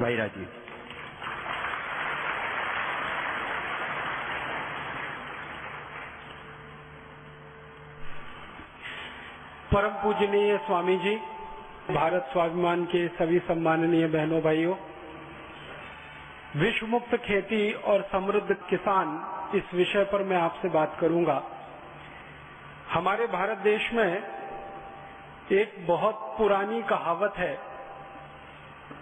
वायरा जी परम पूजनीय स्वामी जी भारत स्वाभिमान के सभी सम्माननीय बहनों, भाइयों विश्व मुक्त खेती और समृद्ध किसान इस विषय पर मैं आपसे बात करूँगा। हमारे भारत देश में एक बहुत पुरानी कहावत है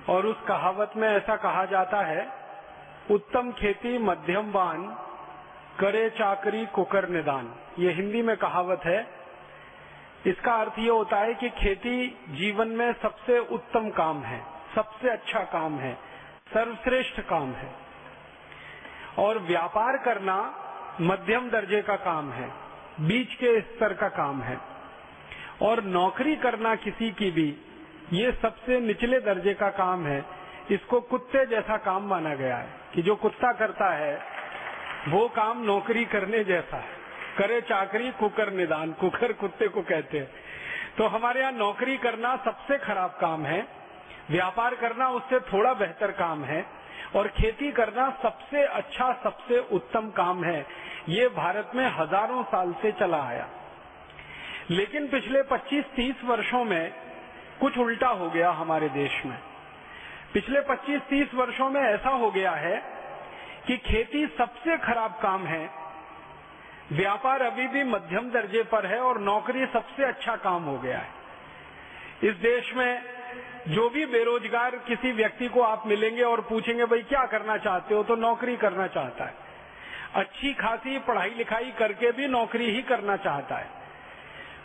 और उस कहावत में ऐसा कहा जाता है, उत्तम खेती मध्यम बान करे चाकरी कुकर निदान. ये हिंदी में कहावत है। इसका अर्थ ये होता है कि खेती जीवन में सबसे उत्तम काम है, सबसे अच्छा काम है, सर्वश्रेष्ठ काम है। और व्यापार करना मध्यम दर्जे का काम है, बीच के स्तर का काम है। और नौकरी करना किसी की भी ये सबसे निचले दर्जे का काम है। इसको कुत्ते जैसा काम माना गया है कि जो कुत्ता करता है, वो काम नौकरी करने जैसा है। करे चाकरी, कुकर निदान, कुकर कुत्ते को कहते हैं। तो हमारे यहाँ नौकरी करना सबसे खराब काम है, व्यापार करना उससे थोड़ा बेहतर काम है, और खेती करना सबसे अच्छा सबसे उत्तम काम है। ये भारत में हज़ारों साल से चला आया। लेकिन पिछले 25-30 वर्षों में कुछ उल्टा हो गया हमारे देश में। पिछले 25-30 वर्षों में ऐसा हो गया है कि खेती सबसे खराब काम है। व्यापार अभी भी मध्यम दर्जे पर है और नौकरी सबसे अच्छा काम हो गया है। इस देश में जो भी बेरोजगार किसी व्यक्ति को आप मिलेंगे और पूछेंगे, भाई, क्या करना चाहते हो? तो नौकरी करना चाहता है। अच्छी खासी पढ़ाई लिखाई करके भी नौकरी ही करना चाहता है।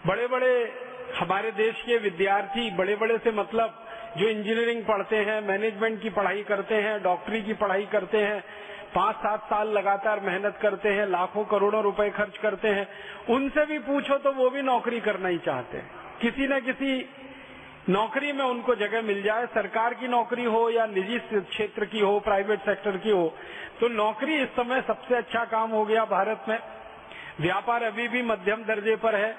बड़े बड़े हमारे देश के विद्यार्थी बड़े बड़े से मतलब जो इंजीनियरिंग पढ़ते हैं मैनेजमेंट की पढ़ाई करते हैं डॉक्टरी की पढ़ाई करते हैं पाँच सात साल लगातार मेहनत करते हैं, लाखों करोड़ों रुपए खर्च करते हैं, उनसे भी पूछो तो वो भी नौकरी करना ही चाहते हैं। किसी न किसी नौकरी में उनको जगह मिल जाए, सरकार की नौकरी हो या निजी क्षेत्र की हो प्राइवेट सेक्टर की हो तो नौकरी इस समय सबसे अच्छा काम हो गया भारत में। व्यापार अभी भी मध्यम दर्जे पर है।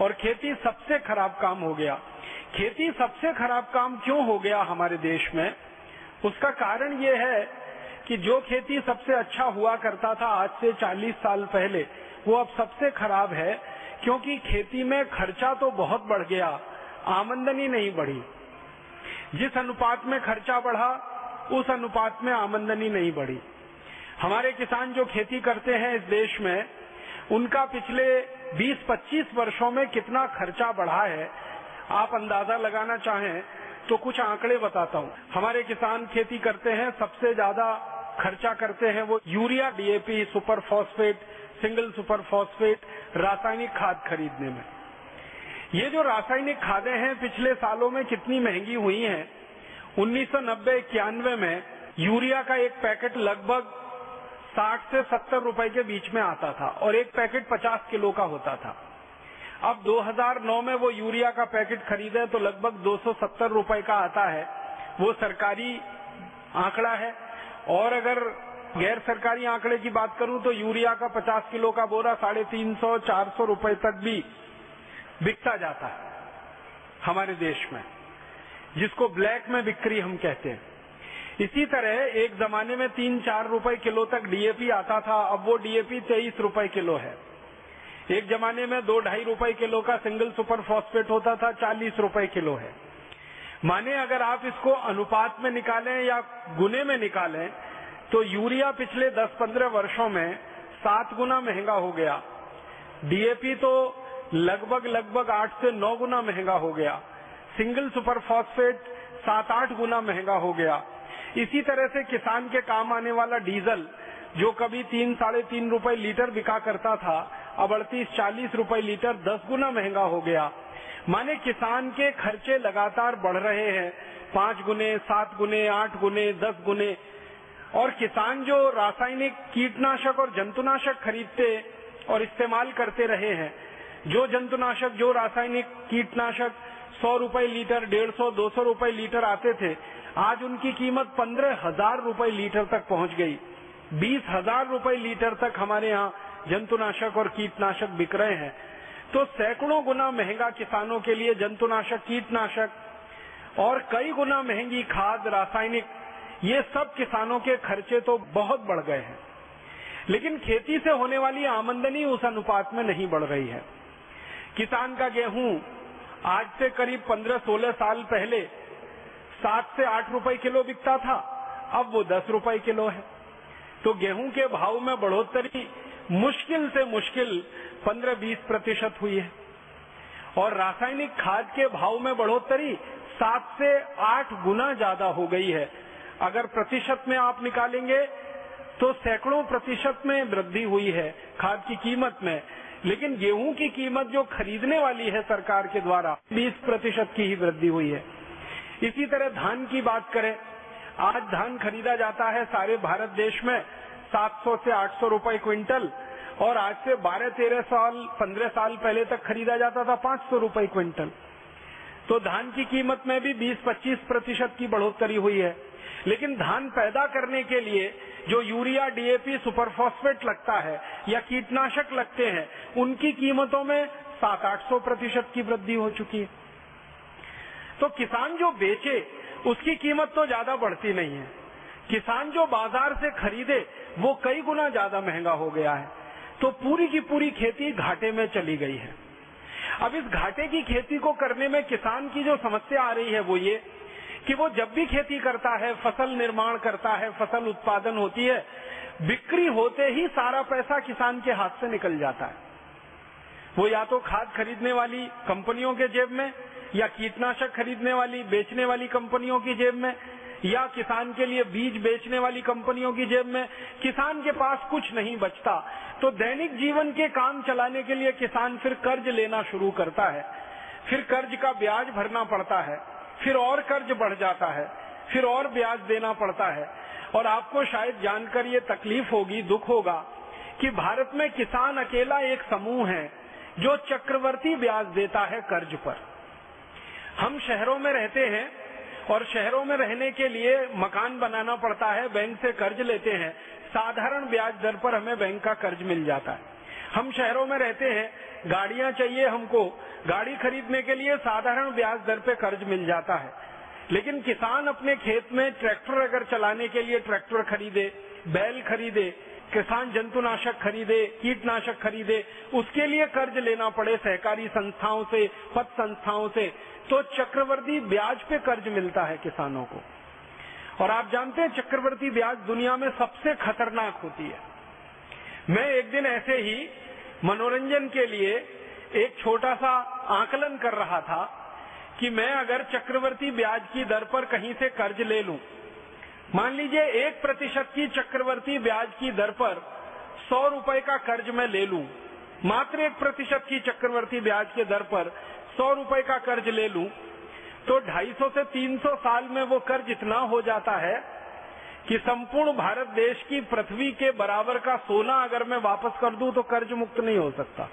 और खेती सबसे खराब काम हो गया। खेती सबसे खराब काम क्यों हो गया हमारे देश में? उसका कारण ये है कि जो खेती सबसे अच्छा हुआ करता था आज से 40 साल पहले, वो अब सबसे खराब है, क्योंकि खेती में खर्चा तो बहुत बढ़ गया, आमंदनी नहीं बढ़ी। जिस अनुपात में खर्चा बढ़ा, उस अनुपात में आमंदनी नहीं बढ़ी। हमारे किसान जो खेती करते हैं इस देश में, उनका पिछले 20-25 वर्षों में कितना खर्चा बढ़ा है, आप अंदाज़ा लगाना चाहें तो कुछ आंकड़े बताता हूँ। हमारे किसान खेती करते हैं, सबसे ज़्यादा खर्चा करते हैं वो urea DAP super phosphate, single super phosphate, रासायनिक खाद खरीदने में। ये जो रासायनिक खादें हैं, पिछले सालों में कितनी महँगी हुई हैं? 1990 इक्यानवे में यूरिया का एक पैकेट लगभग 60 से 70 रुपए के बीच में आता था और एक पैकेट 50 किलो का होता था। अब 2009 में वो यूरिया का पैकेट खरीदे तो लगभग 270 रुपए का आता है। वो सरकारी आंकड़ा है और अगर गैर सरकारी आंकड़े की बात करूँ तो यूरिया का 50 किलो का बोरा साढ़े तीन सौ, चार सौ रुपये तक भी बिकता जाता है हमारे देश में, जिसको ब्लैक में बिक्री हम कहते हैं। इसी तरह एक जमाने में तीन चार रुपए किलो तक डीएपी आता था, अब वो डीएपी तेईस रुपए किलो है। एक जमाने में दो ढाई रुपए किलो का सिंगल सुपर फॉस्फेट होता था, चालीस रुपए किलो है। माने अगर आप इसको अनुपात में निकालें या गुने में निकालें तो यूरिया पिछले 10-15 वर्षों में सात गुना महँगा हो गया। डीएपी तो लगभग लगभग आठ से नौ गुना महँगा हो गया। सिंगल सुपर फॉस्फेट सात आठ गुना महँगा हो गया। इसी तरह से किसान के काम आने वाला डीजल, जो कभी तीन, साढ़े तीन रुपए लीटर बिका करता था, अब अड़तीस, चालीस रुपए लीटर दस गुना महँगा हो गया। माने किसान के खर्चे लगातार बढ़ रहे हैं। पाँच गुने, सात गुने, आठ गुने, दस गुने। और किसान जो रासायनिक कीटनाशक और जंतुनाशक खरीदते और इस्तेमाल करते रहे हैं, जो जंतुनाशक, जो रासायनिक कीटनाशक सौ रुपये लीटर, डेढ़ सौ, दो सौ रुपये लीटर आते थे आज उनकी कीमत पंद्रह हज़ार रुपये लीटर तक पहुँच गई। बीस हज़ार रुपये लीटर तक हमारे यहाँ जंतुनाशक और कीटनाशक बिक रहे हैं। तो सैकड़ों गुना महँगा किसानों के लिए जंतुनाशक, कीटनाशक और कई गुना महँगी खाद, रासायनिक, ये सब किसानों के खर्चे तो बहुत बढ़ गए हैं। लेकिन खेती से होने वाली आमदनी उस अनुपात में नहीं बढ़ रही है। किसान का गेहूँ आज से करीब 15-16 साल पहले सात से आठ रुपए किलो बिकता था, अब वो दस रुपए किलो है। तो गेहूँ के भाव में बढ़ोतरी मुश्किल से मुश्किल 15-20 प्रतिशत हुई है। और रासायनिक खाद के भाव में बढ़ोतरी सात से आठ गुना ज़्यादा हो गई है। अगर प्रतिशत में आप निकालेंगे तो सैकड़ों प्रतिशत में वृद्धि हुई है खाद की कीमत में। लेकिन गेहूँ की कीमत जो खरीदने वाली है सरकार के द्वारा 20 प्रतिशत की ही वृद्धि हुई है। इसी तरह धान की बात करें, आज धान खरीदा जाता है सारे भारत देश में 700 से 800 रुपए क्विंटल और आज से 12-13 साल 15 साल पहले तक खरीदा जाता था 500 रुपए क्विंटल। तो धान की कीमत में भी 20-25 प्रतिशत की बढ़ोतरी हुई है। लेकिन धान पैदा करने के लिए जो यूरिया, डीएपी, सुपरफॉस्फेट लगता है या कीटनाशक लगते हैं, उनकी कीमतों में सात आठ सौ प्रतिशत की वृद्धि हो चुकी है। तो किसान जो बेचे, उसकी कीमत तो ज़्यादा बढ़ती नहीं है। किसान जो बाज़ार से खरीदे, वो कई गुना ज़्यादा महँगा हो गया है। तो पूरी की पूरी खेती घाटे में चली गई है। अब इस घाटे की खेती को करने में किसान की जो समस्या आ रही है वो ये कि वो जब भी खेती करता है, फ़सल निर्माण करता है, फ़सल उत्पादन होती है, बिक्री होते ही सारा पैसा किसान के हाथ से निकल जाता है। वो या तो खाद खरीदने वाली कंपनियों के जेब में या कीटनाशक खरीदने वाली, बेचने वाली कंपनियों की जेब में, या किसान के लिए बीज बेचने वाली कंपनियों की जेब में, किसान के पास कुछ नहीं बचता। तो दैनिक जीवन के काम चलाने के लिए किसान फिर कर्ज लेना शुरू करता है। फिर कर्ज का ब्याज भरना पड़ता है। फिर और कर्ज बढ़ जाता है। फिर और ब्याज देना पड़ता है। और आपको शायद जानकर ये तकलीफ़ होगी, दुख होगा, कि भारत में किसान अकेला एक समूह है, जो चक्रवर्ती ब्याज देता है कर्ज पर। हम शहरों में रहते हैं और शहरों में रहने के लिए मकान बनाना पड़ता है, बैंक से कर्ज लेते हैं। साधारण ब्याज दर पर हमें बैंक का कर्ज मिल जाता है। हम शहरों में रहते हैं, गाड़ियाँ चाहिए हमको, गाड़ी खरीदने के लिए साधारण ब्याज दर पे कर्ज मिल जाता है। लेकिन किसान अपने खेत में ट्रैक्टर अगर चलाने के लिए ट्रैक्टर खरीदे, बैल खरीदे, किसान जंतुनाशक खरीदे, कीटनाशक खरीदे, उसके लिए कर्ज लेना पड़े सहकारी संस्थाओं से पद संस्थाओं से। तो चक्रवर्ती ब्याज पे कर्ज मिलता है किसानों को। और आप जानते हैं चक्रवर्ती ब्याज दुनिया में सबसे खतरनाक होती है। मैं एक दिन ऐसे ही मनोरंजन के लिए एक छोटा सा आकलन कर रहा था कि मैं अगर चक्रवर्ती ब्याज की दर पर कहीं से कर्ज ले लूँ, मान लीजिए एक प्रतिशत की चक्रवर्ती ब्याज की दर पर सौ रुपए का कर्ज मैं ले लूँ, मात्र एक प्रतिशत की चक्रवर्ती ब्याज के दर पर सौ रुपए का कर्ज ले लूँ तो 250 से 300 साल में वो कर्ज इतना हो जाता है कि संपूर्ण भारत देश की पृथ्वी के बराबर का सोना अगर मैं वापस कर दूँ तो कर्ज मुक्त नहीं हो सकता।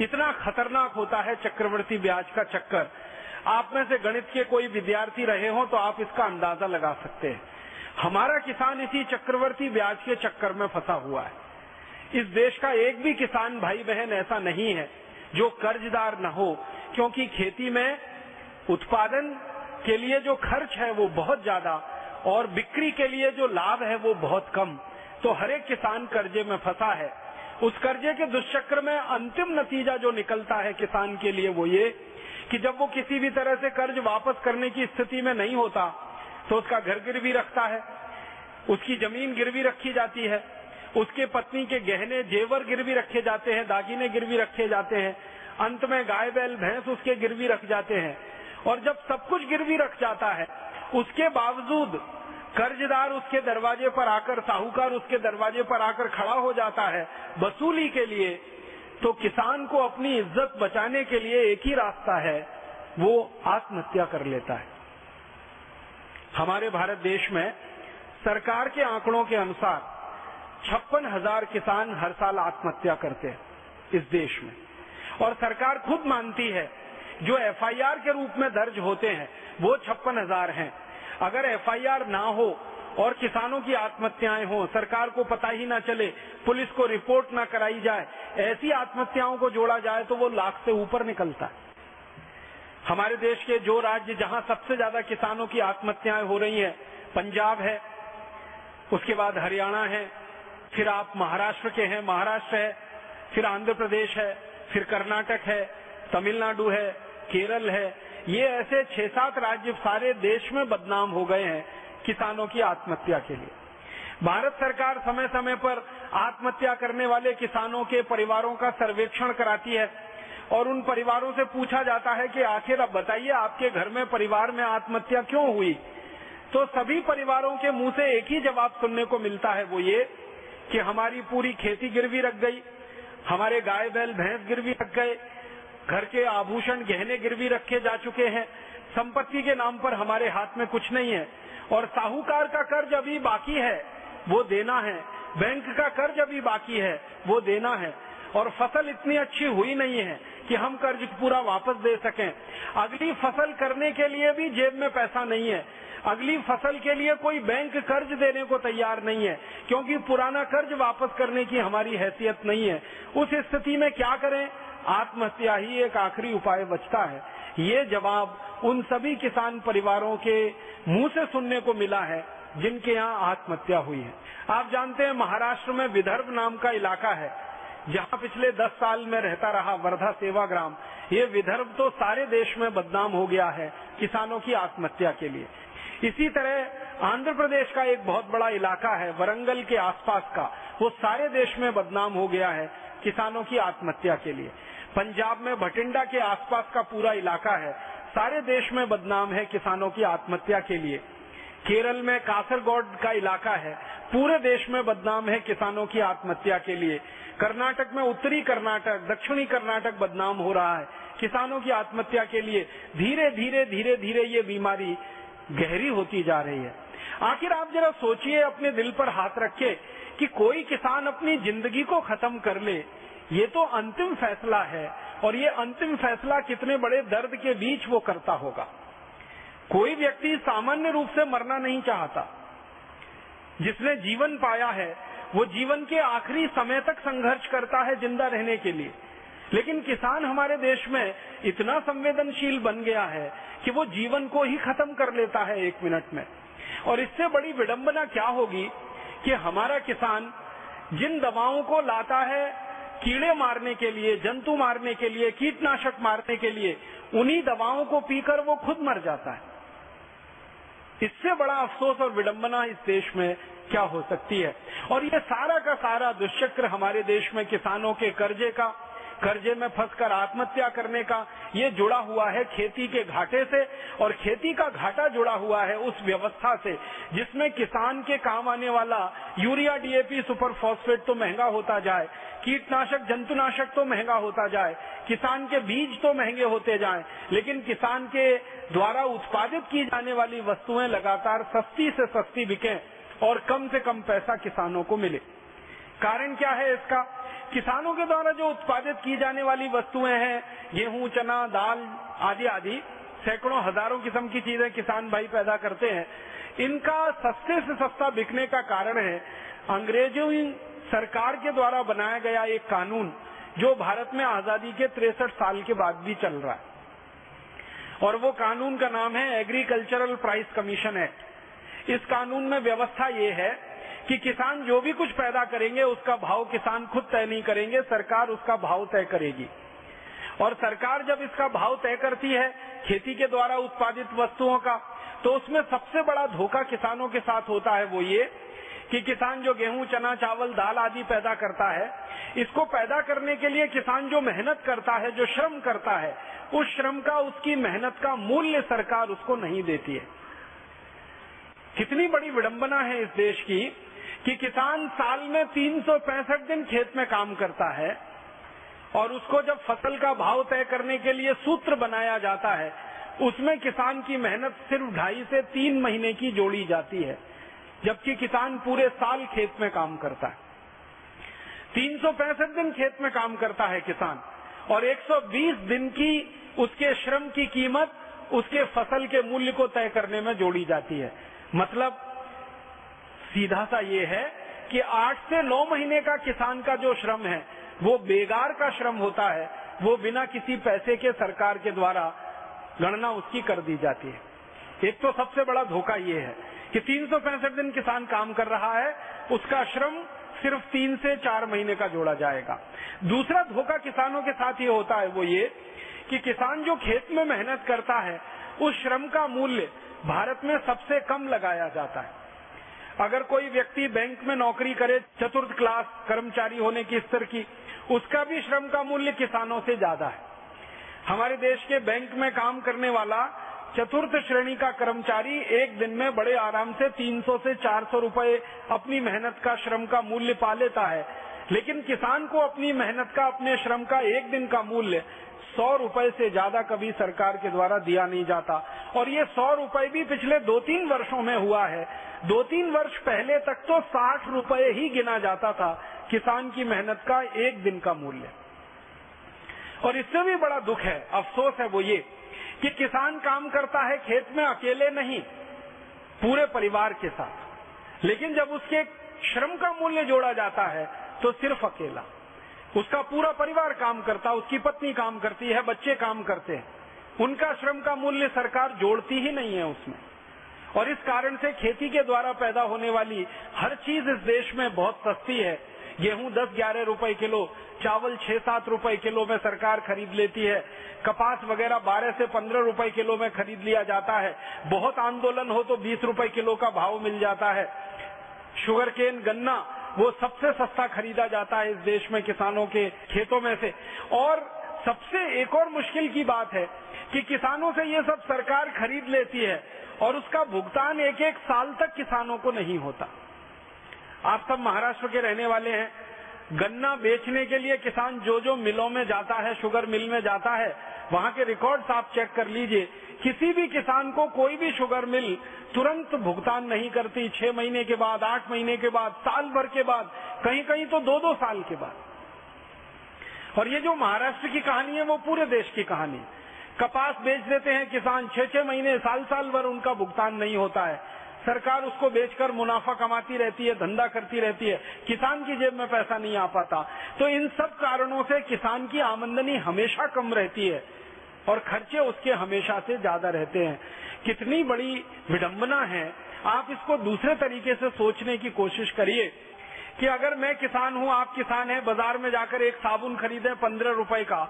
इतना खतरनाक होता है चक्रवर्ती ब्याज का चक्कर। आप में से गणित के कोई विद्यार्थी रहे हो तो आप इसका अंदाज़ा लगा सकते हैं। हमारा किसान इसी चक्रवर्ती ब्याज के चक्कर में फंसा हुआ है। इस देश का एक भी किसान भाई बहन ऐसा नहीं है। जो कर्जदार न हो, क्योंकि खेती में उत्पादन के लिए जो खर्च है वो बहुत ज़्यादा और बिक्री के लिए जो लाभ है वो बहुत कम। तो हर एक किसान कर्जे में फंसा है। उस कर्जे के दुष्चक्र में अंतिम नतीजा जो निकलता है किसान के लिए वो ये कि जब वो किसी भी तरह से कर्ज वापस करने की स्थिति में नहीं होता तो उसका घर गिरवी रखता है। उसकी ज़मीन गिरवी रखी जाती है। उसके पत्नी के गहने जेवर गिरवी रखे जाते हैं, दागिने गिरवी रखे जाते हैं। अंत में गाय, बैल, भैंस उसके गिरवी रख जाते हैं। और जब सब कुछ गिरवी रख जाता है, उसके बावजूद कर्जदार उसके दरवाजे पर आकर, साहूकार उसके दरवाजे पर आकर खड़ा हो जाता है वसूली के लिए तो किसान को अपनी इज़्ज़त बचाने के लिए एक ही रास्ता है, वो आत्महत्या कर लेता है। हमारे भारत देश में सरकार के आंकड़ों के अनुसार छप्पन हज़ार किसान हर साल आत्महत्या करते हैं इस देश में। और सरकार खुद मानती है, जो एफआईआर के रूप में दर्ज होते हैं, वो छप्पन हज़ार है। अगर एफआईआर ना हो और किसानों की आत्महत्याएँ हो, सरकार को पता ही ना चले, पुलिस को रिपोर्ट ना कराई जाए, ऐसी आत्महत्याओं को जोड़ा जाए तो वो लाख से ऊपर निकलता है। हमारे देश के जो राज्य जहाँ सबसे ज़्यादा किसानों की आत्महत्याएँ हो रही हैं, पंजाब है, उसके बाद हरियाणा है फिर आप महाराष्ट्र के हैं, महाराष्ट्र है, फिर आंध्र प्रदेश है, फिर कर्नाटक है, तमिलनाडु है, केरल है। ये ऐसे छह सात राज्य सारे देश में बदनाम हो गए हैं किसानों की आत्महत्या के लिए। भारत सरकार समय समय पर आत्महत्या करने वाले किसानों के परिवारों का सर्वेक्षण कराती है और उन परिवारों से पूछा जाता है कि आखिर अब बताइए आपके घर में परिवार में आत्महत्या क्यों हुई? तो सभी परिवारों के मुँह से एक ही जवाब सुनने को मिलता है, वो ये कि हमारी पूरी खेती गिरवी रख गई, हमारे गाय, बैल, भैंस गिरवी रख गए, घर के आभूषण, गहने गिरवी रखे जा चुके हैं, संपत्ति के नाम पर हमारे हाथ में कुछ नहीं है। और साहूकार का कर्ज अभी बाकी है, वो देना है। बैंक का कर्ज अभी बाकी है, वो देना है। और फ़सल इतनी अच्छी हुई नहीं है कि हम कर्ज पूरा वापस दे सकें। अगली फ़सल करने के लिए भी जेब में पैसा नहीं है। अगली फ़सल के लिए कोई बैंक कर्ज देने को तैयार नहीं है, क्योंकि पुराना कर्ज वापस करने की हमारी हैसियत नहीं है। उस स्थिति में क्या करें? आत्महत्या ही एक आखिरी उपाय बचता है। ये जवाब उन सभी किसान परिवारों के मुँह से सुनने को मिला है, जिनके यहाँ आत्महत्या हुई है। आप जानते हैं, महाराष्ट्र में विदर्भ नाम का इलाका है। जहाँ पिछले दस साल में रहता रहा वर्धा सेवाग्राम ये विदर्भ तो सारे देश में बदनाम हो गया है किसानों की आत्महत्या के लिए। इसी तरह आंध्र प्रदेश का एक बहुत बड़ा इलाका है, वरंगल के आसपास का, वो सारे देश में बदनाम हो गया है किसानों की आत्महत्या के लिए। पंजाब में भटिंडा के आसपास का पूरा इलाका है, सारे देश में बदनाम है किसानों की आत्महत्या के लिए। केरल में कासरगोड का इलाका है, पूरे देश में बदनाम है किसानों की आत्महत्या के लिए। कर्नाटक में उत्तरी कर्नाटक, दक्षिणी कर्नाटक बदनाम हो रहा है। किसानों की आत्महत्या के लिए धीरे धीरे धीरे धीरे ये बीमारी गहरी होती जा रही है। आखिर आप जरा सोचिए, अपने दिल पर हाथ रखे कि कोई किसान अपनी ज़िंदगी को खत्म कर ले। ये तो अंतिम फैसला है और ये अंतिम फैसला कितने बड़े दर्द के बीच वो करता होगा। कोई व्यक्ति सामान्य रूप से मरना नहीं चाहता। जिसने जीवन पाया है वो जीवन के आखिरी समय तक संघर्ष करता है ज़िंदा रहने के लिए। लेकिन किसान हमारे देश में इतना संवेदनशील बन गया है कि वो जीवन को ही खत्म कर लेता है एक मिनट में। और इससे बड़ी विडंबना क्या होगी कि हमारा किसान जिन दवाओं को लाता है, कीड़े मारने के लिए, जंतु मारने के लिए, कीटनाशक मारने के लिए, उन्हीं दवाओं को पीकर वो खुद मर जाता है। इससे बड़ा अफसोस और विडंबना इस देश में क्या हो सकती है? और ये सारा का सारा दुष्चक्र हमारे देश में किसानों के कर्जे का, कर्जे में फंसकर आत्महत्या करने का, ये जुड़ा हुआ है खेती के घाटे से, और खेती का घाटा जुड़ा हुआ है उस व्यवस्था से, जिसमें किसान के काम आने वाला यूरिया, डीएपी, सुपर फॉस्फेट तो महँगा होता जाए, कीटनाशक, जंतुनाशक तो महँगा होता जाए, किसान के बीज तो महँगे होते जाएँ, लेकिन किसान के द्वारा उत्पादित की जाने वाली वस्तुएँ लगातार सस्ती से सस्ती बिके और कम से कम पैसा किसानों को मिले। कारण क्या है इसका? किसानों के द्वारा जो उत्पादित की जाने वाली वस्तुएँ हैं, गेहूँ, चना, दाल आदि आदि, सैकड़ों हज़ारों किस्म की चीज़ें किसान भाई पैदा करते हैं। इनका सस्ते से सस्ता बिकने का कारण है, अंग्रेज़ों सरकार के द्वारा बनाया गया एक कानून, जो भारत में आज़ादी के तिरसठ साल के बाद भी चल रहा है। और वो कानून का नाम है एग्रीकल्चरल प्राइस कमीशन एक्ट इस कानून में व्यवस्था ये है कि किसान जो भी कुछ पैदा करेंगे, उसका भाव किसान खुद तय नहीं करेंगे, सरकार उसका भाव तय करेगी। और सरकार जब इसका भाव तय करती है, खेती के द्वारा उत्पादित वस्तुओं का तो उसमें सबसे बड़ा धोखा किसानों के साथ होता है वो ये कि किसान जो गेहूँ, चना, चावल, दाल आदि पैदा करता है, इसको पैदा करने के लिए किसान जो मेहनत करता है, जो श्रम करता है उस श्रम का, उसकी मेहनत का मूल्य सरकार उसको नहीं देती है। कितनी बड़ी विडंबना है इस देश की कि किसान साल में तीन सौ पैंसठ दिन खेत में काम करता है और उसको जब फ़सल का भाव तय करने के लिए सूत्र बनाया जाता है, उसमें किसान की मेहनत सिर्फ़ ढाई से तीन महीने की जोड़ी जाती है, जबकि किसान पूरे साल खेत में काम करता है। तीन सौ पैंसठ दिन खेत में काम करता है किसान और 120 दिन की उसके श्रम की कीमत उसके फ़सल के मूल्य को तय करने में जोड़ी जाती है। मतलब सीधा सा ये है कि आठ से नौ महीने का किसान का जो श्रम है, वो बेगार का श्रम होता है, वो बिना किसी पैसे के सरकार के द्वारा गणना उसकी कर दी जाती है। एक तो सबसे बड़ा धोखा ये है कि तीन सौ पैंसठ दिन किसान काम कर रहा है, उसका श्रम सिर्फ़ तीन से चार महीने का जोड़ा जाएगा। दूसरा धोखा किसानों के साथ ये होता है, वो ये कि किसान जो खेत में मेहनत करता है, उस श्रम का मूल्य भारत में सबसे कम लगाया जाता है। अगर कोई व्यक्ति बैंक में नौकरी करे, चतुर्थ क्लास कर्मचारी होने की स्तर की, उसका भी श्रम का मूल्य किसानों से ज़्यादा है। हमारे देश के बैंक में काम करने वाला चतुर्थ श्रेणी का कर्मचारी एक दिन में बड़े आराम से 300 से 400 रुपए अपनी मेहनत का श्रम का मूल्य पा लेता है। लेकिन किसान को अपनी मेहनत का, अपने श्रम का एक दिन का मूल्य सौ रुपए से ज़्यादा कभी सरकार के द्वारा दिया नहीं जाता। और ये सौ रुपए भी पिछले दो तीन वर्षों में हुआ है। दो तीन वर्ष पहले तक तो साठ रुपए ही गिना जाता था। किसान की मेहनत का एक दिन का मूल्य। और इससे भी बड़ा दुख है, अफसोस है वो ये, कि किसान काम करता है खेत में अकेले नहीं, पूरे परिवार के साथ। लेकिन जब उसके श्रम का मूल्य जोड़ा जाता है तो सिर्फ़ अकेला। उसका पूरा परिवार काम करता, उसकी पत्नी काम करती है, बच्चे काम करते हैं। उनका श्रम का मूल्य सरकार जोड़ती ही नहीं है उसमें। और इस कारण से खेती के द्वारा पैदा होने वाली हर चीज़ इस देश में बहुत सस्ती है। गेहूँ दस ग्यारह रुपए किलो, चावल छह सात रुपए किलो में सरकार खरीद लेती है। कपास वगैरह बारह से पंद्रह रुपए किलो में खरीद लिया जाता है। बहुत आंदोलन हो तो बीस रुपए किलो का भाव मिल जाता है। शुगर केन, गन्ना वो सबसे सस्ता खरीदा जाता है इस देश में किसानों के खेतों में से। और सबसे एक और मुश्किल की बात है कि किसानों से ये सब सरकार खरीद लेती है और उसका भुगतान एक एक साल तक किसानों को नहीं होता। आप सब महाराष्ट्र के रहने वाले हैं। गन्ना बेचने के लिए किसान जो जो मिलों में जाता है, शुगर मिल में जाता है, वहाँ के रिकॉर्ड्स आप चेक कर लीजिए। किसी भी किसान को कोई भी शुगर मिल, तुरंत भुगतान नहीं करती। छह महीने के बाद, आठ महीने के बाद, साल भर के बाद कहीं कहीं तो दो दो साल के बाद। और ये जो महाराष्ट्र की कहानी है, वो पूरे देश की कहानी कपास बेच देते हैं किसान छह छह महीने साल साल भर उनका भुगतान नहीं होता है। सरकार उसको बेचकर मुनाफा कमाती रहती है, धंधा करती रहती है। किसान की जेब में पैसा नहीं आ पाता। तो इन सब कारणों से किसान की आमदनी हमेशा कम रहती है। और खर्चे उसके हमेशा से ज़्यादा रहते हैं। कितनी बड़ी विडंबना है। आप इसको दूसरे तरीके से सोचने की कोशिश करिए कि अगर मैं किसान हूँ, आप किसान हैं, बाज़ार में जाकर एक साबुन खरीदे पंद्रह रुपए का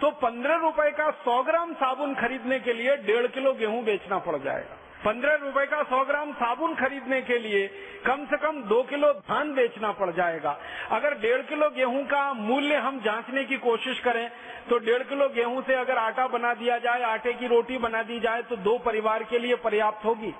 तो पंद्रह रुपए का सौ ग्राम साबुन खरीदने के लिए डेढ़ किलो गेहूँ बेचना पड़ जाएगा। पंद्रह रुपए का सौ ग्राम साबुन खरीदने के लिए कम से कम दो किलो धान बेचना पड़ जाएगा। अगर डेढ़ किलो गेहूँ का मूल्य हम जांचने की कोशिश करें तो डेढ़ किलो गेहूँ से अगर आटा बना दिया जाए, आटे की रोटी बना दी जाए तो दो परिवार के लिए पर्याप्त होगी।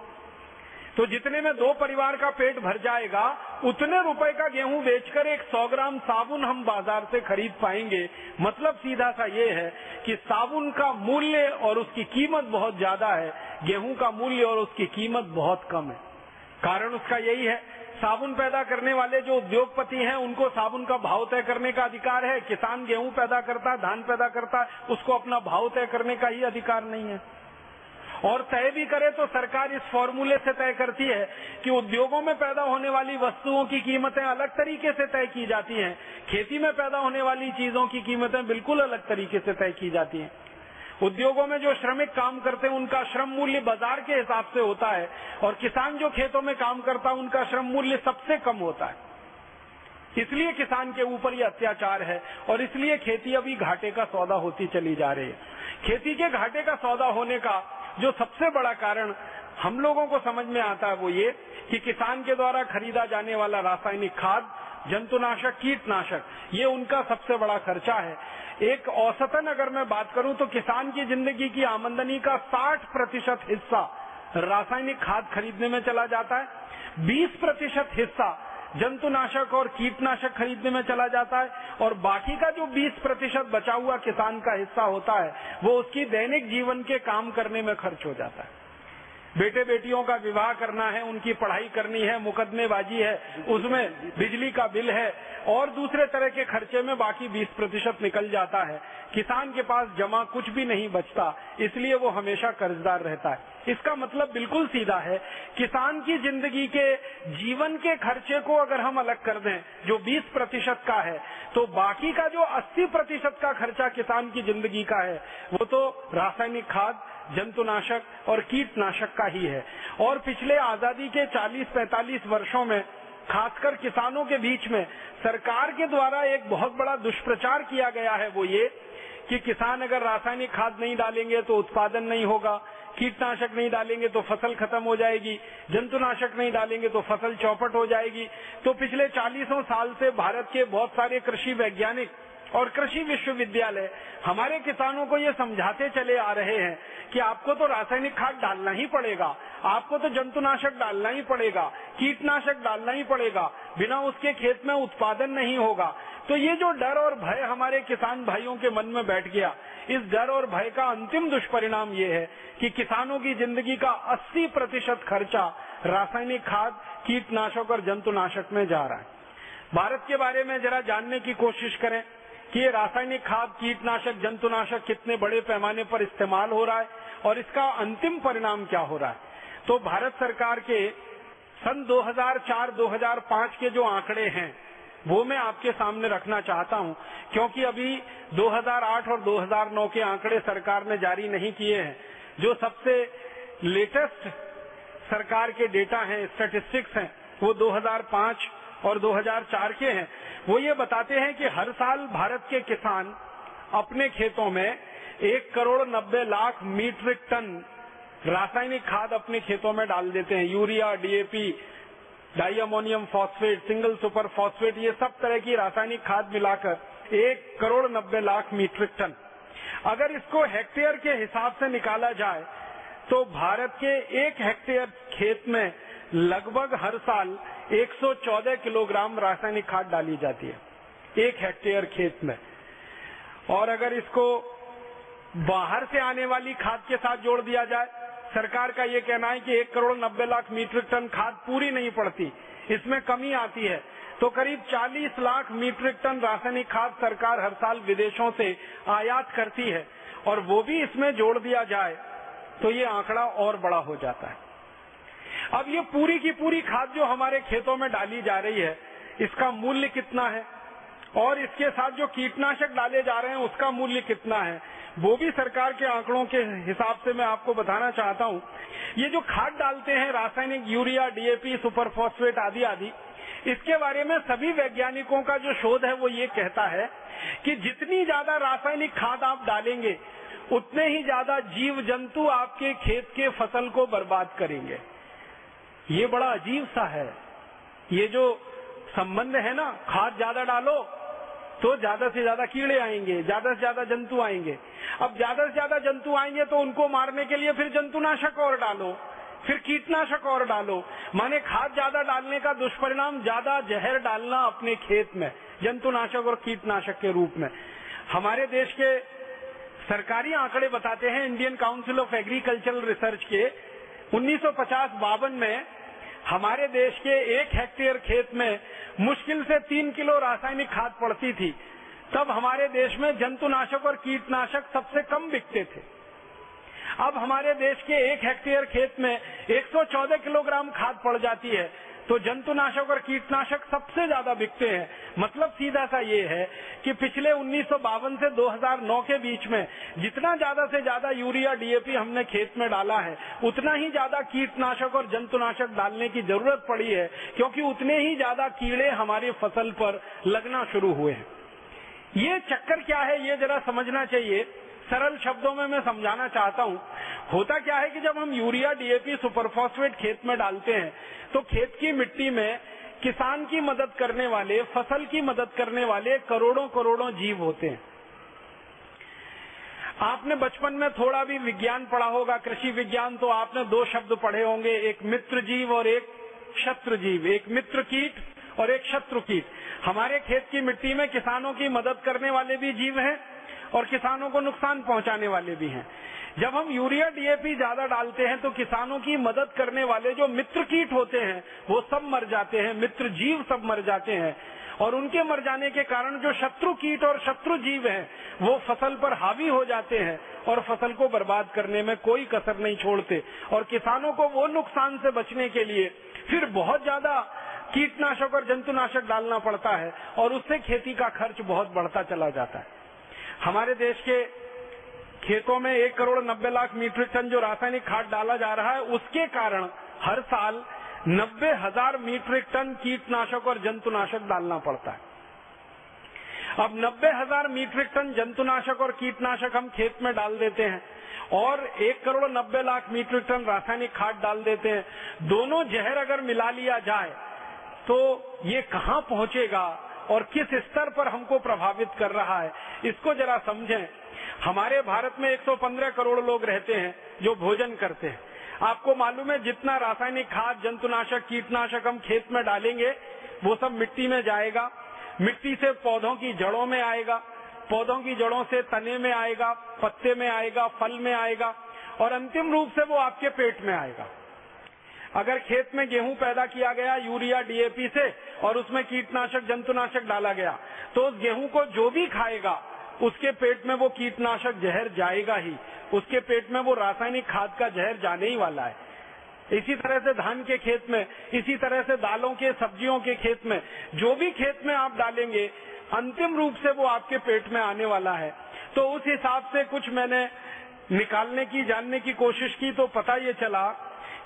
तो जितने में दो परिवार का पेट भर जाएगा, उतने रुपए का गेहूँ बेचकर एक सौ ग्राम साबुन हम बाज़ार से खरीद पाएँगे। मतलब सीधा सा ये है कि साबुन का मूल्य और उसकी कीमत बहुत ज़्यादा है। गेहूँ का मूल्य और उसकी कीमत बहुत कम है। कारण उसका यही है, साबुन पैदा करने वाले जो उद्योगपति हैं, उनको साबुन का भाव तय करने का अधिकार है। किसान गेहूँ पैदा करता है धान पैदा करता है उसको अपना भाव तय करने का ही अधिकार नहीं है। और तय भी करे तो सरकार इस फॉर्मूले से तय करती है कि उद्योगों में पैदा होने वाली वस्तुओं की कीमतें अलग तरीके से तय की जाती हैं। खेती में पैदा होने वाली चीज़ों की कीमतें बिल्कुल अलग तरीके से तय की जाती हैं। उद्योगों में जो श्रमिक काम करते हैं, उनका श्रम मूल्य बाज़ार के हिसाब से होता है और किसान जो खेतों में काम करता है, उनका श्रम मूल्य सबसे कम होता है। इसलिए किसान के ऊपर ये अत्याचार है और इसलिए खेती अभी घाटे का सौदा होती चली जा रही है। खेती के घाटे का सौदा होने का जो सबसे बड़ा कारण हम लोगों को समझ में आता है वो ये कि किसान के द्वारा खरीदा जाने वाला रासायनिक खाद, जंतुनाशक, कीटनाशक, ये उनका सबसे बड़ा खर्चा है। एक औसतन अगर मैं बात करूँ तो किसान की ज़िंदगी की आमदनी का 60 प्रतिशत हिस्सा रासायनिक खाद खरीदने में चला जाता है। 20 प्रतिशत हिस्सा जंतुनाशक और कीटनाशक खरीदने में चला जाता है और बाकी का जो 20 प्रतिशत बचा हुआ किसान का हिस्सा होता है, वो उसकी दैनिक जीवन के काम करने में खर्च हो जाता है। बेटे बेटियों का विवाह करना है, उनकी पढ़ाई करनी है, मुकदमेबाजी है, उसमें बिजली का बिल है, और दूसरे तरह के खर्चे में बाकी 20 प्रतिशत निकल जाता है। किसान के पास जमा कुछ भी नहीं बचता, इसलिए वो हमेशा कर्जदार रहता है। इसका मतलब बिल्कुल सीधा है, किसान की ज़िंदगी के जीवन के खर्चे को अगर हम अलग कर दें, जो 20 प्रतिशत का है तो बाकी का जो 80 प्रतिशत का खर्चा किसान की ज़िंदगी का है, वो तो रासायनिक खाद जंतुनाशक और कीटनाशक का ही है। और पिछले आज़ादी के 40-45 वर्षों में, खासकर किसानों के बीच में, सरकार के द्वारा एक बहुत बड़ा दुष्प्रचार किया गया है वो ये कि किसान अगर रासायनिक खाद नहीं डालेंगे तो उत्पादन नहीं होगा। कीटनाशक नहीं डालेंगे तो फ़सल खत्म हो जाएगी, जंतुनाशक नहीं डालेंगे तो फ़सल चौपट हो जाएगी। तो पिछले चालीसों साल से भारत के बहुत सारे कृषि वैज्ञानिक और कृषि विश्वविद्यालय हमारे किसानों को ये समझाते चले आ रहे हैं कि आपको तो रासायनिक खाद डालना ही पड़ेगा, आपको तो जंतुनाशक डालना ही पड़ेगा, कीटनाशक डालना ही पड़ेगा, बिना उसके खेत में उत्पादन नहीं होगा। तो ये जो डर और भय हमारे किसान भाइयों के मन में बैठ गया, इस डर और भय का अंतिम दुष्परिणाम ये है कि किसानों की ज़िंदगी का 80 प्रतिशत खर्चा रासायनिक खाद, कीटनाशक और जंतुनाशक में जा रहा है। भारत के बारे में जरा जानने की कोशिश करें कि ये रासायनिक खाद, कीटनाशक, जंतुनाशक कितने बड़े पैमाने पर इस्तेमाल हो रहा है और इसका अंतिम परिणाम क्या हो रहा है। तो भारत सरकार के सन 2004-2005 के जो आंकड़े हैं वो मैं आपके सामने रखना चाहता हूँ, क्योंकि अभी 2008 और 2009 के आंकड़े सरकार ने जारी नहीं किए हैं। जो सबसे लेटेस्ट सरकार के डेटा हैं स्टेटिस्टिक्स हैं, वो 2005 और 2004 के हैं। वो ये बताते हैं कि हर साल भारत के किसान अपने खेतों में एक करोड़ नब्बे लाख मीट्रिक टन रासायनिक खाद अपने खेतों में डाल देते हैं। Urea, DAP diammonium phosphate, single super phosphate, ये सब तरह की रासायनिक खाद मिलाकर एक करोड़ नब्बे लाख मीट्रिक टन। अगर इसको हेक्टेयर के हिसाब से निकाला जाए तो भारत के एक हेक्टेयर खेत में लगभग हर साल 114 किलोग्राम रासायनिक खाद डाली जाती है, एक हेक्टेयर खेत में। और अगर इसको बाहर से आने वाली खाद के साथ जोड़ दिया जाए सरकार का ये कहना है कि एक करोड़ नब्बे लाख मीट्रिक टन खाद पूरी नहीं पड़ती। इसमें कमी आती है। तो करीब 40 लाख मीट्रिक टन रासायनिक खाद सरकार हर साल विदेशों से आयात करती है। और वो भी इसमें जोड़ दिया जाए तो ये आंकड़ा और बड़ा हो जाता है। अब ये पूरी की पूरी खाद जो हमारे खेतों में डाली जा रही है, इसका मूल्य कितना है? और इसके साथ जो कीटनाशक डाले जा रहे हैं, उसका मूल्य कितना है? वो भी सरकार के आंकड़ों के हिसाब से मैं आपको बताना चाहता हूँ। ये जो खाद डालते हैं, रासायनिक यूरिया डीएपी सुपर फॉस्फेट आदि आदि, इसके बारे में सभी वैज्ञानिकों का जो शोध है, वो ये कहता है कि जितनी ज़्यादा रासायनिक खाद आप डालेंगे, उतने ही ज़्यादा जीव जंतु आपके खेत के फ़सल को बर्बाद करेंगे। ये बड़ा अजीब सा है। ये जो संबंध है ना? खाद ज़्यादा डालो तो ज़्यादा से ज़्यादा कीड़े आएँगे, ज़्यादा से ज़्यादा जंतु आएँगे। अब ज़्यादा से ज़्यादा जंतु आएँगे तो उनको मारने के लिए फिर जंतुनाशक और डालो, फिर कीटनाशक और डालो। माने खाद ज़्यादा डालने का दुष्परिणाम ज़्यादा जहर डालना अपने खेत में, जंतुनाशक और कीटनाशक के रूप में। हमारे देश के सरकारी आंकड़े बताते हैं, Indian Council of Agricultural Research के, उन्नीस बावन में हमारे देश के एक हेक्टेयर खेत में मुश्किल से तीन किलो रासायनिक खाद पड़ती थी। तब हमारे देश में जंतुनाशक और कीटनाशक सबसे कम बिकते थे। अब हमारे देश के एक हेक्टेयर खेत में 114 किलोग्राम खाद पड़ जाती है। तो जंतुनाशक और कीटनाशक सबसे ज़्यादा बिकते हैं। मतलब सीधा सा ये है कि पिछले उन्नीस सौ बावन से 2009 के बीच में जितना ज़्यादा से ज़्यादा यूरिया डीएपी हमने खेत में डाला है, उतना ही ज़्यादा कीटनाशक और जंतुनाशक डालने की ज़रूरत पड़ी है, क्योंकि उतने ही ज़्यादा कीड़े हमारी फ़सल पर लगना शुरू हुए हैं। ये चक्कर क्या है, ये जरा समझना चाहिए सरल शब्दों में मैं समझाना चाहता हूँ। होता क्या है कि जब हम यूरिया डीएपी सुपरफॉस्फेट खेत में डालते हैं तो खेत की मिट्टी में किसान की मदद करने वाले, फ़सल की मदद करने वाले करोड़ों करोड़ों जीव होते हैं। आपने बचपन में थोड़ा भी विज्ञान पढ़ा होगा, कृषि विज्ञान तो आपने दो शब्द पढ़े होंगे, एक मित्र जीव और एक शत्रु जीव, एक मित्र कीट और एक शत्रु कीट। हमारे खेत की मिट्टी में किसानों की मदद करने वाले भी जीव हैं और किसानों को नुकसान पहुँचाने वाले भी हैं। जब हम यूरिया डीएपी ज़्यादा डालते हैं तो किसानों की मदद करने वाले जो मित्र कीट होते हैं, वो सब मर जाते हैं, मित्र जीव सब मर जाते हैं। और उनके मर जाने के कारण जो शत्रु कीट और शत्रु जीव हैं, वो फ़सल पर हावी हो जाते हैं और फ़सल को बर्बाद करने में कोई कसर नहीं छोड़ते। और किसानों को वो नुकसान से बचने के लिए फिर बहुत ज़्यादा कीटनाशक और जंतुनाशक डालना पड़ता है और उससे खेती का खर्च बहुत बढ़ता चला जाता है। हमारे देश के खेतों में एक करोड़ नब्बे लाख मीट्रिक टन जो रासायनिक खाद डाला जा रहा है, उसके कारण हर साल नब्बे हज़ार मीट्रिक टन कीटनाशक और जंतुनाशक डालना पड़ता है। अब नब्बे हज़ार मीट्रिक टन जंतुनाशक और कीटनाशक हम खेत में डाल देते हैं और एक करोड़ नब्बे लाख मीट्रिक टन रासायनिक खाद डाल देते हैं। दोनों जहर अगर मिला लिया जाए तो ये कहाँ पहुंचेगा? और किस स्तर पर हमको प्रभावित कर रहा है, इसको जरा समझें। हमारे भारत में 115 करोड़ लोग रहते हैं जो भोजन करते हैं। आपको मालूम है, जितना रासायनिक खाद, जंतुनाशक, कीटनाशक हम खेत में डालेंगे, वो सब मिट्टी में जाएगा। मिट्टी से पौधों की जड़ों में आएगा, पौधों की जड़ों से तने में आएगा, पत्ते में आएगा, फल में आएगा, और अंतिम रूप से वो आपके पेट में आएगा। अगर खेत में गेहूँ पैदा किया गया यूरिया डीएपी से और उसमें कीटनाशक, जंतुनाशक डाला गया तो उस गेहूँ को जो भी खाएगा, उसके पेट में वो कीटनाशक जहर जाएगा ही। उसके पेट में वो रासायनिक खाद का जहर जाने ही वाला है। इसी तरह से धान के खेत में, इसी तरह से दालों के, सब्जियों के खेत में, जो भी खेत में आप डालेंगे, अंतिम रूप से वो आपके पेट में आने वाला है। तो उस हिसाब से कुछ मैंने निकालने की, जानने की कोशिश की तो पता ये चला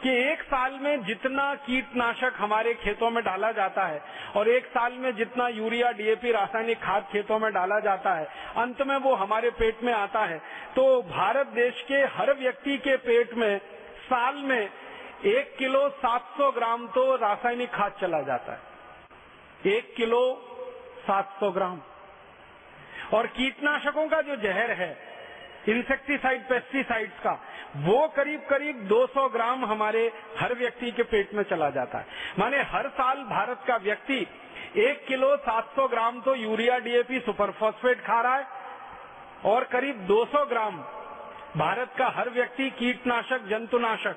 कि एक साल में जितना कीटनाशक हमारे खेतों में डाला जाता है और एक साल में जितना यूरिया, डीएपी, रासायनिक खाद खेतों में डाला जाता है, अंत में वो हमारे पेट में आता है। तो भारत देश के हर व्यक्ति के पेट में साल में एक किलो 700 ग्राम तो रासायनिक खाद चला जाता है। एक किलो 700 ग्राम। और कीटनाशकों का जो जहर है इंसेक्टिसाइड पेस्टिसाइड्स का वो करीब करीब 200 ग्राम हमारे हर व्यक्ति के पेट में चला जाता है। माने हर साल भारत का व्यक्ति एक किलो 700 ग्राम तो यूरिया डीएपी सुपरफॉस्फेट खा रहा है और करीब 200 ग्राम भारत का हर व्यक्ति कीटनाशक, जंतुनाशक,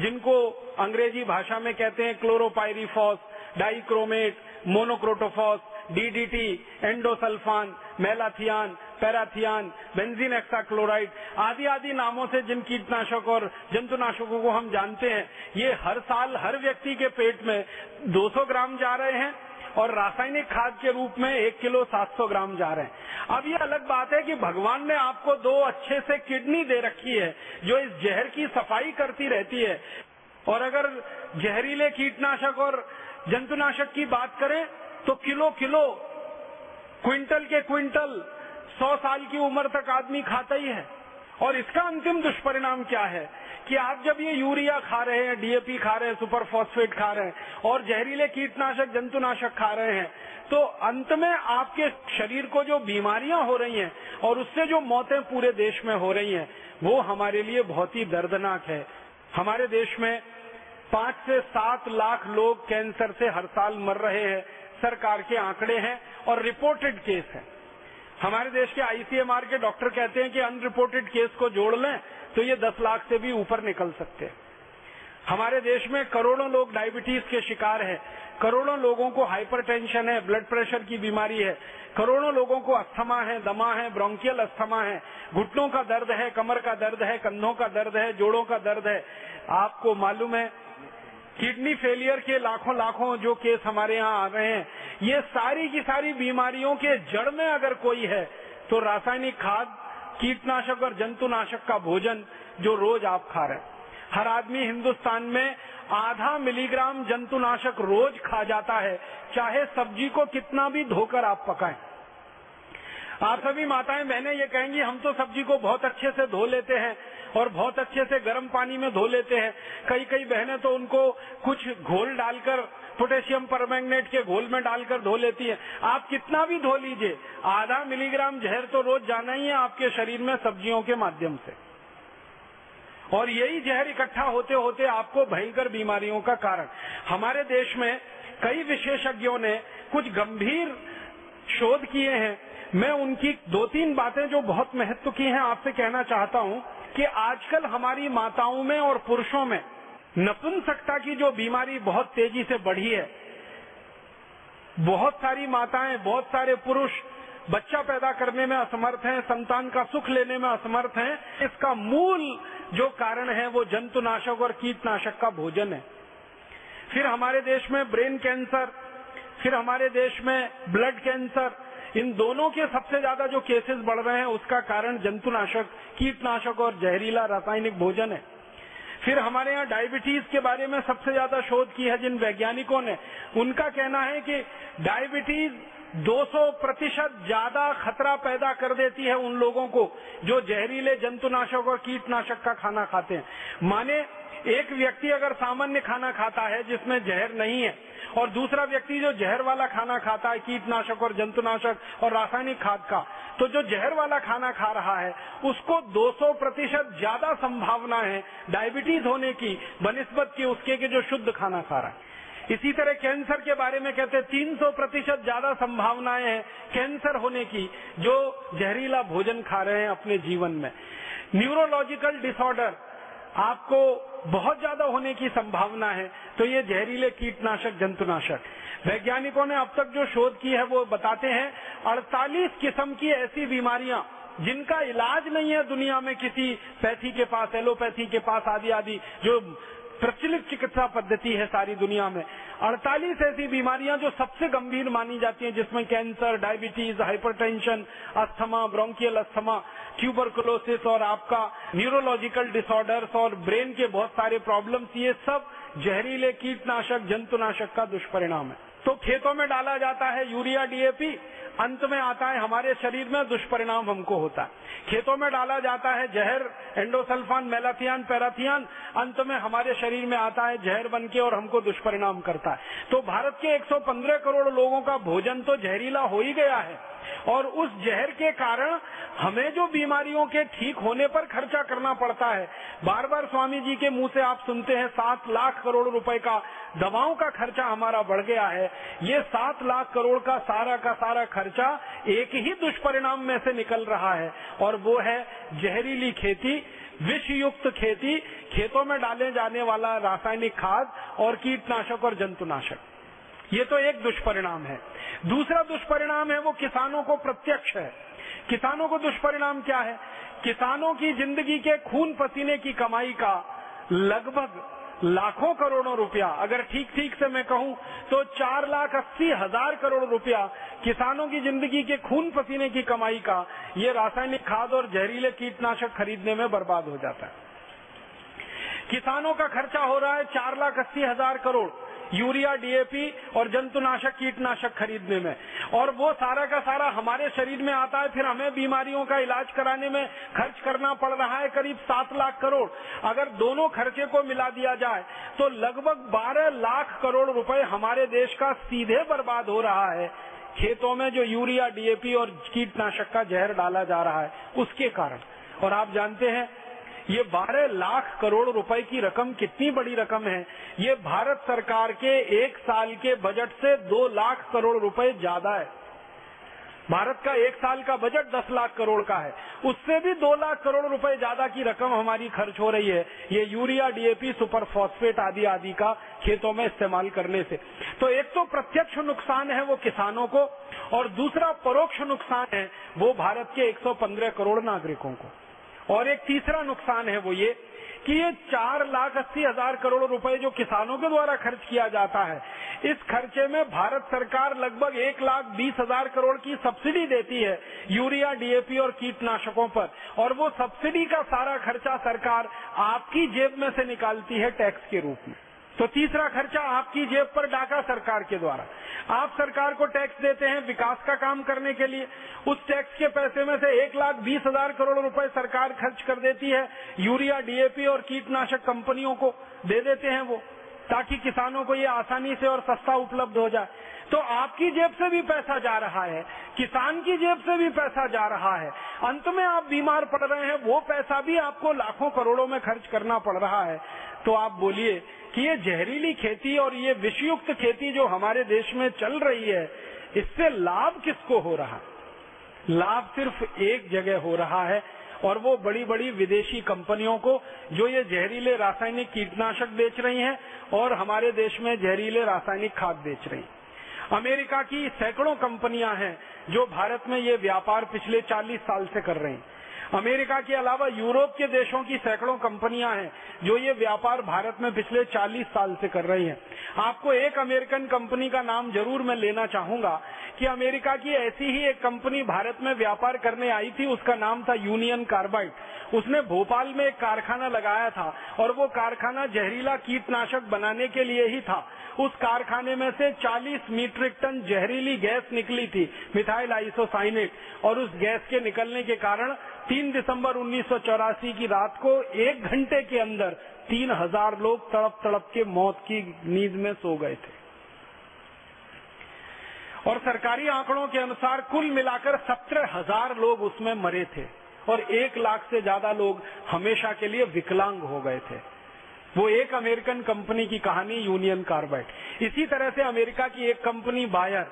जिनको अंग्रेज़ी भाषा में कहते हैं chlorpyrifos dichromate, monocrotophos, DDT, endosulfan, malathion parathion, benzene hexachloride आदि आदि नामों से जिन कीटनाशक और जंतुनाशकों को हम जानते हैं, ये हर साल हर व्यक्ति के पेट में 200 ग्राम जा रहे हैं और रासायनिक खाद के रूप में एक किलो 700 ग्राम जा रहे हैं। अब ये अलग बात है कि भगवान ने आपको दो अच्छे से किडनी दे रखी है, जो इस जहर की सफ़ाई करती रहती है। और अगर जहरीले कीटनाशक और जंतुनाशक की बात करें तो किलो किलो क्विंटल के क्विंटल सौ साल की उम्र तक आदमी खाता ही है। और इसका अंतिम दुष्परिणाम क्या है कि आप जब ये यूरिया खा रहे हैं डीएपी खा रहे हैं, सुपर फॉस्फेट खा रहे हैं, और जहरीले कीटनाशक, जंतुनाशक खा रहे हैं तो अंत में आपके शरीर को जो बीमारियाँ हो रही हैं और उससे जो मौतें पूरे देश में हो रही हैं, वो हमारे लिए बहुत ही दर्दनाक है। हमारे देश में पाँच से सात लाख लोग कैंसर से हर साल मर रहे हैं, सरकार के आंकड़े हैं और रिपोर्टेड केस है। हमारे देश के आईसीएमआर के डॉक्टर कहते हैं कि अनरिपोर्टेड केस को जोड़ लें तो ये दस लाख से भी ऊपर निकल सकते हैं। हमारे देश में करोड़ों लोग डायबिटीज़ के शिकार हैं। करोड़ों लोगों को हाइपरटेंशन है ब्लड प्रेशर की बीमारी है। करोड़ों लोगों को अस्थमा है, दमा है ब्रोंकियल अस्थमा है। घुटनों का दर्द है, कमर का दर्द है, कंधों का दर्द है, जोड़ों का दर्द है। आपको मालूम है किडनी फेलियर के लाखों लाखों जो केस हमारे यहाँ आ रहे हैं, ये सारी की सारी बीमारियों के जड़ में अगर कोई है तो रासायनिक खाद, कीटनाशक और जंतुनाशक का भोजन जो रोज आप खा रहे हैं। हर आदमी हिंदुस्तान में आधा मिलीग्राम जंतुनाशक रोज खा जाता है, चाहे सब्ज़ी को कितना भी धोकर आप पकाएँ। आप सभी माताएँ, बहनें, ये कहेंगी, हम तो सब्ज़ी को बहुत अच्छे से धो लेते हैं और बहुत अच्छे से गर्म पानी में धो लेते हैं। कई कई बहनें तो उनको कुछ घोल डालकर, पोटेशियम परमैंगनेट के घोल में डालकर धो लेती है। आप कितना भी धो लीजिए, आधा मिलीग्राम जहर तो रोज जाना ही है आपके शरीर में सब्जियों के माध्यम से। और यही जहर इकट्ठा होते होते आपको भयंकर बीमारियों का कारण। हमारे देश में कई विशेषज्ञों ने कुछ गंभीर शोध किए हैं। मैं उनकी दो तीन बातें जो बहुत महत्व की हैं, आपसे कहना चाहता हूँ। कि आजकल हमारी माताओं में और पुरुषों में नपुंसकता की जो बीमारी बहुत तेज़ी से बढ़ी है, बहुत सारी माताएँ, बहुत सारे पुरुष बच्चा पैदा करने में असमर्थ हैं, संतान का सुख लेने में असमर्थ हैं, इसका मूल जो कारण है वो जंतुनाशक और कीटनाशक का भोजन है। फिर हमारे देश में ब्रेन कैंसर, फिर हमारे देश में ब्लड कैंसर इन दोनों के सबसे ज़्यादा जो केसेस बढ़ रहे हैं, उसका कारण जंतुनाशक, कीटनाशक और जहरीला रासायनिक भोजन है। फिर हमारे यहाँ डायबिटीज़ के बारे में सबसे ज़्यादा शोध की है जिन वैज्ञानिकों ने, उनका कहना है कि डायबिटीज़ 200 प्रतिशत ज़्यादा खतरा पैदा कर देती है उन लोगों को जो जहरीले जंतुनाशक और कीटनाशक का खाना खाते हैं। माने एक व्यक्ति अगर सामान्य खाना खाता है जिसमें जहर नहीं है और दूसरा व्यक्ति जो जहर वाला खाना खाता है, कीटनाशक और जंतुनाशक और रासायनिक खाद का तो जो जहर वाला खाना खा रहा है, उसको 200 प्रतिशत ज़्यादा संभावना है डायबिटीज़ होने की, बनस्बत की उसके के जो शुद्ध खाना खा रहा है। इसी तरह कैंसर के बारे में कहते हैं 300 प्रतिशत ज़्यादा संभावनाएँ हैं कैंसर होने की, जो जहरीला भोजन खा रहे हैं अपने जीवन में। न्यूरोलॉजिकल डिसऑर्डर आपको बहुत ज़्यादा होने की संभावना है। तो ये जहरीले कीटनाशक, जंतुनाशक। वैज्ञानिकों ने अब तक जो शोध की है वो बताते हैं 48 किस्म की ऐसी बीमारियाँ, जिनका इलाज नहीं है दुनिया में किसी पैथी के पास, एलोपैथी के पास, आदि आदि, जो प्रचलित चिकित्सा पद्धति है सारी दुनिया में। 48 ऐसी बीमारियाँ जो सबसे गंभीर मानी जाती हैं, जिसमें cancer, diabetes, hypertension, asthma, bronchial asthma, tuberculosis और आपका न्यूरोलॉजिकल डिसऑर्डर्स और ब्रेन के बहुत सारे प्रॉब्लम्स, ये सब जहरीले कीटनाशक, जंतुनाशक का दुष्परिणाम है। तो खेतों में डाला जाता है यूरिया, डीएपी अंत में आता है, हमारे शरीर में दुष्परिणाम हमको होता है। खेतों में डाला जाता है जहर, एंडोसल्फान, मेलाथियान, पैराथियान, अंत में हमारे शरीर में आता है जहर बन के और हमको दुष्परिणाम करता है। तो भारत के 115 करोड़ लोगों का भोजन तो जहरीला हो ही गया है। और उस जहर के कारण हमें जो बीमारियों के ठीक होने पर खर्चा करना पड़ता है बार बार स्वामी जी के मुँह से आप सुनते हैं, सात लाख करोड़ रुपए का दवाओं का खर्चा हमारा बढ़ गया है। ये सात लाख करोड़ का सारा का सारा खर्चा एक ही दुष्परिणाम में से निकल रहा है। और वो है जहरीली खेती, विषयुक्त खेती, खेतों में डाले जाने वाला रासायनिक खाद और कीटनाशक और जंतुनाशक। ये तो एक दुष्परिणाम है। दूसरा दुष्परिणाम है वो किसानों को प्रत्यक्ष है। किसानों को दुष्परिणाम क्या है? किसानों की ज़िंदगी के खून पसीने की कमाई का लगभग लाखों करोड़ों रुपया। अगर ठीक ठीक से मैं कहूँ तो चार लाख अस्सी हज़ार करोड़ रुपया किसानों की ज़िंदगी के खून पसीने की कमाई का ये रासायनिक खाद और जहरीले कीटनाशक खरीदने में बर्बाद हो जाता है। किसानों का खर्चा हो रहा है चार लाख अस्सी हज़ार करोड़। यूरिया डीएपी और जंतुनाशक, कीटनाशक खरीदने में। और वो सारा का सारा हमारे शरीर में आता है, फिर हमें बीमारियों का इलाज कराने में खर्च करना पड़ रहा है करीब सात लाख करोड़। अगर दोनों खर्चे को मिला दिया जाए तो लगभग बारह लाख करोड़ रुपए हमारे देश का सीधे बर्बाद हो रहा है। खेतों में जो यूरिया डीएपी और कीटनाशक का जहर डाला जा रहा है, उसके कारण। और आप जानते हैं ये 12 लाख करोड़ रुपए की रकम कितनी बड़ी रकम है? ये भारत सरकार के एक साल के बजट से दो लाख करोड़ रुपए ज़्यादा है। भारत का एक साल का बजट दस लाख करोड़ का है। उससे भी दो लाख करोड़ रुपए ज़्यादा की रकम हमारी खर्च हो रही है। ये यूरिया डीएपी सुपर फॉस्फेट आदि आदि का खेतों में इस्तेमाल करने से। तो एक तो प्रत्यक्ष नुकसान है वो किसानों को, और दूसरा परोक्ष नुकसान है वो भारत के 115 करोड़ नागरिकों को। और एक तीसरा नुकसान है वो ये कि ये चार लाख अस्सी हज़ार करोड़ रुपए जो किसानों के द्वारा खर्च किया जाता है, इस खर्चे में भारत सरकार लगभग एक लाख बीस हज़ार करोड़ की सब्सिडी देती है यूरिया, डीएपी और कीटनाशकों पर। और वो सब्सिडी का सारा खर्चा सरकार आपकी जेब में से निकालती है टैक्स के रूप में। तो तीसरा खर्चा आपकी जेब पर डाका सरकार के द्वारा। आप सरकार को टैक्स देते हैं विकास का काम करने के लिए। उस टैक्स के पैसे में से एक लाख बीस हज़ार करोड़ रुपए सरकार खर्च कर देती है। यूरिया, डीएपी और कीटनाशक कंपनियों को दे देते हैं वो, ताकि किसानों को ये आसानी से और सस्ता उपलब्ध हो जाए। तो आपकी जेब से भी पैसा जा रहा है, किसान की जेब से भी पैसा जा रहा है। अंत में आप बीमार पड़ रहे हैं, वो पैसा भी आपको लाखों करोड़ों में खर्च करना पड़ रहा है। तो आप बोलिए कि ये जहरीली खेती और ये विषयुक्त खेती जो हमारे देश में चल रही है, इससे लाभ किसको हो रहा? लाभ सिर्फ़ एक जगह हो रहा है और वो बड़ी बड़ी विदेशी कंपनियों को, जो ये जहरीले रासायनिक कीटनाशक बेच रही हैं और हमारे देश में जहरीले रासायनिक खाद बेच रही हैं। अमेरिका की सैकड़ों कंपनियाँ हैं जो भारत में ये व्यापार पिछले 40 साल से कर रही हैं। अमेरिका के अलावा यूरोप के देशों की सैकड़ों कंपनियाँ हैं, जो ये व्यापार भारत में पिछले 40 साल से कर रही हैं। आपको एक अमेरिकन कंपनी का नाम ज़रूर मैं लेना चाहूँगा कि अमेरिका की ऐसी ही एक कंपनी भारत में व्यापार करने आई थी, उसका नाम था यूनियन कार्बाइड उसने भोपाल में एक कारखाना लगाया था और वो कारखाना जहरीला कीटनाशक बनाने के लिए ही था उस कारखाने में से 40 मीट्रिक टन जहरीली गैस निकली थी, मिथाइल आइसोसाइनेट। और उस गैस के निकलने के कारण 3 दिसंबर उन्नीस सौ चौरासी की रात को एक घंटे के अंदर तीन हज़ार लोग तड़प तड़प के मौत की नींद में सो गए थे। और सरकारी आंकड़ों के अनुसार कुल मिलाकर सत्रह हज़ार लोग उसमें मरे थे और एक लाख से ज़्यादा लोग हमेशा के लिए विकलांग हो गए थे। वो एक अमेरिकन कंपनी की कहानी, यूनियन कार्बाइड। इसी तरह से अमेरिका की एक कंपनी, बायर।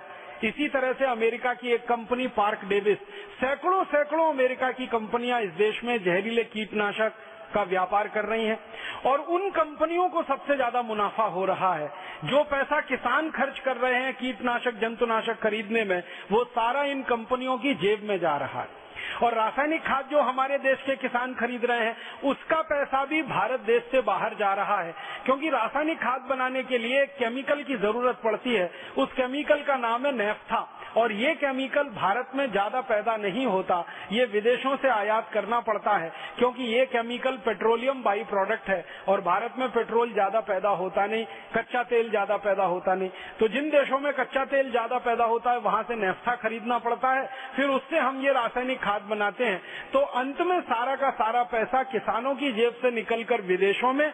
इसी तरह से अमेरिका की एक कंपनी, पार्क डेविस। सैकड़ों सैकड़ों अमेरिका की कंपनियाँ इस देश में जहरीले कीटनाशक का व्यापार कर रही हैं। और उन कंपनियों को सबसे ज़्यादा मुनाफा हो रहा है। जो पैसा किसान खर्च कर रहे हैं, कीटनाशक, जंतुनाशक खरीदने में, वो सारा इन कंपनियों की जेब में जा रहा है। और रासायनिक खाद जो हमारे देश के किसान खरीद रहे हैं, उसका पैसा भी भारत देश से बाहर जा रहा है। क्योंकि रासायनिक खाद बनाने के लिए केमिकल की ज़रूरत पड़ती है। उस केमिकल का नाम है नेफ्था और ये केमिकल भारत में ज़्यादा पैदा नहीं होता। ये विदेशों से आयात करना पड़ता है। क्योंकि ये केमिकल पेट्रोलियम बाई प्रोडक्ट है। और भारत में पेट्रोल ज़्यादा पैदा होता नहीं। कच्चा तेल ज़्यादा पैदा होता नहीं। तो जिन देशों में कच्चा तेल ज़्यादा पैदा होता है, वहाँ से नेफ्था खरीदना पड़ता है। फिर उससे हम ये रासायनिक खाद बनाते हैं। तो अंत में सारा का सारा पैसा किसानों की जेब से निकलकर विदेशों में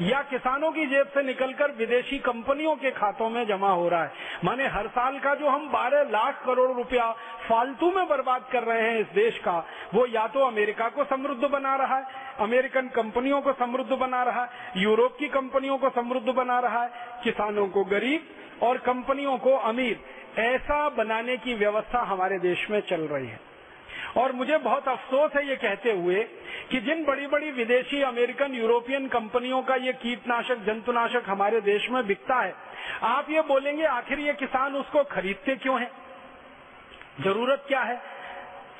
या किसानों की जेब से निकलकर विदेशी कंपनियों के खातों में जमा हो रहा है। माने हर साल का जो हम 12 लाख करोड़ रुपया फालतू में बर्बाद कर रहे हैं इस देश का, वो या तो अमेरिका को समृद्ध बना रहा है, अमेरिकन कंपनियों को समृद्ध बना रहा है, यूरोप की कंपनियों को समृद्ध बना रहा है, किसानों को गरीब और कंपनियों को अमीर, ऐसा बनाने की व्यवस्था हमारे देश में चल रही है। और मुझे बहुत अफसोस है ये कहते हुए कि जिन बड़ी बड़ी विदेशी, अमेरिकन, यूरोपियन कंपनियों का ये कीटनाशक, जंतुनाशक हमारे देश में बिकता है, आप ये बोलेंगे, आखिर ये किसान उसको खरीदते क्यों है? ज़रूरत क्या है?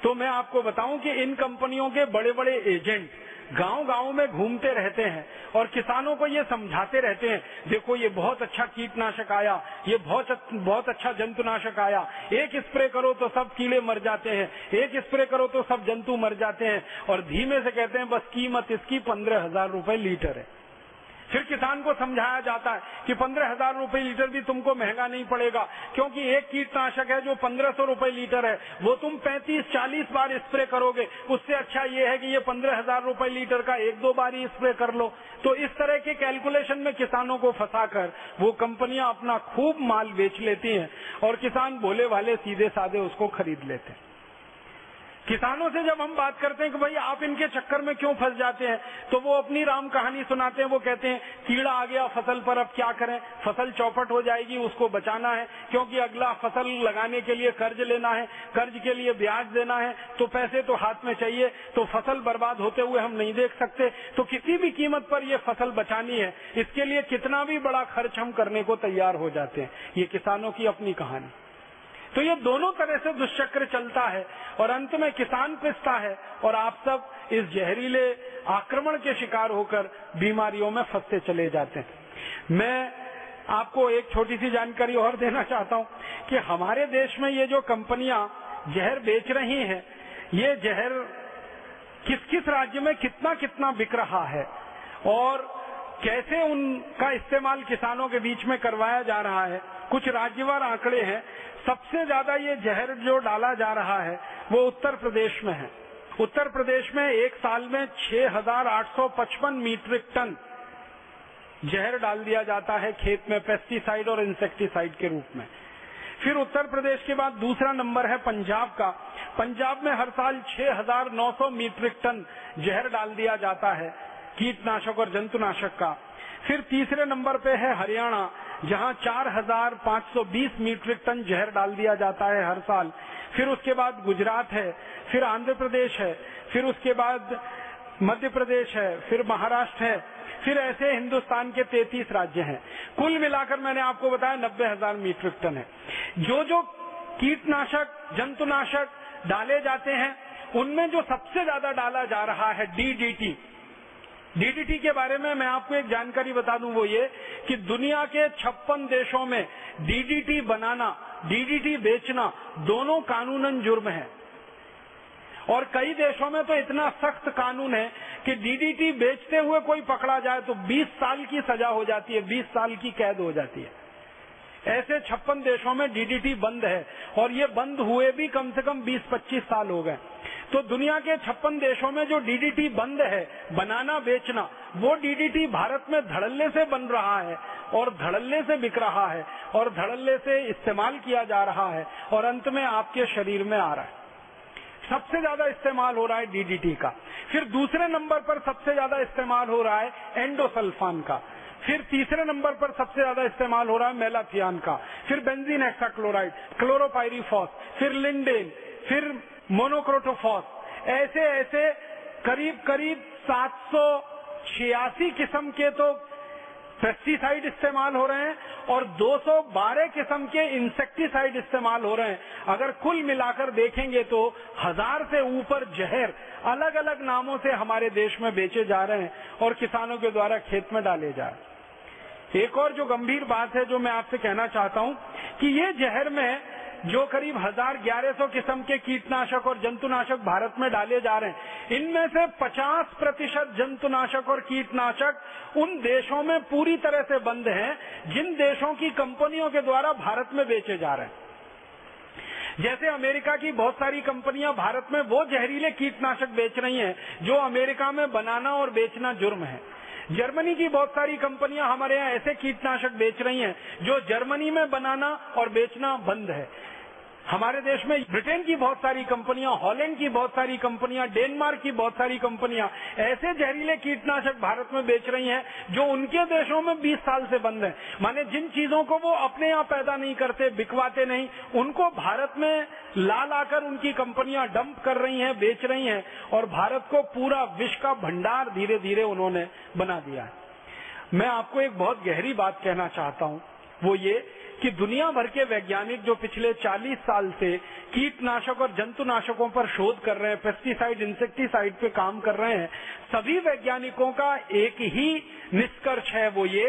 तो मैं आपको बताऊँ कि इन कंपनियों के बड़े बड़े एजेंट गाँव गाँव में घूमते रहते हैं और किसानों को ये समझाते रहते हैं, देखो ये बहुत अच्छा कीटनाशक आया, ये बहुत बहुत अच्छा जंतुनाशक आया, एक स्प्रे करो तो सब कीड़े मर जाते हैं, एक स्प्रे करो तो सब जंतु मर जाते हैं, और धीमे से कहते हैं बस कीमत इसकी पंद्रह हज़ार रूपए लीटर है। फिर किसान को समझाया जाता है कि पंद्रह हज़ार रुपये लीटर भी तुमको महँगा नहीं पड़ेगा, क्योंकि एक कीटनाशक है जो पंद्रह सौ रुपये लीटर है। वो तुम पैंतीस, चालीस बार स्प्रे करोगे। उससे अच्छा ये है कि ये पंद्रह हज़ार रुपये लीटर का एक दो बार ही स्प्रे कर लो। तो इस तरह के कैलकुलेशन में किसानों को फंसाकर वो कंपनियाँ अपना खूब माल बेच लेती हैं और किसान भोले भाले सीधे साधे उसको खरीद लेते हैं। किसानों से जब हम बात करते हैं कि भाई आप इनके चक्कर में क्यों फंस जाते हैं तो वो अपनी राम कहानी सुनाते हैं, वो कहते हैं, कीड़ा आ गया फ़सल पर, अब क्या करें? फ़सल चौपट हो जाएगी, उसको बचाना है, क्योंकि अगला फ़सल लगाने के लिए कर्ज लेना है, कर्ज के लिए ब्याज देना है तो पैसे तो हाथ में चाहिए तो फ़सल बर्बाद होते हुए हम नहीं देख सकते तो किसी भी कीमत पर ये फ़सल बचानी है, इसके लिए कितना भी बड़ा खर्च हम करने को तैयार हो जाते हैं। ये किसानों की अपनी कहानी। तो ये दोनों तरह से दुष्चक्र चलता है और अंत में किसान पिसता है और आप सब इस जहरीले आक्रमण के शिकार होकर बीमारियों में फंसते चले जाते हैं। मैं आपको एक छोटी सी जानकारी और देना चाहता हूँ कि हमारे देश में ये जो कंपनियाँ जहर बेच रही हैं, ये जहर किस किस राज्य में कितना कितना बिक रहा है और कैसे उनका इस्तेमाल किसानों के बीच में करवाया जा रहा है। कुछ राज्यवार आंकड़े हैं सबसे ज़्यादा ये जहर जो डाला जा रहा है वो उत्तर प्रदेश में है। उत्तर प्रदेश में एक साल में 6,855 मीट्रिक टन जहर डाल दिया जाता है खेत में पेस्टिसाइड और इंसेक्टिसाइड के रूप में। फिर उत्तर प्रदेश के बाद दूसरा नंबर है पंजाब का। पंजाब में हर साल 6,900 मीट्रिक टन जहर डाल दिया जाता है कीटनाशक और जंतुनाशक का। फिर तीसरे नंबर पे है हरियाणा जहाँ 4,520 मीट्रिक टन जहर डाल दिया जाता है हर साल। फिर उसके बाद गुजरात है फिर आंध्र प्रदेश है फिर उसके बाद मध्य प्रदेश है फिर महाराष्ट्र है फिर ऐसे हिंदुस्तान के 33 राज्य हैं। कुल मिलाकर मैंने आपको बताया नब्बे हज़ार मीट्रिक टन है। जो जो कीटनाशक जंतुनाशक डाले जाते हैं उनमें जो सबसे ज़्यादा डाला जा रहा है डीडीटी डीडीटी के बारे में मैं आपको एक जानकारी बता दूँ वो ये कि दुनिया के छप्पन देशों में डीडीटी बनाना डीडीटी बेचना दोनों कानूनन जुर्म है। और कई देशों में तो इतना सख्त कानून है कि डीडीटी बेचते हुए कोई पकड़ा जाए तो 20 साल की सजा हो जाती है 20 साल की कैद हो जाती है। ऐसे छप्पन देशों में डीडीटी बंद है और ये बंद हुए भी कम से कम 20-25 साल हो गए। तो दुनिया के छप्पन देशों में जो डीडीटी बंद है, बनाना, बेचना, वो डीडीटी भारत में धड़ल्ले से बन रहा है और धड़ल्ले से बिक रहा है और धड़ल्ले से इस्तेमाल किया जा रहा है और अंत में आपके शरीर में आ रहा है। सबसे ज़्यादा इस्तेमाल हो रहा है डीडीटी का। फिर दूसरे नंबर पर सबसे ज़्यादा इस्तेमाल हो रहा है एंडोसल्फान का। फिर तीसरे नंबर पर सबसे ज़्यादा इस्तेमाल हो रहा है मेलाथियान का। फिर बेंजीन एक्साक्लोराइड क्लोरोपायरीफॉस फिर लिंडेन, फिर मोनोक्रोटोफॉस ऐसे ऐसे करीब करीब सात सौ छियासी किस्म के तो पेस्टिसाइड इस्तेमाल हो रहे हैं और 212 किस्म के इंसेक्टिसाइड इस्तेमाल हो रहे हैं। अगर कुल मिलाकर देखेंगे तो हज़ार से ऊपर जहर अलग अलग नामों से हमारे देश में बेचे जा रहे हैं और किसानों के द्वारा खेत में डाले जा रहे हैं। एक और जो गंभीर बात है जो मैं आपसे कहना चाहता हूँ कि ये जहर में जो करीब हज़ार ग्यारह सौ किस्म के कीटनाशक और जंतुनाशक भारत में डाले जा रहे हैं। इनमें से 50 प्रतिशत जंतुनाशक और कीटनाशक उन देशों में पूरी तरह से बंद हैं, जिन देशों की कंपनियों के द्वारा भारत में बेचे जा रहे हैं। जैसे अमेरिका की बहुत सारी कंपनियाँ भारत में वो जहरीले कीटनाशक बेच रही हैं, जो अमेरिका में बनाना और बेचना जुर्म है। जर्मनी की बहुत सारी कंपनियाँ हमारे यहाँ ऐसे कीटनाशक बेच रही हैं, जो जर्मनी में बनाना और बेचना बंद है। हमारे देश में ब्रिटेन की बहुत सारी कंपनियाँ, हॉलैंड की बहुत सारी कंपनियाँ, डेनमार्क की बहुत सारी कंपनियाँ, ऐसे जहरीले कीटनाशक भारत में बेच रही हैं, जो उनके देशों में 20 साल से बंद है। माने जिन चीज़ों को वो अपने यहाँ पैदा नहीं करते, बिकवाते नहीं, उनको भारत में ला लाकर उनकी कंपनियाँ डंप कर रही हैं, बेच रही हैं, और भारत को पूरा विश्व का भंडार धीरे धीरे उन्होंने बना दिया है। मैं आपको एक बहुत गहरी बात कहना चाहता हूँ, वो ये कि दुनिया भर के वैज्ञानिक जो पिछले 40 साल से कीटनाशक और जंतुनाशकों पर शोध कर रहे हैं पेस्टिसाइड इंसेक्टिसाइड पे काम कर रहे हैं, सभी वैज्ञानिकों का एक ही निष्कर्ष है वो ये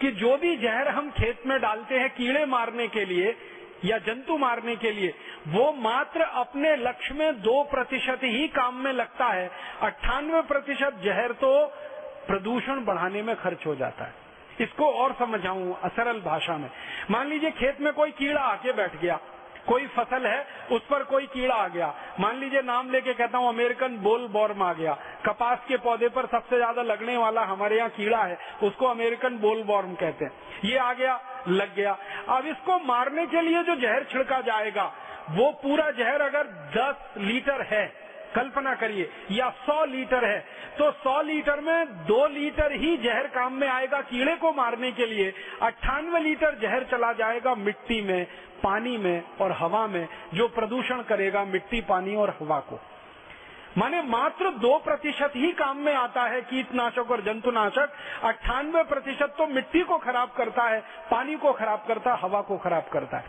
कि जो भी जहर हम खेत में डालते हैं कीड़े मारने के लिए या जंतु मारने के लिए, वो मात्र अपने लक्ष्य में दो प्रतिशत ही काम में लगता है। अट्ठानवे प्रतिशत जहर तो प्रदूषण बढ़ाने में खर्च हो जाता है। इसको और समझाऊं सरल भाषा में? मान लीजिए खेत में कोई कीड़ा आके बैठ गया, कोई फ़सल है, उस पर कोई कीड़ा आ गया। मान लीजिए नाम लेके कहता हूँ, अमेरिकन बोल बॉर्म आ गया। कपास के पौधे पर सबसे ज़्यादा लगने वाला हमारे यहाँ कीड़ा है, उसको अमेरिकन बोल बॉर्म कहते हैं। ये आ गया, लग गया। अब इसको मारने के लिए जो जहर छिड़का जाएगा, वो पूरा जहर अगर 10 लीटर है कल्पना करिए, या 100 लीटर है तो 100 लीटर में दो लीटर ही जहर काम में आएगा कीड़े को मारने के लिए। अट्ठानवे लीटर जहर चला जाएगा मिट्टी में, पानी में और हवा में, जो प्रदूषण करेगा मिट्टी, पानी और हवा को। माने मात्र दो प्रतिशत ही काम में आता है कीटनाशक और जंतुनाशक। अट्ठानवे प्रतिशत तो मिट्टी को खराब करता है, पानी को खराब करता है, हवा को खराब करता है।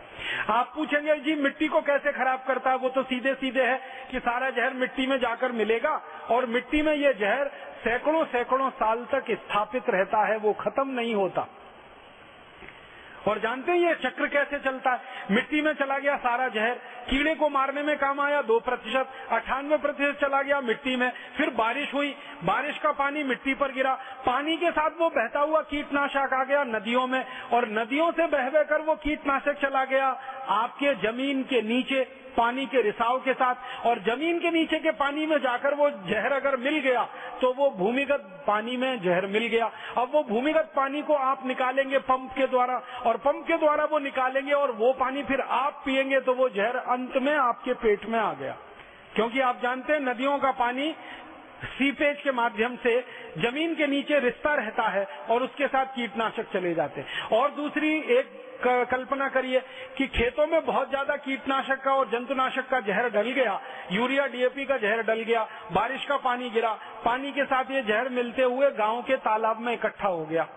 आप पूछेंगे, जी, मिट्टी को कैसे खराब करता है? वो तो सीधे सीधे है कि सारा जहर मिट्टी में जाकर मिलेगा और मिट्टी में ये जहर सैकड़ों सैकड़ों साल तक स्थापित रहता है, वो खत्म नहीं होता। और जानते हैं ये चक्र कैसे चलता है? मिट्टी में चला गया सारा जहर, कीड़े को मारने में काम आया, दो प्रतिशत, अठानवे प्रतिशत चला गया मिट्टी में। फिर बारिश हुई, बारिश का पानी मिट्टी पर गिरा। पानी के साथ वो बहता हुआ कीटनाशक आ गया नदियों में, और नदियों से बह बहकर वो कीटनाशक चला गया। आपके ज़मीन के नीचे पानी के रिसाव के साथ और ज़मीन के नीचे के पानी में जाकर वो जहर अगर मिल गया तो वो भूमिगत पानी में जहर मिल गया। अब वो भूमिगत पानी को आप निकालेंगे पंप के द्वारा और पंप के द्वारा वो निकालेंगे और वो पानी फिर आप पिएँगे तो वो जहर अंत में आपके पेट में आ गया। क्योंकि आप जानते हैं, नदियों का पानी सीपेज के माध्यम से ज़मीन के नीचे रिश्ता रहता है और उसके साथ कीटनाशक चले जाते हैं। और दूसरी एक कल्पना करिए कि खेतों में बहुत ज़्यादा कीटनाशक का और जंतुनाशक का जहर डल गया, यूरिया डीएपी का जहर डल गया, बारिश का पानी गिरा, पानी के साथ ये जहर मिलते हुए गाँव के तालाब में इकट्ठा हो गया।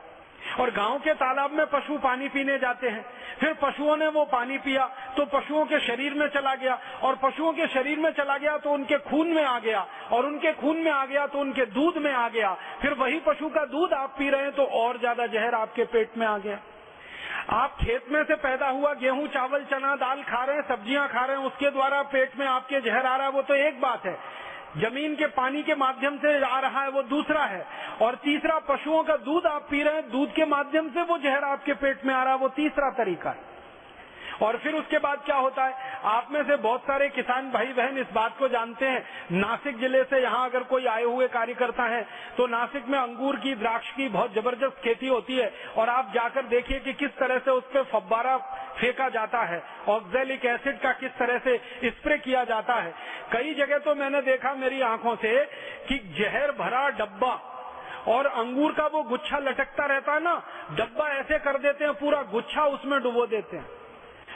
और गाँव के तालाब में पशु पानी पीने जाते हैं। फिर पशुओं ने वो पानी पिया तो पशुओं के शरीर में चला गया। और पशुओं के शरीर में चला गया तो उनके खून में आ गया। और उनके खून में आ गया तो उनके दूध में आ गया। फिर वही पशु का दूध आप पी रहे हैं तो और ज़्यादा जहर आपके पेट में आ गया। आप खेत में से पैदा हुआ गेहूँ, चावल, चना, दाल खा रहे हैं, सब्ज़ियाँ खा रहे हैं, उसके द्वारा पेट में आपके जहर आ रहा है, वो तो एक बात है। ज़मीन के पानी के माध्यम से आ रहा है, वो दूसरा है। और तीसरा, पशुओं का दूध आप पी रहे हैं, दूध के माध्यम से वो जहर आपके पेट में आ रहा है, वो तीसरा तरीका है। और फिर उसके बाद क्या होता है? आप में से बहुत सारे किसान भाई बहन इस बात को जानते हैं। नासिक ज़िले से यहाँ अगर कोई आए हुए कार्यकर्ता है तो नासिक में अंगूर की, द्राक्ष की बहुत ज़बरदस्त खेती होती है और आप जाकर देखिए कि किस तरह से उस पर फब्बारा फेंका जाता है ऑक्जेलिक एसिड का किस तरह से स्प्रे किया जाता है। कई जगह तो मैंने देखा मेरी आँखों से कि जहर भरा डब्बा और अंगूर का वो गुच्छा लटकता रहता है ना, डब्बा ऐसे कर देते हैं, पूरा गुच्छा उसमें डुबो देते हैं।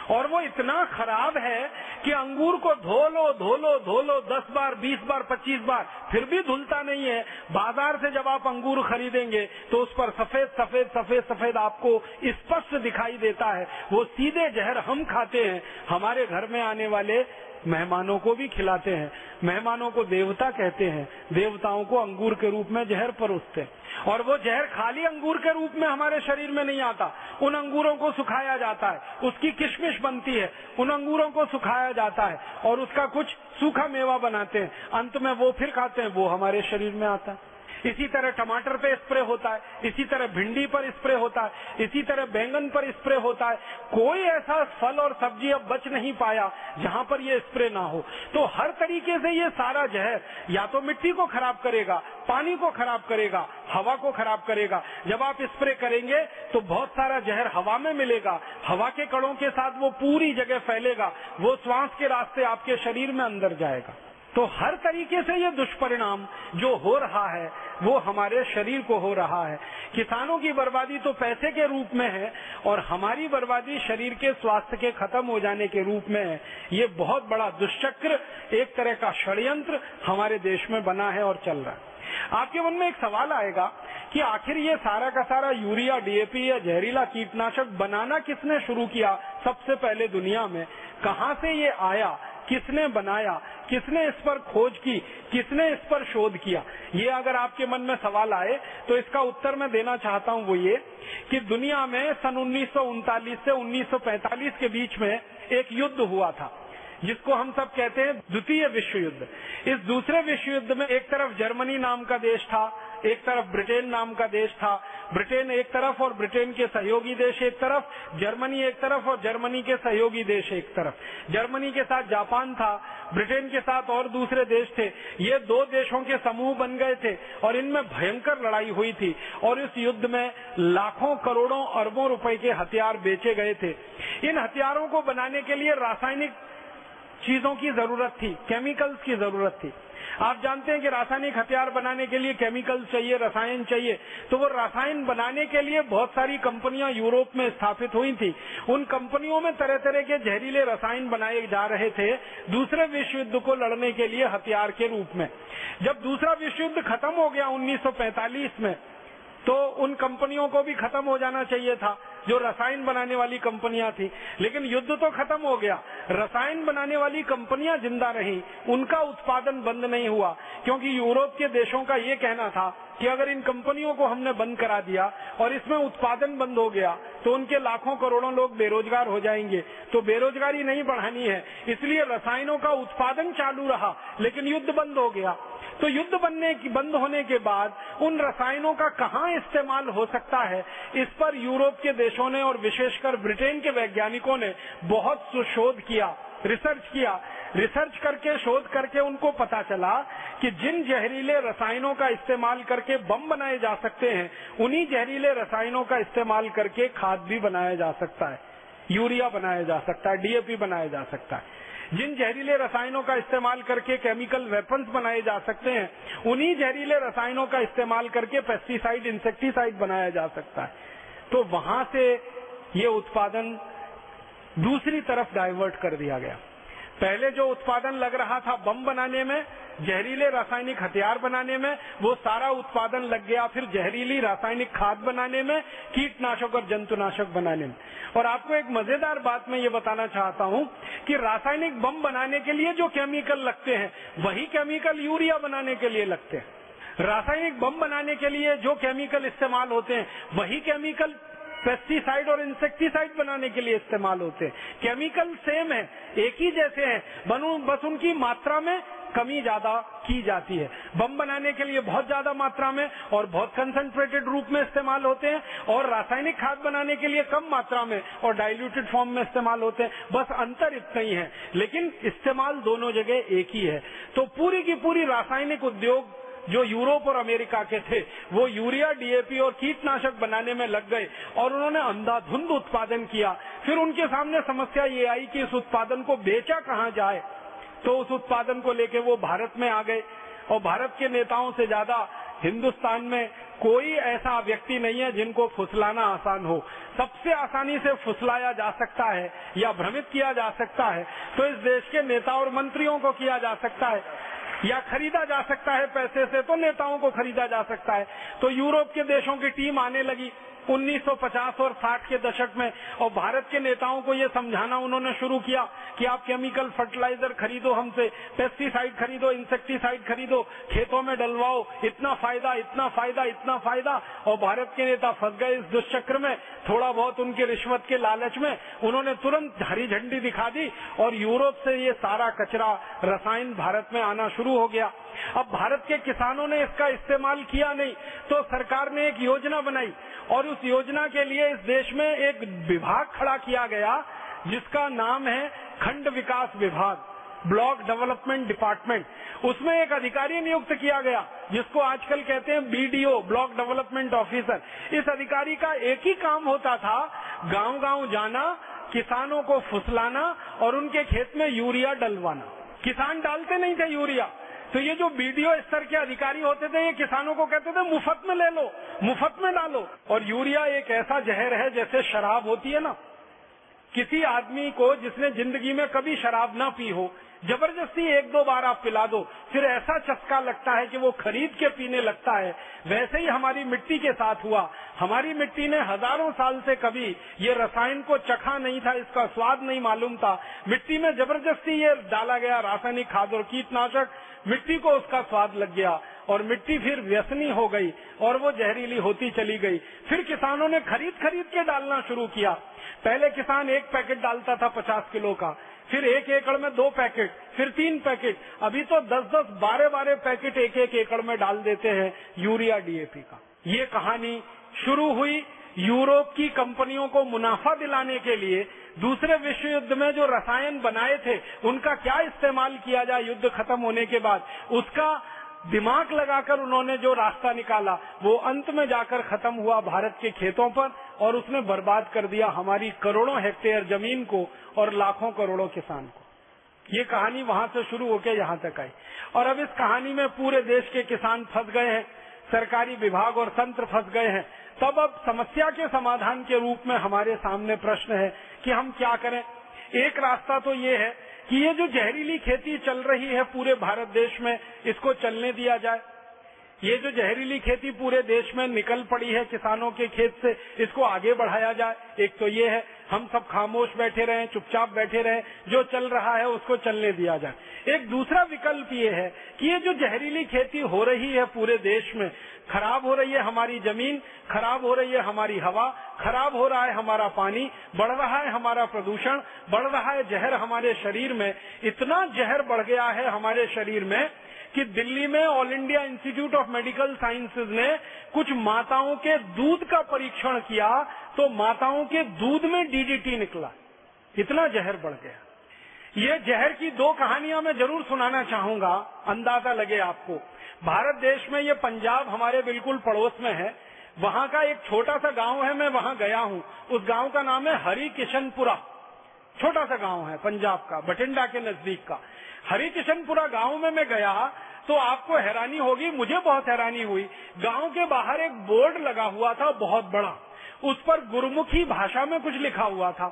और वो इतना खराब है कि अंगूर को धो लो धो लो धो लो, दस बार, बीस बार, पच्चीस बार, फिर भी धुलता नहीं है। बाज़ार से जब आप अंगूर खरीदेंगे तो उस पर सफ़ेद सफ़ेद सफ़ेद सफ़ेद आपको स्पष्ट दिखाई देता है। वो सीधे जहर हम खाते हैं। हमारे घर में आने वाले मेहमानों को भी खिलाते हैं। मेहमानों को देवता कहते हैं। देवताओं को अंगूर के रूप में जहर परोसते हैं। और वो जहर खाली अंगूर के रूप में हमारे शरीर में नहीं आता। उन अंगूरों को सुखाया जाता है। उसकी किशमिश बनती है। उन अंगूरों को सुखाया जाता है। और उसका कुछ सूखा मेवा बनाते हैं। अंत में वो फिर खाते हैं। वो हमारे शरीर में आता है। इसी तरह टमाटर पे स्प्रे होता है, इसी तरह भिंडी पर स्प्रे होता है, इसी तरह बैंगन पर स्प्रे होता है। कोई ऐसा फल और सब्ज़ी अब बच नहीं पाया जहाँ पर ये स्प्रे ना हो। तो हर तरीके से ये सारा जहर या तो मिट्टी को खराब करेगा, पानी को खराब करेगा, हवा को खराब करेगा। जब आप स्प्रे करेंगे तो बहुत सारा जहर हवा में मिलेगा, हवा के कणों के साथ वो पूरी जगह फैलेगा, वो श्वास के रास्ते आपके शरीर में अंदर जाएगा। तो हर तरीके से ये दुष्परिणाम जो हो रहा है, वो हमारे शरीर को हो रहा है। किसानों की बर्बादी तो पैसे के रूप में है और हमारी बर्बादी शरीर के स्वास्थ्य के खत्म हो जाने के रूप में है। ये बहुत बड़ा दुष्चक्र, एक तरह का षड्यंत्र हमारे देश में बना है और चल रहा है। आपके मन में एक सवाल आएगा कि आखिर ये सारा का सारा यूरिया डीएपी या जहरीला कीटनाशक बनाना किसने शुरू किया सबसे पहले दुनिया में? कहाँ से ये आया? किसने बनाया, किसने इस पर खोज की, किसने इस पर शोध किया? ये अगर आपके मन में सवाल आए तो इसका उत्तर मैं देना चाहता हूँ वो ये, कि दुनिया में सन उन्नीस से 1945 के बीच में एक युद्ध हुआ था। जिसको हम सब कहते हैं द्वितीय विश्व युद्ध इस दूसरे विश्व युद्ध में एक तरफ़ जर्मनी नाम का देश था, एक तरफ़ ब्रिटेन नाम का देश था। ब्रिटेन एक तरफ़ और ब्रिटेन के सहयोगी देश एक तरफ़, जर्मनी एक तरफ़ और जर्मनी के सहयोगी देश एक तरफ़। जर्मनी के साथ जापान था, ब्रिटेन के साथ और दूसरे देश थे। ये दो देशों के समूह बन गए थे और इनमें भयंकर लड़ाई हुई थी और इस युद्ध में लाखों करोड़ों अरबों रुपए के हथियार बेचे गए थे। इन हथियारों को बनाने के लिए रासायनिक चीज़ों की ज़रूरत थी केमिकल्स की ज़रूरत थी। आप जानते हैं कि रासायनिक हथियार बनाने के लिए केमिकल्स चाहिए, रसायन चाहिए। तो वो रसायन बनाने के लिए बहुत सारी कंपनियाँ यूरोप में स्थापित हुई थी। उन कंपनियों में तरह तरह के जहरीले रसायन बनाए जा रहे थे, दूसरे विश्व युद्ध को लड़ने के लिए हथियार के रूप में। जब दूसरा विश्व युद्ध खत्म हो गया 1945 में तो उन कंपनियों को भी खत्म हो जाना चाहिए था, जो रसायन बनाने वाली कंपनियाँ थी। लेकिन युद्ध तो खत्म हो गया। रसायन बनाने वाली कंपनियाँ ज़िंदा रही, उनका उत्पादन बंद नहीं हुआ। क्योंकि यूरोप के देशों का ये कहना था कि अगर इन कंपनियों को हमने बंद करा दिया और इसमें उत्पादन बंद हो गया तो उनके लाखों करोड़ों लोग बेरोजगार हो जाएँगे। तो बेरोजगारी नहीं बढ़ानी है, इसलिए रसायनों का उत्पादन चालू रहा, लेकिन युद्ध बंद हो गया। तो युद्ध बनने की, बंद होने के बाद उन रसायनों का कहाँ इस्तेमाल हो सकता है? इस पर यूरोप के देशों ने और विशेषकर ब्रिटेन के वैज्ञानिकों ने बहुत सुशोध किया, रिसर्च किया। रिसर्च करके, शोध करके उनको पता चला कि जिन जहरीले रसायनों का इस्तेमाल करके बम बनाए जा सकते हैं, उन्हीं जहरीले रसायनों का इस्तेमाल करके खाद भी बनाया जा सकता है। यूरिया बनाया जा सकता है, डीएपी बनाया जा सकता है। जिन जहरीले रसायनों का इस्तेमाल करके केमिकल वेपन्स बनाए जा सकते हैं, उन्हीं जहरीले रसायनों का इस्तेमाल करके पेस्टिसाइड इंसेक्टिसाइड बनाया जा सकता है। तो वहाँ से ये उत्पादन दूसरी तरफ़ डाइवर्ट कर दिया गया। पहले जो उत्पादन लग रहा था बम बनाने में, जहरीले रासायनिक हथियार बनाने में, वो सारा उत्पादन लग गया फिर जहरीली रासायनिक खाद बनाने में, कीटनाशक और जंतुनाशक बनाने में। और आपको एक मज़ेदार बात मैं ये बताना चाहता हूँ कि रासायनिक बम बनाने के लिए जो केमिकल लगते हैं, वही केमिकल यूरिया बनाने के लिए लगते हैं। रासायनिक बम बनाने के लिए जो केमिकल इस्तेमाल होते हैं, वही केमिकल पेस्टिसाइड और इंसेक्टिसाइड बनाने के लिए इस्तेमाल होते हैं। केमिकल सेम है, एक ही जैसे हैं, बनू, बस उनकी मात्रा में कमी ज़्यादा की जाती है। बम बनाने के लिए बहुत ज़्यादा मात्रा में और बहुत कंसंट्रेटेड रूप में इस्तेमाल होते हैं और रासायनिक खाद बनाने के लिए कम मात्रा में और डाइल्यूटेड फॉर्म में इस्तेमाल होते हैं। बस अंतर इतना ही है, लेकिन इस्तेमाल दोनों जगह एक ही है। तो पूरी की पूरी रासायनिक उद्योग जो यूरोप और अमेरिका के थे, वो यूरिया डीएपी और कीटनाशक बनाने में लग गए और उन्होंने अंधाधुंध उत्पादन किया। फिर उनके सामने समस्या ये आई कि इस उत्पादन को बेचा कहाँ जाए। तो उस उत्पादन को लेके वो भारत में आ गए और भारत के नेताओं से ज़्यादा हिंदुस्तान में कोई ऐसा व्यक्ति नहीं है जिनको फुसलाना आसान हो। सबसे आसानी से फुसलाया जा सकता है या भ्रमित किया जा सकता है। तो इस देश के नेता और मंत्रियों को किया जा सकता है। या खरीदा जा सकता है पैसे से तो नेताओं को खरीदा जा सकता है। तो यूरोप के देशों की टीम आने लगी। 1950 और 60 के दशक में, और भारत के नेताओं को ये समझाना उन्होंने शुरू किया कि आप केमिकल फर्टिलाइज़र खरीदो हमसे पेस्टिसाइड खरीदो इंसेक्टिसाइड खरीदो, खेतों में डलवाओ, इतना फ़ायदा इतना फ़ायदा इतना फ़ायदा। और भारत के नेता फंस गए इस दुष्चक्र में, थोड़ा बहुत उनके रिश्वत के लालच में, उन्होंने तुरंत हरी झंडी दिखा दी, और यूरोप से ये सारा कचरा, रसायन भारत में आना शुरू हो गया। अब भारत के किसानों ने इसका इस्तेमाल किया नहीं तो सरकार ने एक योजना बनाई, और उस योजना के लिए इस देश में एक विभाग खड़ा किया गया, जिसका नाम है खंड विकास विभाग, ब्लॉक डेवलपमेंट डिपार्टमेंट। उसमें एक अधिकारी नियुक्त किया गया, जिसको आजकल कहते हैं बीडीओ ब्लॉक डेवलपमेंट ऑफिसर। इस अधिकारी का एक ही काम होता था गाँव गाँव जाना, किसानों को फुसलाना और उनके खेत में यूरिया डलवाना। किसान डालते नहीं थे यूरिया तो ये जो बीडीओ स्तर के अधिकारी होते थे, ये किसानों को कहते थे, मुफ़्त में ले लो, मुफ़्त में डालो। और यूरिया एक ऐसा जहर है, जैसे शराब होती है ना। किसी आदमी को जिसने ज़िंदगी में कभी शराब ना पी हो, ज़बरदस्ती एक दो बार आप पिला दो, फिर ऐसा चस्का लगता है कि वो खरीद के पीने लगता है। वैसे ही हमारी मिट्टी के साथ हुआ। हमारी मिट्टी ने हज़ारों साल से कभी ये रसायन को चखा नहीं था, इसका स्वाद नहीं मालूम था। मिट्टी में ज़बरदस्ती ये डाला गया रासायनिक खाद और कीटनाशक। मिट्टी को उसका स्वाद लग गया और मिट्टी फिर व्यसनी हो गई और वो जहरीली होती चली गई। फिर किसानों ने खरीद खरीद के डालना शुरू किया। पहले किसान एक पैकेट डालता था पचास किलो का, फिर एक एकड़ में दो पैकेट, फिर तीन पैकेट। अभी तो दस दस बारह बारह पैकेट एक एक एकड़ में डाल देते हैं यूरिया डीएपी का। ये कहानी शुरू हुई यूरोप की कंपनियों को मुनाफा दिलाने के लिए दूसरे विश्व युद्ध में जो रसायन बनाए थे, उनका क्या इस्तेमाल किया जाए युद्ध खत्म होने के बाद? उसका दिमाग लगाकर उन्होंने जो रास्ता निकाला, वो अंत में जाकर खत्म हुआ भारत के खेतों पर और उसने बर्बाद कर दिया हमारी करोड़ों हेक्टेयर ज़मीन को और लाखों करोड़ों किसान को। ये कहानी वहाँ से शुरू होकर यहाँ तक आई। और अब इस कहानी में पूरे देश के किसान फंस गए हैं, सरकारी विभाग और तंत्र फंस गए हैं। तब अब समस्या के समाधान के रूप में हमारे सामने प्रश्न है कि हम क्या करें? एक रास्ता तो ये है कि ये जो जहरीली खेती चल रही है पूरे भारत देश में, इसको चलने दिया जाए। ये जो जहरीली खेती पूरे देश में निकल पड़ी है किसानों के खेत से, इसको आगे बढ़ाया जाए। एक तो ये है, हम सब खामोश बैठे रहे, चुपचाप बैठे रहे, जो चल रहा है उसको चलने दिया जाए। एक दूसरा विकल्प ये है कि ये जो जहरीली खेती हो रही है पूरे देश में खराब हो रही है हमारी ज़मीन, खराब हो रही है हमारी हवा, खराब हो रहा है हमारा पानी, बढ़ रहा है हमारा प्रदूषण, बढ़ रहा है जहर हमारे शरीर में। इतना जहर बढ़ गया है हमारे शरीर में कि दिल्ली में All India Institute of Medical Sciences ने कुछ माताओं के दूध का परीक्षण किया तो माताओं के दूध में डीडीटी निकला। इतना जहर बढ़ गया। ये जहर की दो कहानियाँ मैं ज़रूर सुनाना चाहूँगा। अंदाज़ा लगे आपको। भारत देश में ये पंजाब हमारे बिल्कुल पड़ोस में है। वहाँ का एक छोटा सा गाँव है, मैं वहाँ गया हूँ। उस गाँव का नाम है हरी किशनपुरा छोटा सा गाँव है पंजाब का, बठिंडा के नज़दीक का। हरि किशनपुरा गाँव में मैं गया तो आपको हैरानी होगी, मुझे बहुत हैरानी हुई। गाँव के बाहर एक बोर्ड लगा हुआ था, बहुत बड़ा। उस पर गुरुमुखी भाषा में कुछ लिखा हुआ था।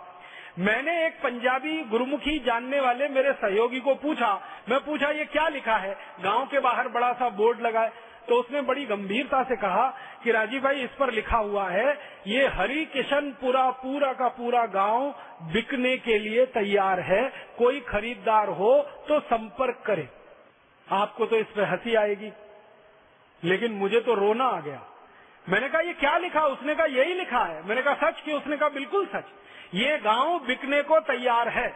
मैंने एक पंजाबी गुरुमुखी जानने वाले मेरे सहयोगी को पूछा, मैं पूछा, ये क्या लिखा है? गाँव के बाहर बड़ा सा बोर्ड लगा है। तो उसने बड़ी गंभीरता से कहा कि राजीव भाई, इस पर लिखा हुआ है, ये हरि किशन पूरा पूरा का पूरा गाँव बिकने के लिए तैयार है। कोई खरीददार हो तो संपर्क करे। आपको तो इस पर हँसी आएगी। लेकिन मुझे तो रोना आ गया। मैंने कहा, ये क्या लिखा? उसने कहा, यही लिखा है। मैंने कहा, सच? कि उसने कहा, बिल्कुल सच। ये गाँव बिकने को तैयार है।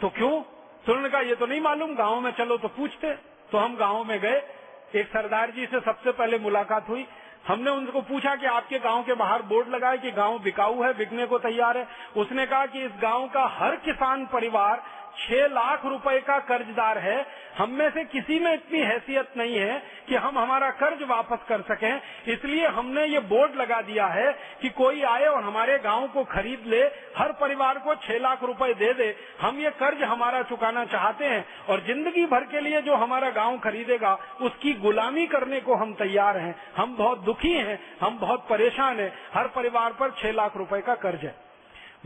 तो क्यों? तो उन्होंने कहा, ये तो नहीं मालूम, गाँव में चलो तो पूछते। तो हम गाँव में गए। एक सरदार जी से सबसे पहले मुलाकात हुई। हमने उनको पूछा कि आपके गाँव के बाहर बोर्ड लगा है कि गाँव बिकाऊ है, बिकने को तैयार है। उसने कहा कि इस गाँव का हर किसान परिवार छह लाख रुपए का कर्जदार है। हम में से किसी में इतनी हैसियत नहीं है कि हम हमारा कर्ज वापस कर सकें। इसलिए हमने ये बोर्ड लगा दिया है कि कोई आए और हमारे गाँव को खरीद ले, हर परिवार को छह लाख रुपए दे दे। हम ये कर्ज हमारा चुकाना चाहते हैं और ज़िंदगी भर के लिए जो हमारा गाँव खरीदेगा, उसकी गुलामी करने को हम तैयार हैं। हम बहुत दुखी हैं, हम बहुत परेशान हैं। हर परिवार पर छह लाख रुपए का कर्ज है।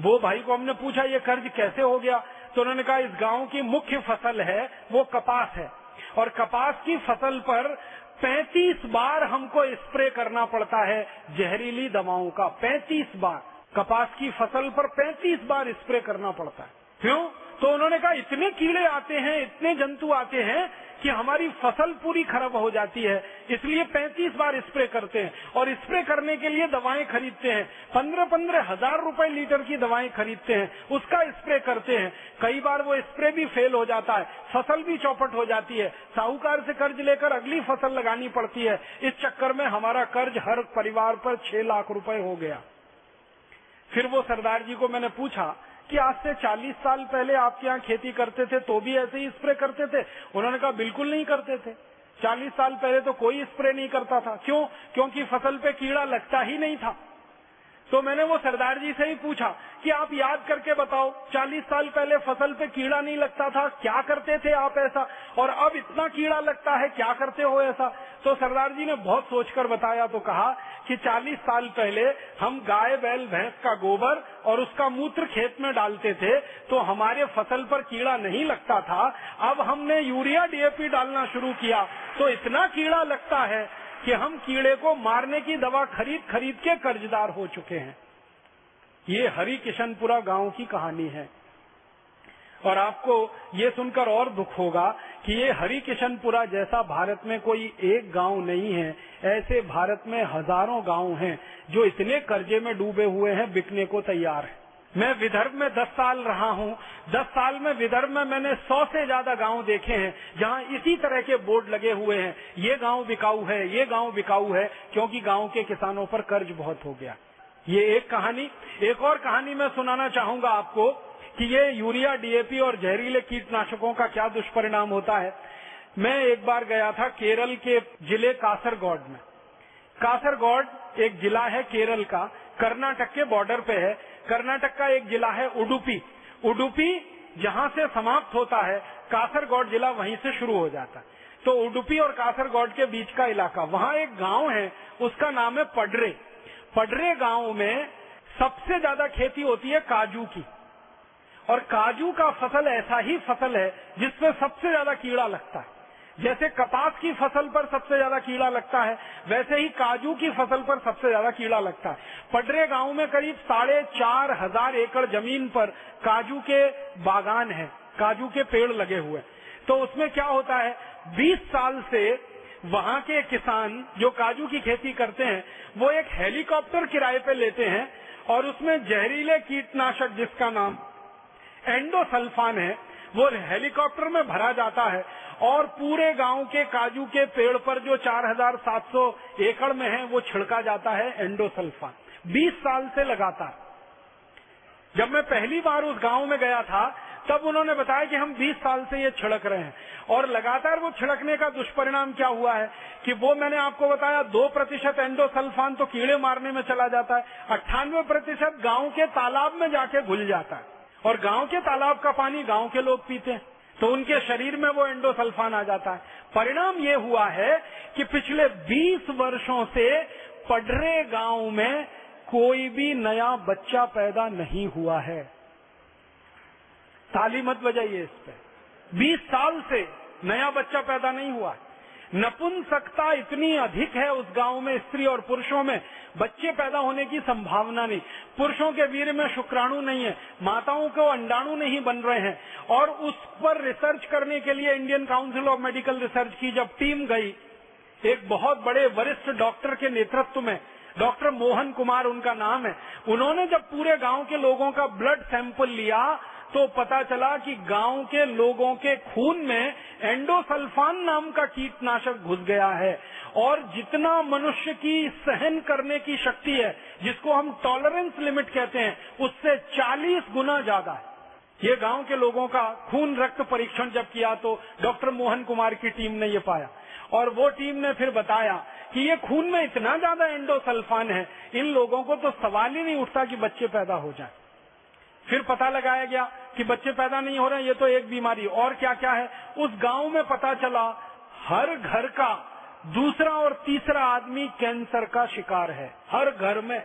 वो भाई को हमने पूछा, ये कर्ज कैसे हो गया? तो उन्होंने कहा इस गाँव की मुख्य फ़सल है, वो कपास है। और कपास की फ़सल पर 35 बार हमको स्प्रे करना पड़ता है जहरीली दवाओं का। 35 बार। कपास की फ़सल पर 35 बार स्प्रे करना पड़ता है। क्यों? तो उन्होंने कहा, इतने कीड़े आते हैं, इतने जंतु आते हैं कि हमारी फ़सल पूरी खराब हो जाती है। इसलिए 35 बार स्प्रे करते हैं और स्प्रे करने के लिए दवाएँ खरीदते हैं। पंद्रह पंद्रह हज़ार रूपए लीटर की दवाएँ खरीदते हैं, उसका स्प्रे करते हैं। कई बार वो स्प्रे भी फेल हो जाता है, फ़सल भी चौपट हो जाती है। साहूकार से कर्ज लेकर अगली फ़सल लगानी पड़ती है। इस चक्कर में हमारा कर्ज हर परिवार पर छह लाख रुपए हो गया। फिर वो सरदार जी को मैंने पूछा कि आज से 40 साल पहले आपके यहाँ खेती करते थे तो भी ऐसे ही स्प्रे करते थे? उन्होंने कहा, बिल्कुल नहीं करते थे। 40 साल पहले तो कोई स्प्रे नहीं करता था। क्यों? क्योंकि फ़सल पे कीड़ा लगता ही नहीं था। तो मैंने वो सरदार जी से ही पूछा कि आप याद करके बताओ 40 साल पहले फ़सल पे कीड़ा नहीं लगता था, क्या करते थे आप ऐसा? और अब इतना कीड़ा लगता है, क्या करते हो ऐसा? तो सरदार जी ने बहुत सोचकर बताया तो कहा कि 40 साल पहले हम गाय, बैल, भैंस का गोबर और उसका मूत्र खेत में डालते थे तो हमारे फ़सल पर कीड़ा नहीं लगता था। अब हमने यूरिया, डीएपी डालना शुरू किया तो इतना कीड़ा लगता है कि हम कीड़े को मारने की दवा खरीद खरीद के कर्जदार हो चुके हैं। ये हरि किशनपुरा गाँव की कहानी है। और आपको ये सुनकर और दुख होगा कि ये हरि किशनपुरा जैसा भारत में कोई एक गाँव नहीं है, ऐसे भारत में हज़ारों गाँव हैं जो इतने कर्जे में डूबे हुए हैं, बिकने को तैयार हैं। मैं विदर्भ में दस साल रहा हूँ। दस साल में विदर्भ में मैंने सौ से ज़्यादा गाँव देखे हैं, जहाँ इसी तरह के बोर्ड लगे हुए हैं। ये गाँव बिकाऊ है, ये गाँव बिकाऊ है, क्योंकि गाँव के किसानों पर कर्ज बहुत हो गया। ये एक कहानी। एक और कहानी मैं सुनाना चाहूँगा आपको कि ये यूरिया डीएपी और जहरीले कीटनाशकों का क्या दुष्परिणाम होता है। मैं एक बार गया था केरल के ज़िले कासरगौड में। कासरगौड एक जिला है केरल का। कर्नाटक के बॉर्डर पे है। कर्नाटक का एक जिला है उडुपी। उडुपी जहाँ से समाप्त होता है, कासरगौड जिला वहीं से शुरू हो जाता है। तो उडुपी और कासरगौड के बीच का इलाका, वहाँ एक गाँव है, उसका नाम है पडरे। पडरे गाँव में सबसे ज़्यादा खेती होती है काजू की। और काजू का फ़सल ऐसा ही फ़सल है जिसमें सबसे ज़्यादा कीड़ा लगता है। जैसे कपास की फ़सल पर सबसे ज़्यादा कीड़ा लगता है, वैसे ही काजू की फ़सल पर सबसे ज़्यादा कीड़ा लगता है। पडरे गाँव में करीब साढ़े चार हज़ार एकड़ ज़मीन पर काजू के बागान है, काजू के पेड़ लगे हुए तो उसमें क्या होता है 20 साल से वहाँ के किसान जो काजू की खेती करते हैं, वो एक हेलीकॉप्टर किराए पे लेते हैं और उसमें जहरीले कीटनाशक जिसका नाम एंडोसल्फान है, वो हेलीकॉप्टर में भरा जाता है और पूरे गाँव के काजू के पेड़ पर जो 4,700 एकड़ में है वो छिड़का जाता है एंडोसल्फान 20 साल से लगातार। जब मैं पहली बार उस गाँव में गया था तब उन्होंने बताया कि हम 20 साल से ये छिड़क रहे हैं। और लगातार वो छिड़कने का दुष्परिणाम क्या हुआ है कि वो मैंने आपको बताया दो प्रतिशत एंडोसल्फान तो कीड़े मारने में चला जाता है अट्ठानवे प्रतिशत गाँव के तालाब में जाके घुल जाता है। और गाँव के तालाब का पानी गाँव के लोग पीते हैं। तो उनके शरीर में वो एंडोसल्फान आ जाता है। परिणाम ये हुआ है कि पिछले 20 वर्षों से पडरे गाँव में कोई भी नया बच्चा पैदा नहीं हुआ है। ताली मत बजाइए इस पे। 20 साल से नया बच्चा पैदा नहीं हुआ। नपुंसकता इतनी अधिक है उस गाँव में, स्त्री और पुरुषों में बच्चे पैदा होने की संभावना नहीं। पुरुषों के वीर में शुक्राणु नहीं है, माताओं को अंडाणु नहीं बन रहे हैं। और उस पर रिसर्च करने के लिए Indian Council of Medical Research की जब टीम गई, एक बहुत बड़े वरिष्ठ डॉक्टर के नेतृत्व में, डॉक्टर मोहन कुमार उनका नाम है, उन्होंने जब पूरे गाँव के लोगों का ब्लड सैंपल लिया तो पता चला कि गाँव के लोगों के खून में एंडोसल्फान नाम का कीटनाशक घुस गया है। और जितना मनुष्य की सहन करने की शक्ति है, जिसको हम टॉलरेंस लिमिट कहते हैं, उससे 40 गुना ज़्यादा है। ये गाँव के लोगों का खून रक्त परीक्षण जब किया तो डॉक्टर मोहन कुमार की टीम ने ये पाया। और वो टीम ने फिर बताया कि ये खून में इतना ज़्यादा एंडोसल्फान है, इन लोगों को तो सवाल ही नहीं उठता कि बच्चे पैदा हो जाए। फिर पता लगाया गया कि बच्चे पैदा नहीं हो रहे ये तो एक बीमारी। और क्या क्या है? उस गाँव में पता चला, हर घर का दूसरा और तीसरा आदमी कैंसर का शिकार है। हर घर में।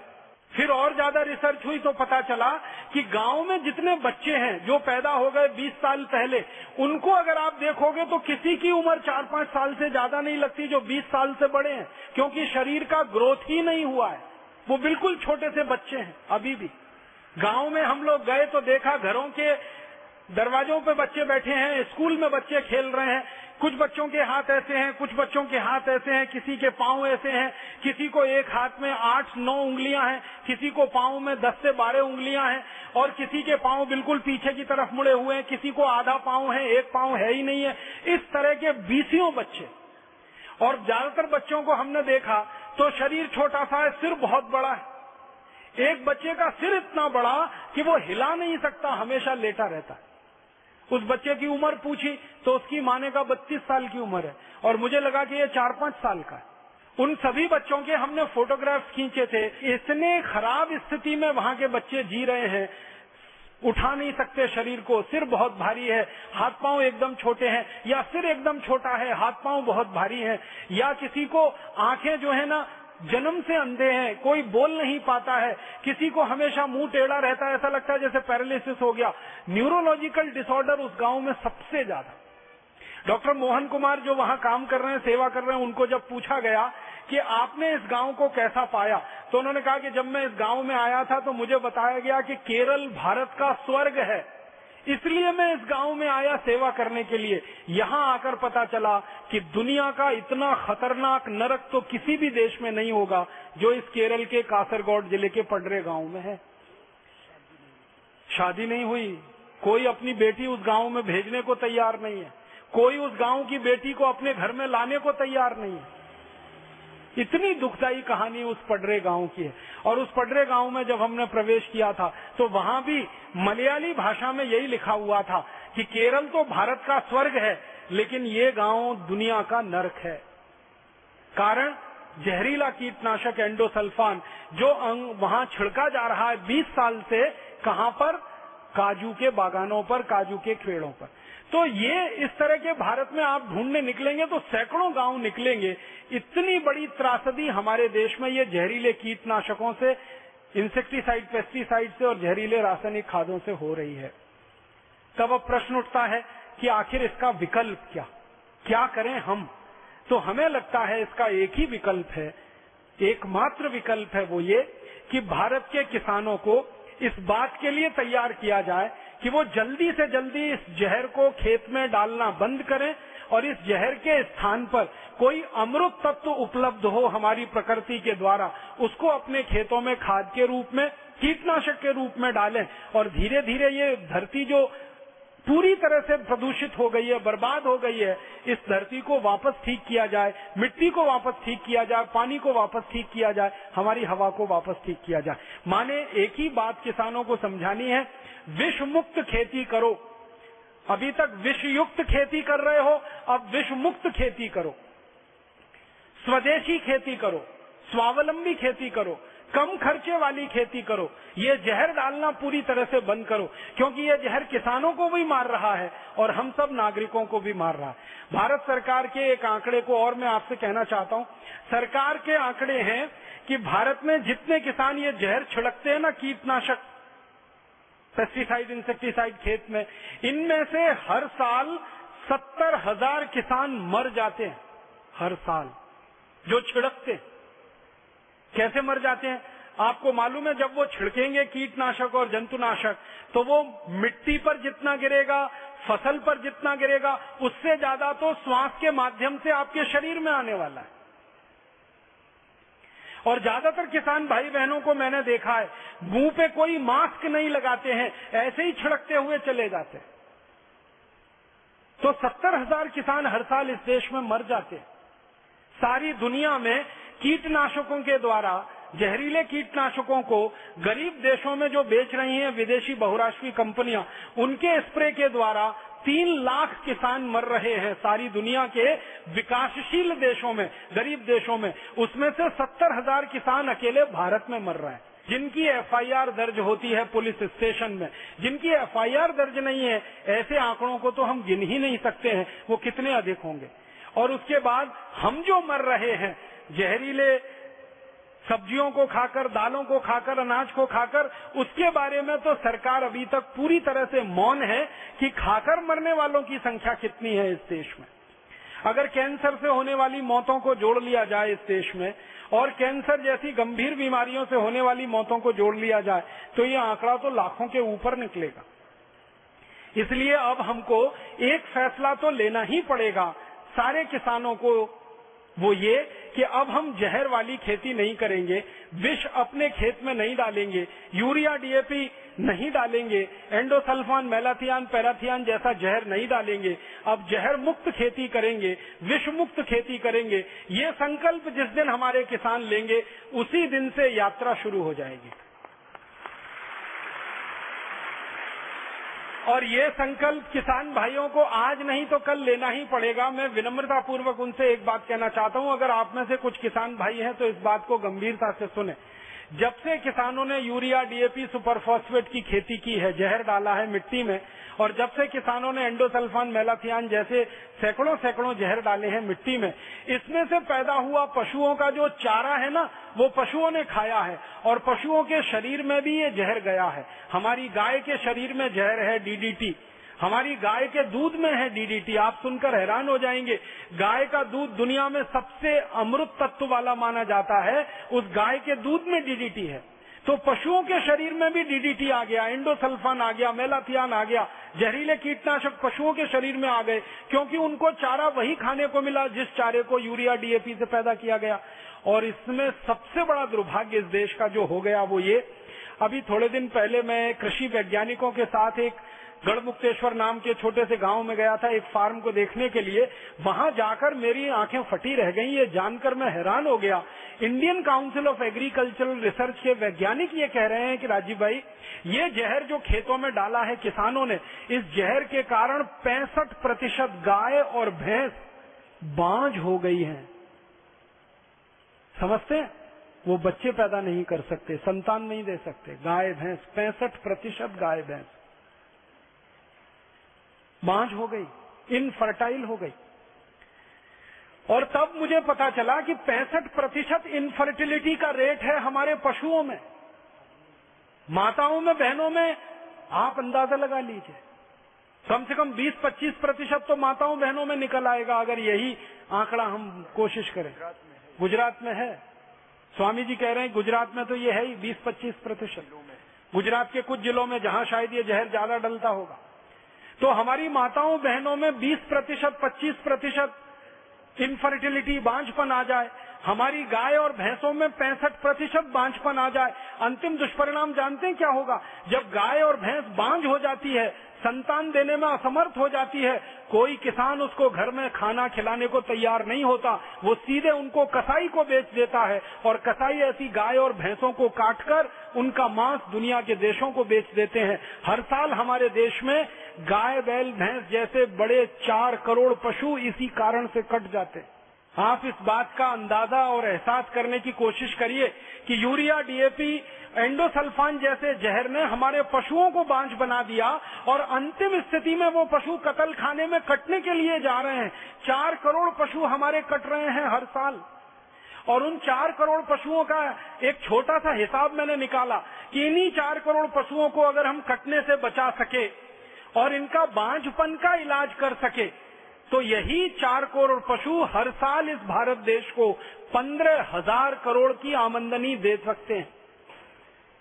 फिर और ज़्यादा रिसर्च हुई तो पता चला कि गाँव में जितने बच्चे हैं जो पैदा हो गए 20 साल पहले, उनको अगर आप देखोगे तो किसी की उम्र चार पाँच साल से ज़्यादा नहीं लगती जो 20 साल से बड़े हैं, क्योंकि शरीर का ग्रोथ ही नहीं हुआ है। वो बिल्कुल छोटे से बच्चे हैं, अभी भी। गाँव में हम लोग गए तो देखा घरों के दरवाजों पे बच्चे बैठे हैं, स्कूल में बच्चे खेल रहे हैं कुछ बच्चों के हाथ ऐसे हैं, कुछ बच्चों के हाथ ऐसे हैं, किसी के पाँव ऐसे हैं, किसी को एक हाथ में आठ, नौ उंगलियाँ हैं, किसी को पाँव में दस से बारह उंगलियाँ हैं, और किसी के पाँव बिल्कुल पीछे की तरफ़ मुड़े हुए हैं, किसी को आधा पाँव है, एक पाँव है ही नहीं है। इस तरह के बीसियों बच्चे। और ज़्यादातर बच्चों को हमने देखा तो शरीर छोटा सा है, सिर बहुत बड़ा है। एक बच्चे का सिर इतना बड़ा कि वो हिला नहीं सकता, हमेशा लेटा रहता है। उस बच्चे की उम्र पूछी तो उसकी माने का बत्तीस साल की उम्र है। और मुझे लगा कि ये चार पाँच साल का है। उन सभी बच्चों के हमने फोटोग्राफ खींचे थे। इतने खराब स्थिति में वहाँ के बच्चे जी रहे हैं। उठा नहीं सकते शरीर को। सिर बहुत भारी है। हाथ पाँव एकदम छोटे हैं। या सिर एकदम छोटा है। हाथ पाँव बहुत भारी है। या किसी को आँखें जो है ना जन्म से अंधे हैं, कोई बोल नहीं पाता है, किसी को हमेशा मुँह टेढ़ा रहता है, ऐसा लगता है जैसे पैरालिसिस हो गया। न्यूरोलॉजिकल डिसऑर्डर उस गाँव में सबसे ज़्यादा। डॉक्टर मोहन कुमार जो वहाँ काम कर रहे हैं, सेवा कर रहे हैं, उनको जब पूछा गया कि आपने इस गाँव को कैसा पाया तो उन्होंने कहा कि जब मैं इस गाँव में आया था तो मुझे बताया गया कि केरल भारत का स्वर्ग है। इसलिए मैं इस गाँव में आया सेवा करने के लिए। यहाँ आकर पता चला कि दुनिया का इतना खतरनाक नरक तो किसी भी देश में नहीं होगा जो इस केरल के कासरगोड ज़िले के पडरे गाँव में है। शादी नहीं हुई। कोई अपनी बेटी उस गाँव में भेजने को तैयार नहीं है। कोई उस गाँव की बेटी को अपने घर में लाने को तैयार नहीं है। इतनी दुखदायी कहानी उस पडरे गाँव की है। और उस पडरे गाँव में जब हमने प्रवेश किया था तो वहाँ भी मलयाली भाषा में यही लिखा हुआ था कि केरल तो भारत का स्वर्ग है, लेकिन ये गाँव दुनिया का नरक है। कारण, जहरीला कीटनाशक एंडोसल्फान, जो अंग वहाँ छिड़का जा रहा है 20 साल से, कहाँ पर? काजू के बागानों पर, काजू के पेड़ों पर। तो ये इस तरह के भारत में आप ढूँढने निकलेंगे तो सैकड़ों गाँव निकलेंगे। इतनी बड़ी त्रासदी हमारे देश में ये जहरीले कीटनाशकों से इंसेक्टिसाइड पेस्टिसाइड से और जहरीले रासायनिक खादों से हो रही है। तब अब प्रश्न उठता है कि आखिर इसका विकल्प क्या? क्या करें हम? तो हमें लगता है इसका एक ही विकल्प है। एकमात्र विकल्प है वो ये कि भारत के किसानों को इस बात के लिए तैयार किया जाए कि वो जल्दी से जल्दी इस जहर को खेत में डालना बंद करें और इस जहर के स्थान पर कोई अमृत तत्व उपलब्ध हो हमारी प्रकृति के द्वारा, उसको अपने खेतों में खाद के रूप में, कीटनाशक के रूप में डालें और धीरे धीरे ये धरती जो पूरी तरह से प्रदूषित हो गई है, बर्बाद हो गई है, इस धरती को वापस ठीक किया जाए, मिट्टी को वापस ठीक किया जाए, पानी को वापस ठीक किया जाए, हमारी हवा को वापस ठीक किया जाए। माने एक ही बात किसानों को समझानी है विष मुक्त खेती करो। अभी तक विष युक्त खेती कर रहे हो, अब विष मुक्त खेती करो। स्वदेशी खेती करो, स्वावलंबी खेती करो, कम खर्चे वाली खेती करो। ये जहर डालना पूरी तरह से बंद करो, क्योंकि ये जहर किसानों को भी मार रहा है और हम सब नागरिकों को भी मार रहा है। भारत सरकार के एक आंकड़े को और मैं आपसे कहना चाहता हूँ। सरकार के आंकड़े हैं कि भारत में जितने किसान ये जहर छिड़कते हैं ना कीटनाशक पेस्टिसाइड इंसेक्टिसाइड खेत में, इनमें से हर साल सत्तर हज़ार किसान मर जाते हैं, हर साल, जो छिड़कते कैसे मर जाते हैं? आपको मालूम है, जब वो छिड़केंगे कीटनाशक और जंतुनाशक तो वो मिट्टी पर जितना गिरेगा, फ़सल पर जितना गिरेगा, उससे ज़्यादा तो श्वास के माध्यम से आपके शरीर में आने वाला है। और ज़्यादातर किसान भाई बहनों को मैंने देखा है, मुँह पे कोई मास्क नहीं लगाते हैं, ऐसे ही छिड़कते हुए चले जाते हैं। तो सत्तर हज़ार किसान हर साल इस देश में मर जाते हैं। सारी दुनिया में कीटनाशकों के द्वारा, जहरीले कीटनाशकों को गरीब देशों में जो बेच रही हैं, विदेशी बहुराष्ट्रीय कंपनियाँ, उनके स्प्रे के द्वारा तीन लाख किसान मर रहे हैं सारी दुनिया के विकासशील देशों में, गरीब देशों में। उसमें से सत्तर हज़ार किसान अकेले भारत में मर रहे हैं। जिनकी एफआईआर दर्ज होती है पुलिस स्टेशन में, जिनकी एफआईआर दर्ज नहीं है, ऐसे आंकड़ों को तो हम गिन ही नहीं सकते हैं, वो कितने अधिक होंगे। और उसके बाद हम जो मर रहे हैं, जहरीले सब्जियों को खाकर, दालों को खाकर, अनाज को खाकर, उसके बारे में तो सरकार अभी तक पूरी तरह से मौन है कि खाकर मरने वालों की संख्या कितनी है इस देश में। अगर कैंसर से होने वाली मौतों को जोड़ लिया जाए इस देश में, और कैंसर जैसी गंभीर बीमारियों से होने वाली मौतों को जोड़ लिया जाए तो ये आंकड़ा तो लाखों के ऊपर निकलेगा। इसलिए अब हमको एक फैसला तो लेना ही पड़ेगा सारे किसानों को वो ये कि अब हम जहर वाली खेती नहीं करेंगे, विष अपने खेत में नहीं डालेंगे, यूरिया डीएपी नहीं डालेंगे, एंडोसल्फान, मेलाथियान, पैराथियान जैसा जहर नहीं डालेंगे, अब जहर मुक्त खेती करेंगे, विष मुक्त खेती करेंगे, ये संकल्प जिस दिन हमारे किसान लेंगे, उसी दिन से यात्रा शुरू हो जाएगी। और ये संकल्प किसान भाइयों को आज नहीं तो कल लेना ही पड़ेगा। मैं विनम्रता पूर्वक उनसे एक बात कहना चाहता हूँ। अगर आप में से कुछ किसान भाई हैं तो इस बात को गंभीरता से सुने। जब से किसानों ने यूरिया, डीएपी, सुपरफॉस्फेट की खेती की है, जहर डाला है मिट्टी में और जब से किसानों ने एंडोसल्फान मेलाथियान जैसे सैकड़ों सैकड़ों जहर डाले हैं मिट्टी में, इसमें से पैदा हुआ पशुओं का जो चारा है ना, वो पशुओं ने खाया है और पशुओं के शरीर में भी ये जहर गया है। हमारी गाय के शरीर में जहर है डीडीटी हमारी गाय के दूध में है डीडीटी आप सुनकर हैरान हो जाएँगे। गाय का दूध दुनिया में सबसे अमृत तत्व वाला माना जाता है। उस गाय के दूध में डीडीटी है। तो पशुओं के शरीर में भी डीडीटी आ गया, इंडोसल्फान आ गया, मेलाथियान आ गया, जहरीले कीटनाशक पशुओं के शरीर में आ गए, क्योंकि उनको चारा वही खाने को मिला जिस चारे को यूरिया डीएपी से पैदा किया गया। और इसमें सबसे बड़ा दुर्भाग्य इस देश का जो हो गया वो ये। अभी थोड़े दिन पहले मैं कृषि वैज्ञानिकों के साथ एक गढ़मुक्तेश्वर नाम के छोटे से गाँव में गया था एक फार्म को देखने के लिए। वहाँ जाकर मेरी आँखें फटी रह गई, ये जानकर मैं हैरान हो गया। Indian Council of Agricultural Research के वैज्ञानिक ये कह रहे हैं कि राजीव भाई, ये जहर जो खेतों में डाला है किसानों ने, इस जहर के कारण पैंसठ प्रतिशत गाय और भैंस बांझ हो गई है। समझते वो बच्चे पैदा नहीं कर सकते, संतान नहीं दे सकते। गाय, भैंस, पैंसठ प्रतिशत गाय, भैंस। बांझ हो गई इनफर्टाइल हो गई। और तब मुझे पता चला कि पैंसठ प्रतिशत इनफर्टिलिटी का रेट है हमारे पशुओं में। माताओं में, बहनों में आप अंदाज़ा लगा लीजिए। कम से कम 20-25 प्रतिशत तो माताओं, बहनों में निकल आएगा अगर यही आंकड़ा हम कोशिश करें। गुजरात में है। स्वामी जी कह रहे हैं, गुजरात में तो ये है ही 20-25 प्रतिशत। गुजरात के कुछ जिलों में जहाँ शायद ये जहर ज़्यादा डलता होगा। तो हमारी माताओं, बहनों में 20 प्रतिशत, पच्चीस प्रतिशत इनफर्टिलिटी बांझपन आ जाए। हमारी गाय और भैंसों में पैंसठ प्रतिशत बांझपन आ जाए। अंतिम दुष्परिणाम जानते हैं क्या होगा? जब गाय और भैंस बांझ हो जाती है, संतान देने में असमर्थ हो जाती है, कोई किसान उसको घर में खाना खिलाने को तैयार नहीं होता। वो सीधे उनको कसाई को बेच देता है और कसाई ऐसी गाय और भैंसों को काटकर उनका मांस दुनिया के देशों को बेच देते हैं। हर साल हमारे देश में गाय, बैल, भैंस जैसे बड़े चार करोड़ पशु इसी कारण से कट जाते आप इस बात का अंदाज़ा और एहसास करने की कोशिश करिए कि यूरिया, डीएपी, एंडोसल्फान जैसे जहर ने हमारे पशुओं को बांझ बना दिया और अंतिम स्थिति में वो पशु कतल खाने में कटने के लिए जा रहे हैं। चार करोड़ पशु हमारे कट रहे हैं हर साल। और उन चार करोड़ पशुओं का एक छोटा सा हिसाब मैंने निकाला कि इन्हीं चार करोड़ पशुओं को अगर हम कटने से बचा सके और इनका बांझपन का इलाज कर सके। तो यही चार करोड़ पशु हर साल इस भारत देश को पंद्रह हज़ार करोड़ की आमंदनी दे सकते हैं।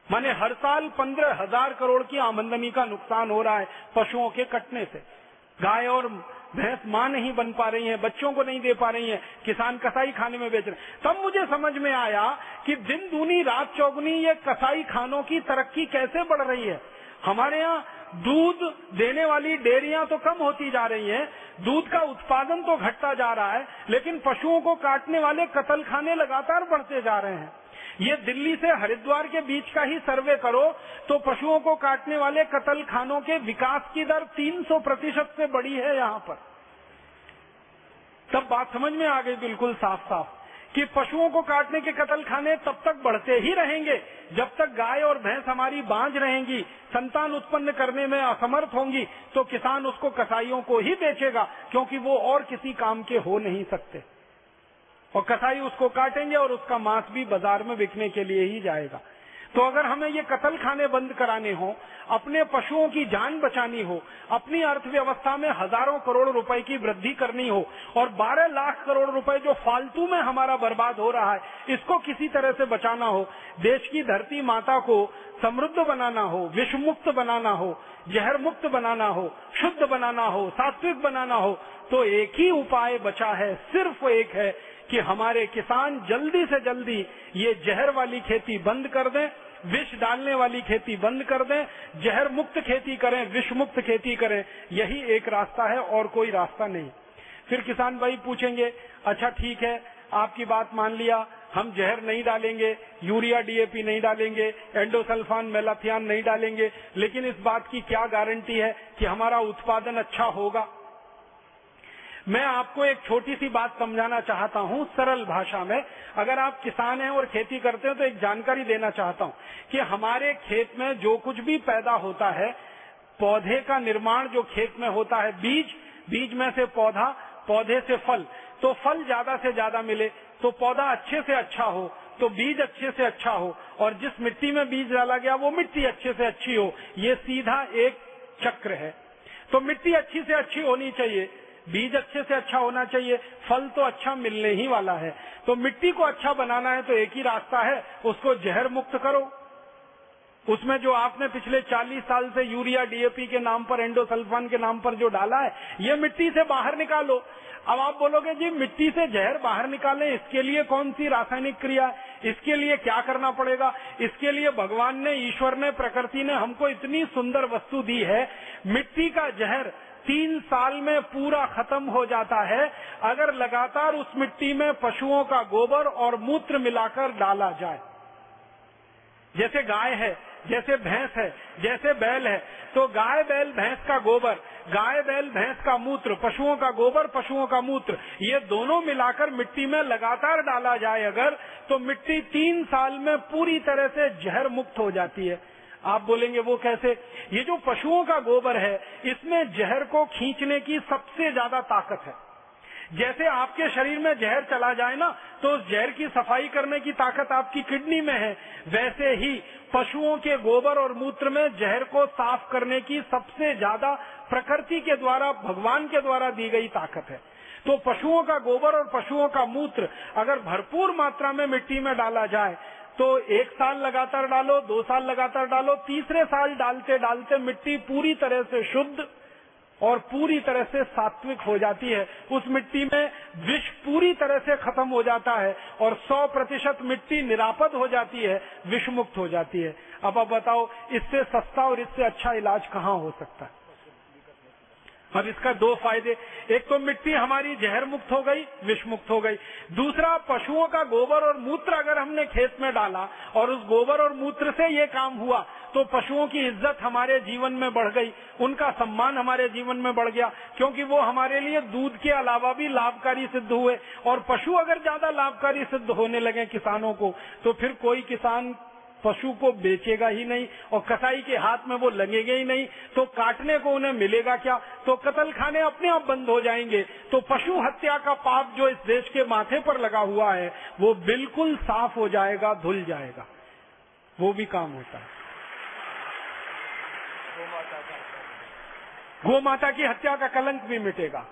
माने हर साल पंद्रह हज़ार करोड़ की आमंदनी का नुकसान हो रहा है पशुओं के कटने से। गाय और भैंस माँ नहीं बन पा रही है, बच्चों को नहीं दे पा रही है, किसान कसाई खाने में बेच रहे तब मुझे समझ में आया कि दिन, दूनी, रात, चौगुनी ये कसाई खानों की तरक्की कैसे बढ़ रही है। हमारे यहाँ दूध देने वाली डेयरियाँ तो कम होती जा रही हैं, दूध का उत्पादन तो घटता जा रहा है लेकिन पशुओं को काटने वाले कतल खाने लगातार बढ़ते जा रहे हैं। ये दिल्ली से हरिद्वार के बीच का ही सर्वे करो तो पशुओं को काटने वाले कतल खानों के विकास की दर 300 प्रतिशत से बड़ी है यहाँ पर। तब बात समझ में आ गई बिल्कुल साफ़ साफ़ कि पशुओं को काटने के कतल खाने तब तक बढ़ते ही रहेंगे। जब तक गाय और भैंस हमारी बांझ रहेंगी, संतान उत्पन्न करने में असमर्थ होंगी तो किसान उसको कसाईयों को ही बेचेगा, क्योंकि वो और किसी काम के हो नहीं सकते। और कसाई उसको काटेंगे और उसका मांस भी बाज़ार में बिकने के लिए ही जाएगा। तो अगर हमें ये कतल खाने बंद कराने हो, अपने पशुओं की जान बचानी हो, अपनी अर्थव्यवस्था में हज़ारों करोड़ रुपए की वृद्धि करनी हो, और 12 लाख करोड़ रुपए जो फालतू में हमारा बर्बाद हो रहा है, इसको किसी तरह से बचाना हो, देश की धरती माता को समृद्ध बनाना हो विश्व मुक्त बनाना हो जहर मुक्त बनाना हो, शुद्ध बनाना हो, सात्विक बनाना हो तो एक ही उपाय बचा है, सिर्फ़ एक है कि हमारे किसान जल्दी से जल्दी ये जहर वाली खेती बंद कर दें विष डालने वाली खेती बंद कर दें, जहर मुक्त खेती करें, विष मुक्त खेती करें, यही एक रास्ता है और कोई रास्ता नहीं। फिर किसान भाई पूछेंगे अच्छा ठीक है, आपकी बात मान लिया, हम जहर नहीं डालेंगे, यूरिया डीएपी नहीं डालेंगे, एंडोसल्फान, मेलाथियान नहीं डालेंगे, लेकिन इस बात की क्या गारंटी है कि हमारा उत्पादन अच्छा होगा? मैं आपको एक छोटी सी बात समझाना चाहता हूँ सरल भाषा में। अगर आप किसान हैं और खेती करते हैं तो एक जानकारी देना चाहता हूँ कि हमारे खेत में जो कुछ भी पैदा होता है, पौधे का निर्माण जो खेत में होता है, बीज बीज में से पौधा, पौधे से फल तो फल ज़्यादा से ज़्यादा मिले तो पौधा अच्छे से अच्छा हो तो बीज अच्छे से अच्छा हो, और जिस मिट्टी में बीज डाला गया वो मिट्टी अच्छे से अच्छी हो, ये सीधा एक चक्र है। तो मिट्टी अच्छी से अच्छी होनी चाहिए बीज अच्छे से अच्छा होना चाहिए, फल तो अच्छा मिलने ही वाला है। तो मिट्टी को अच्छा बनाना है तो एक ही रास्ता है, उसको जहर मुक्त करो। उसमें जो आपने पिछले 40 साल से यूरिया डीएपी के नाम पर, एंडोसल्फान के नाम पर जो डाला है, ये मिट्टी से बाहर निकालो। अब आप बोलोगे, जी, मिट्टी से जहर बाहर निकालें, इसके लिए कौन सी रासायनिक क्रिया, इसके लिए क्या करना पड़ेगा? इसके लिए भगवान ने, ईश्वर ने, प्रकृति ने हमको इतनी सुंदर वस्तु दी है, मिट्टी का जहर तीन साल में पूरा खत्म हो जाता है, अगर लगातार उस मिट्टी में पशुओं का गोबर और मूत्र मिलाकर डाला जाए। जैसे गाय है, जैसे भैंस है, जैसे बैल है तो गाय, बैल, भैंस का गोबर, गाय, बैल, भैंस का मूत्र, पशुओं का गोबर, पशुओं का मूत्र, ये दोनों मिलाकर मिट्टी में लगातार डाला जाए अगर तो मिट्टी तीन साल में पूरी तरह से जहर मुक्त हो जाती है। आप बोलेंगे, वो कैसे? ये जो पशुओं का गोबर है, इसमें जहर को खींचने की सबसे ज़्यादा ताकत है। जैसे आपके शरीर में जहर चला जाए ना तो उस जहर की सफ़ाई करने की ताकत आपकी किडनी में है। वैसे ही पशुओं के गोबर और मूत्र में जहर को साफ़ करने की सबसे ज़्यादा प्रकृति के द्वारा, भगवान के द्वारा दी गई ताकत है। तो पशुओं का गोबर और पशुओं का मूत्र अगर भरपूर मात्रा में मिट्टी में डाला जाए तो एक साल लगातार डालो, दो साल लगातार डालो, तीसरे साल डालते डालते मिट्टी पूरी तरह से शुद्ध और पूरी तरह से सात्विक हो जाती है। उस मिट्टी में विष पूरी तरह से खत्म हो जाता है और 100 प्रतिशत मिट्टी निरापद हो जाती है विष मुक्त हो जाती है। अब आप बताओ, इससे सस्ता और इससे अच्छा इलाज कहाँ हो सकता है? अब इसका दो फ़ायदे। एक तो मिट्टी हमारी जहर मुक्त हो गई विष मुक्त हो गई। दूसरा, पशुओं का गोबर और मूत्र अगर हमने खेत में डाला और उस गोबर और मूत्र से ये काम हुआ तो पशुओं की इज़्ज़त हमारे जीवन में बढ़ गई, उनका सम्मान हमारे जीवन में बढ़ गया, क्योंकि वो हमारे लिए दूध के अलावा भी लाभकारी सिद्ध हुए। और पशु अगर ज़्यादा लाभकारी सिद्ध होने लगे किसानों को तो फिर कोई किसान पशु को बेचेगा ही नहीं और कसाई के हाथ में वो लगेंगे ही नहीं। तो काटने को उन्हें मिलेगा क्या? तो कतल खाने अपने आप बंद हो जाएँगे। तो पशु हत्या का पाप जो इस देश के माथे पर लगा हुआ है, वो बिल्कुल साफ़ हो जाएगा, धुल जाएगा। वो भी काम होता है। गो माता की हत्या का कलंक भी मिटेगा।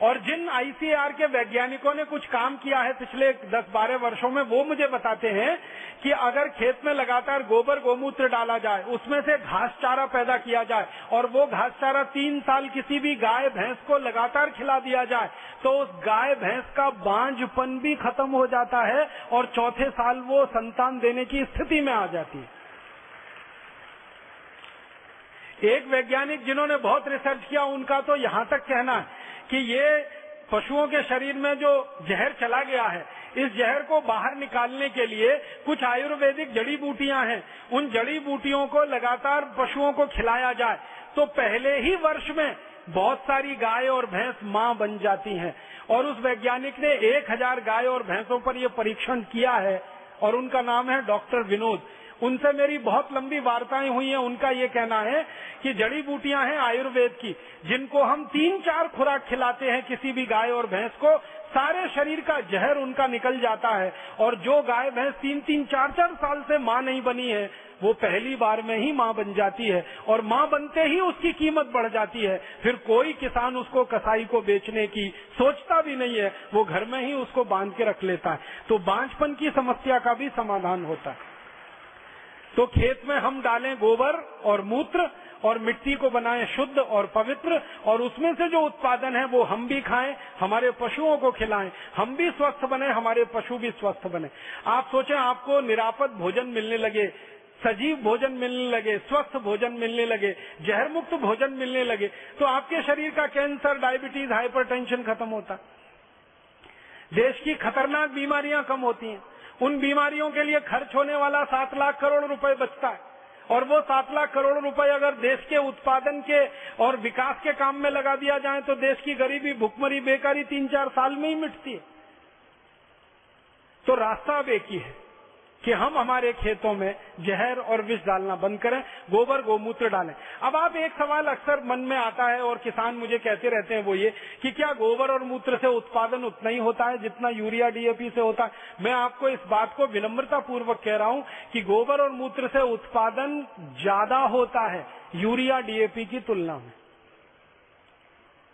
और जिन आईसीआर के वैज्ञानिकों ने कुछ काम किया है पिछले 10-12 वर्षों में, वो मुझे बताते हैं कि अगर खेत में लगातार गोबर गोमूत्र डाला जाए, उसमें से घास चारा पैदा किया जाए और वो घास चारा तीन साल किसी भी गाय, भैंस को लगातार खिला दिया जाए तो उस गाय, भैंस का बांझपन भी खत्म हो जाता है और चौथे साल वो संतान देने की स्थिति में आ जाती है। एक वैज्ञानिक जिन्होंने बहुत रिसर्च किया, उनका तो यहाँ तक कहना है कि ये पशुओं के शरीर में जो जहर चला गया है, इस जहर को बाहर निकालने के लिए कुछ आयुर्वेदिक जड़ी बूटियाँ हैं। उन जड़ी बूटियों को लगातार पशुओं को खिलाया जाए तो पहले ही वर्ष में बहुत सारी गाय और भैंस माँ बन जाती हैं। और उस वैज्ञानिक ने एक हज़ार गाय और भैंसों पर यह परीक्षण किया है, और उनका नाम है डॉक्टर विनोद। उनसे मेरी बहुत लंबी वार्ताएँ हुई हैं। उनका ये कहना है कि जड़ी बूटियाँ हैं आयुर्वेद की, जिनको हम तीन चार खुराक खिलाते हैं किसी भी गाय और भैंस को, सारे शरीर का जहर उनका निकल जाता है। और जो गाय भैंस तीन तीन चार चार साल से माँ नहीं बनी है, वो पहली बार में ही माँ बन जाती है। और माँ बनते ही उसकी कीमत बढ़ जाती है। फिर कोई किसान उसको कसाई को बेचने की सोचता भी नहीं है, वो घर में ही उसको बाँध के रख लेता है। तो बांझपन की समस्या का भी समाधान होता है। तो खेत में हम डालें गोबर और मूत्र और मिट्टी को बनाएँ शुद्ध और पवित्र, और उसमें से जो उत्पादन है वो हम भी खाएँ, हमारे पशुओं को खिलाएँ, हम भी स्वस्थ बने, हमारे पशु भी स्वस्थ बने। आप सोचें आपको निरापद भोजन मिलने लगे, सजीव भोजन मिलने लगे, स्वस्थ भोजन मिलने लगे जहर मुक्त भोजन मिलने लगे तो आपके शरीर का कैंसर, डायबिटीज़, हाइपरटेंशन खत्म होता। देश की खतरनाक बीमारियाँ कम होती हैं। उन बीमारियों के लिए खर्च होने वाला सात लाख करोड़ रुपए बचता है। और वो सात लाख करोड़ रुपए अगर देश के उत्पादन के और विकास के काम में लगा दिया जाए तो देश की गरीबी, भुखमरी, बेकारी तीन चार साल में ही मिटती है। तो रास्ता अब एक ही है। कि हम हमारे खेतों में जहर और विष डालना बंद करें, गोबर, गोमूत्र डालें। अब आप एक सवाल अक्सर मन में आता है और किसान मुझे कहते रहते हैं वो ये कि क्या गोबर और मूत्र से उत्पादन उतना ही होता है जितना यूरिया डीएपी से होता है? मैं आपको इस बात को विनम्रता पूर्वक कह रहा हूँ कि गोबर और मूत्र से उत्पादन ज़्यादा होता है यूरिया डीएपी की तुलना में।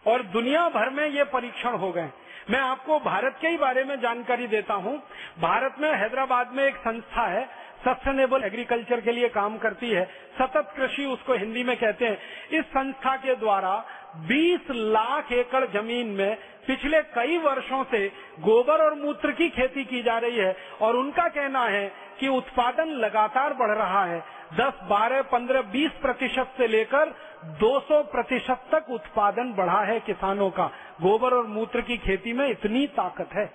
और दुनिया भर में ये परीक्षण हो गए मैं आपको भारत के ही बारे में जानकारी देता हूँ। भारत में हैदराबाद में एक संस्था है सस्टेनेबल एग्रीकल्चर के लिए काम करती है। सतत कृषि उसको हिंदी में कहते हैं। इस संस्था के द्वारा 20 लाख एकड़ ज़मीन में पिछले कई वर्षों से गोबर और मूत्र की खेती की जा रही है और उनका कहना है कि उत्पादन लगातार बढ़ रहा है। 10, 12, 15, 20 प्रतिशत से लेकर 200 प्रतिशत तक उत्पादन बढ़ा है किसानों का। गोबर और मूत्र की खेती में इतनी ताकत है।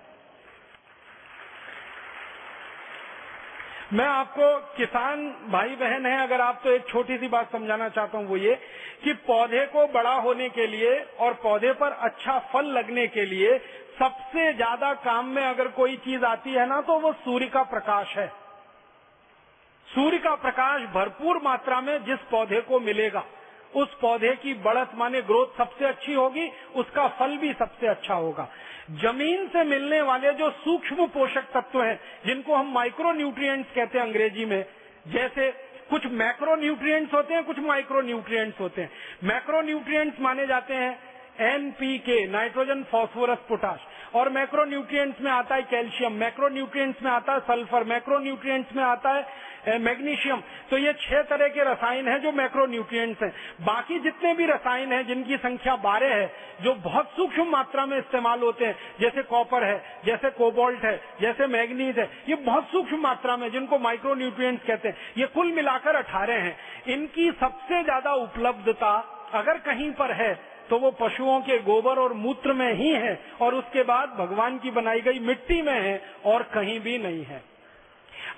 मैं आपको किसान भाई बहन है अगर आप तो एक छोटी सी बात समझाना चाहता हूँ वो ये कि पौधे को बड़ा होने के लिए और पौधे पर अच्छा फल लगने के लिए सबसे ज़्यादा काम में अगर कोई चीज़ आती है ना तो वो सूर्य का प्रकाश है। सूर्य का प्रकाश भरपूर मात्रा में जिस पौधे को मिलेगा, उस पौधे की बढ़त माने ग्रोथ सबसे अच्छी होगी, उसका फल भी सबसे अच्छा होगा। ज़मीन से मिलने वाले जो सूक्ष्म पोषक तत्व हैं, जिनको हम माइक्रो न्यूट्रिएंट्स कहते हैं अंग्रेज़ी में, जैसे कुछ मैक्रो न्यूट्रिएंट्स होते हैं, कुछ माइक्रो न्यूट्रिएंट्स होते हैं। मैक्रो न्यूट्रिएंट्स माने जाते हैं एनपीके नाइट्रोजन फॉस्फोरस पोटाश और मैक्रो न्यूट्रिएंट्स में आता है कैल्शियम मैक्रो न्यूट्रिएंट्स में आता है सल्फ़र मैक्रो न्यूट्रिएंट्स में आता है मैग्नीशियम। तो ये छह तरह के रसायन हैं जो मैक्रो न्यूट्रिएंट्स हैं। बाकी जितने भी रसायन हैं, जिनकी संख्या बारह है, जो बहुत सूक्ष्म मात्रा में इस्तेमाल होते हैं, जैसे कॉपर है, जैसे कोबोल्ट है, जैसे मैग्नीज है, ये बहुत सूक्ष्म मात्रा में, जिनको माइक्रो न्यूट्रिएंट्स कहते हैं, ये कुल मिलाकर अठारह हैं। इनकी सबसे ज़्यादा उपलब्धता अगर कहीं पर है तो वो पशुओं के गोबर और मूत्र में ही है, और उसके बाद भगवान की बनाई गई मिट्टी में है, और कहीं भी नहीं है।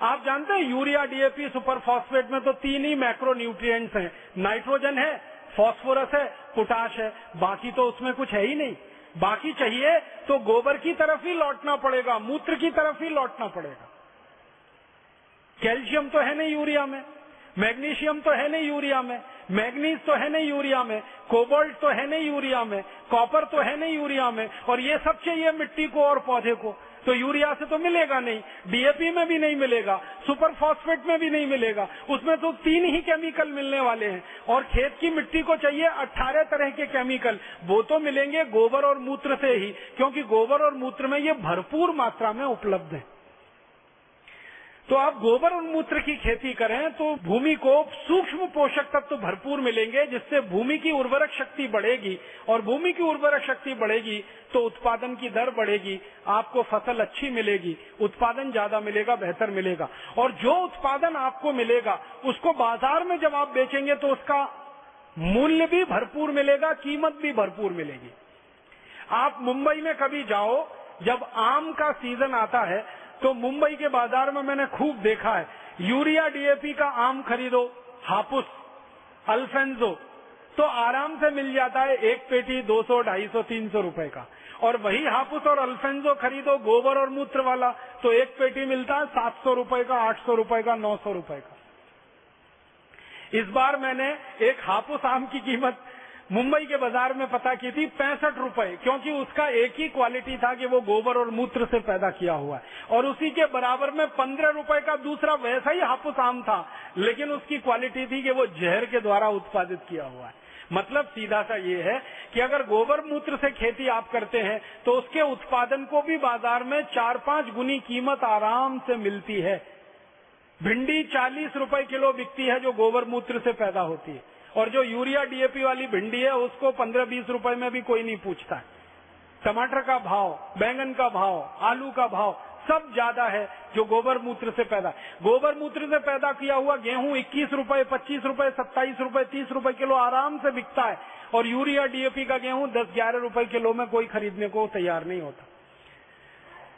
आप जानते हैं, यूरिया डीएपी सुपर फॉस्फेट में तो तीन ही मैक्रो न्यूट्रिएंट्स हैं। नाइट्रोजन है, फॉस्फोरस है, पोटाश है। बाकी तो उसमें कुछ है ही नहीं। बाकी चाहिए तो गोबर की तरफ़ ही लौटना पड़ेगा, मूत्र की तरफ़ ही लौटना पड़ेगा। कैल्शियम तो है नहीं यूरिया में, मैग्नीशियम तो है नहीं यूरिया में, मैग्नीज तो है नहीं यूरिया में, कोबाल्ट तो है नहीं यूरिया में, कॉपर तो है नहीं यूरिया में, और ये सब चाहिए मिट्टी को और पौधे को। तो यूरिया से तो मिलेगा नहीं डीएपी में भी नहीं मिलेगा, सुपर फॉस्फेट में भी नहीं मिलेगा, उसमें तो तीन ही केमिकल मिलने वाले हैं। और खेत की मिट्टी को चाहिए अट्ठारह तरह के केमिकल वो तो मिलेंगे गोबर और मूत्र से ही, क्योंकि गोबर और मूत्र में ये भरपूर मात्रा में उपलब्ध है। तो आप गोबर और मूत्र की खेती करें तो भूमि को सूक्ष्म पोषक तत्व तो भरपूर मिलेंगे, जिससे भूमि की उर्वरक शक्ति बढ़ेगी। और भूमि की उर्वरक शक्ति बढ़ेगी तो उत्पादन की दर बढ़ेगी, आपको फ़सल अच्छी मिलेगी, उत्पादन ज़्यादा मिलेगा, बेहतर मिलेगा। और जो उत्पादन आपको मिलेगा, उसको बाज़ार में जब आप बेचेंगे तो उसका मूल्य भी भरपूर मिलेगा, कीमत भी भरपूर मिलेगी। आप मुंबई में कभी जाओ, जब आम का सीज़न आता है तो मुंबई के बाज़ार में मैंने खूब देखा है। यूरिया डीएपी का आम खरीदो हापुस अल्फेंजो तो आराम से मिल जाता है एक पेटी 200, 250, 300 रुपए का। और वही हापुस और अल्फेंजो खरीदो गोबर और मूत्र वाला तो एक पेटी मिलता है सात सौ रुपये का आठ सौ रुपये का नौ सौ रुपये का। इस बार मैंने एक हापुस आम की कीमत मुंबई के बाज़ार में पता की थी पैंसठ रुपए, क्योंकि उसका एक ही क्वालिटी था कि वो गोबर और मूत्र से पैदा किया हुआ है। और उसी के बराबर में पंद्रह रुपए का दूसरा वैसा ही हापुस आम था, लेकिन उसकी क्वालिटी थी कि वो जहर के द्वारा उत्पादित किया हुआ है। मतलब सीधा सा ये है कि अगर गोबर मूत्र से खेती आप करते हैं तो उसके उत्पादन को भी बाज़ार में चार पाँच गुनी कीमत आराम से मिलती है। भिंडी चालीस रुपए किलो बिकती है जो गोबर मूत्र से पैदा होती है। और जो यूरिया डीएपी वाली भिंडी है, उसको पंद्रह बीस रुपए में भी कोई नहीं पूछता है। टमाटर का भाव, बैंगन का भाव, आलू का भाव, सब ज़्यादा है जो गोबर मूत्र से पैदा। गोबर मूत्र से पैदा किया हुआ गेहूँ इक्कीस रुपये पच्चीस रुपये सत्ताईस रुपये तीस रुपए किलो आराम से बिकता है। और यूरिया डीएपी का गेहूँ दस, ग्यारह रुपए किलो में कोई खरीदने को तैयार नहीं होता।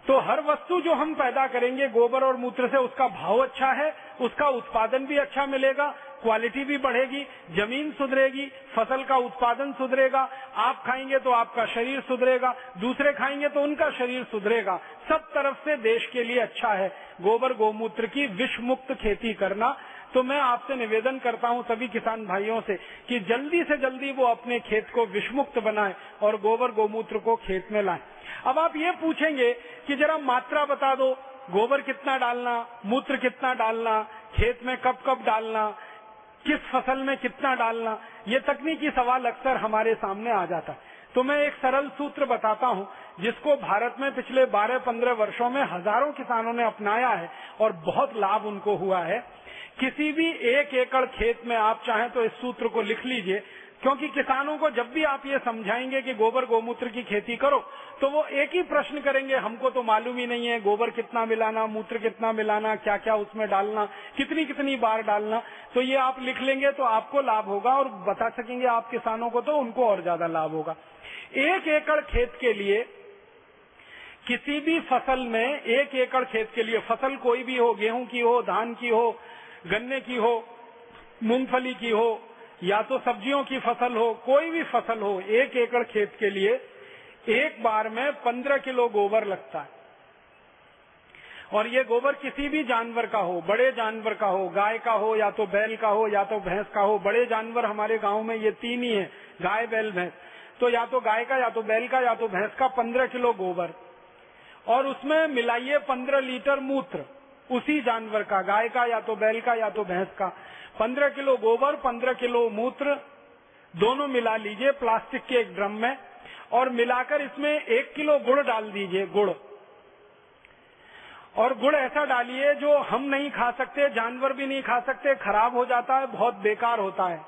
तो हर वस्तु जो हम पैदा करेंगे गोबर और मूत्र से, उसका भाव अच्छा है, उसका उत्पादन भी अच्छा मिलेगा क्वालिटी भी बढ़ेगी, ज़मीन सुधरेगी, फ़सल का उत्पादन सुधरेगा, आप खाएँगे तो आपका शरीर सुधरेगा, दूसरे खाएँगे तो उनका शरीर सुधरेगा। सब तरफ़ से देश के लिए अच्छा है। गोबर गोमूत्र की विष मुक्त खेती करना। तो मैं आपसे निवेदन करता हूँ सभी किसान भाइयों से कि जल्दी से जल्दी वो अपने खेत को विषमुक्त बनाए और गोबर गोमूत्र को खेत में लाए। अब आप ये पूछेंगे कि जरा मात्रा बता दो, गोबर कितना डालना, मूत्र कितना डालना, खेत में कब कब डालना किस फ़सल में कितना डालना, ये तकनीकी सवाल अक्सर हमारे सामने आ जाता है। तो मैं एक सरल सूत्र बताता हूँ, जिसको भारत में पिछले 12-15 वर्षों में हज़ारों किसानों ने अपनाया है और बहुत लाभ उनको हुआ है। किसी भी एक एकड़ खेत में आप चाहें तो इस सूत्र को लिख लीजिए क्योंकि किसानों को जब भी आप ये समझाएँगे कि गोबर गोमूत्र की खेती करो तो वो एक ही प्रश्न करेंगे, हमको तो मालूम ही नहीं है गोबर कितना मिलाना, मूत्र कितना मिलाना क्या क्या उसमें डालना कितनी कितनी बार डालना। तो ये आप लिख लेंगे तो आपको लाभ होगा और बता सकेंगे आप किसानों को तो उनको और ज़्यादा लाभ होगा। एक एकड़ खेत के लिए किसी भी फ़सल में एक एकड़ खेत के लिए, फ़सल कोई भी हो, गेहूँ की हो, धान की हो, गन्ने की हो, मूंगफली की हो या तो सब्जियों की फ़सल हो, कोई भी फ़सल हो, एक एकड़ खेत के लिए एक बार में पंद्रह किलो गोबर लगता है। और ये गोबर किसी भी जानवर का हो, बड़े जानवर का हो, गाय का हो, या तो बैल का हो, या तो भैंस का हो, बड़े जानवर हमारे गाँव में ये तीन ही है, गाय, बैल, भैंस। तो या तो गाय का, या तो बैल का, या तो भैंस का पंद्रह किलो गोबर। और उसमें मिलाइए पंद्रह लीटर मूत्र। उसी जानवर का, गाय का, या तो बैल का, या तो भैंस का। पंद्रह किलो गोबर, पंद्रह किलो मूत्र, दोनों मिला लीजिए, प्लास्टिक के एक ड्रम में, और मिलाकर इसमें एक किलो गुड़ डाल दीजिए, गुड़। और गुड़ ऐसा डालिए जो हम नहीं खा सकते, जानवर भी नहीं खा सकते, खराब हो जाता है, बहुत बेकार होता है।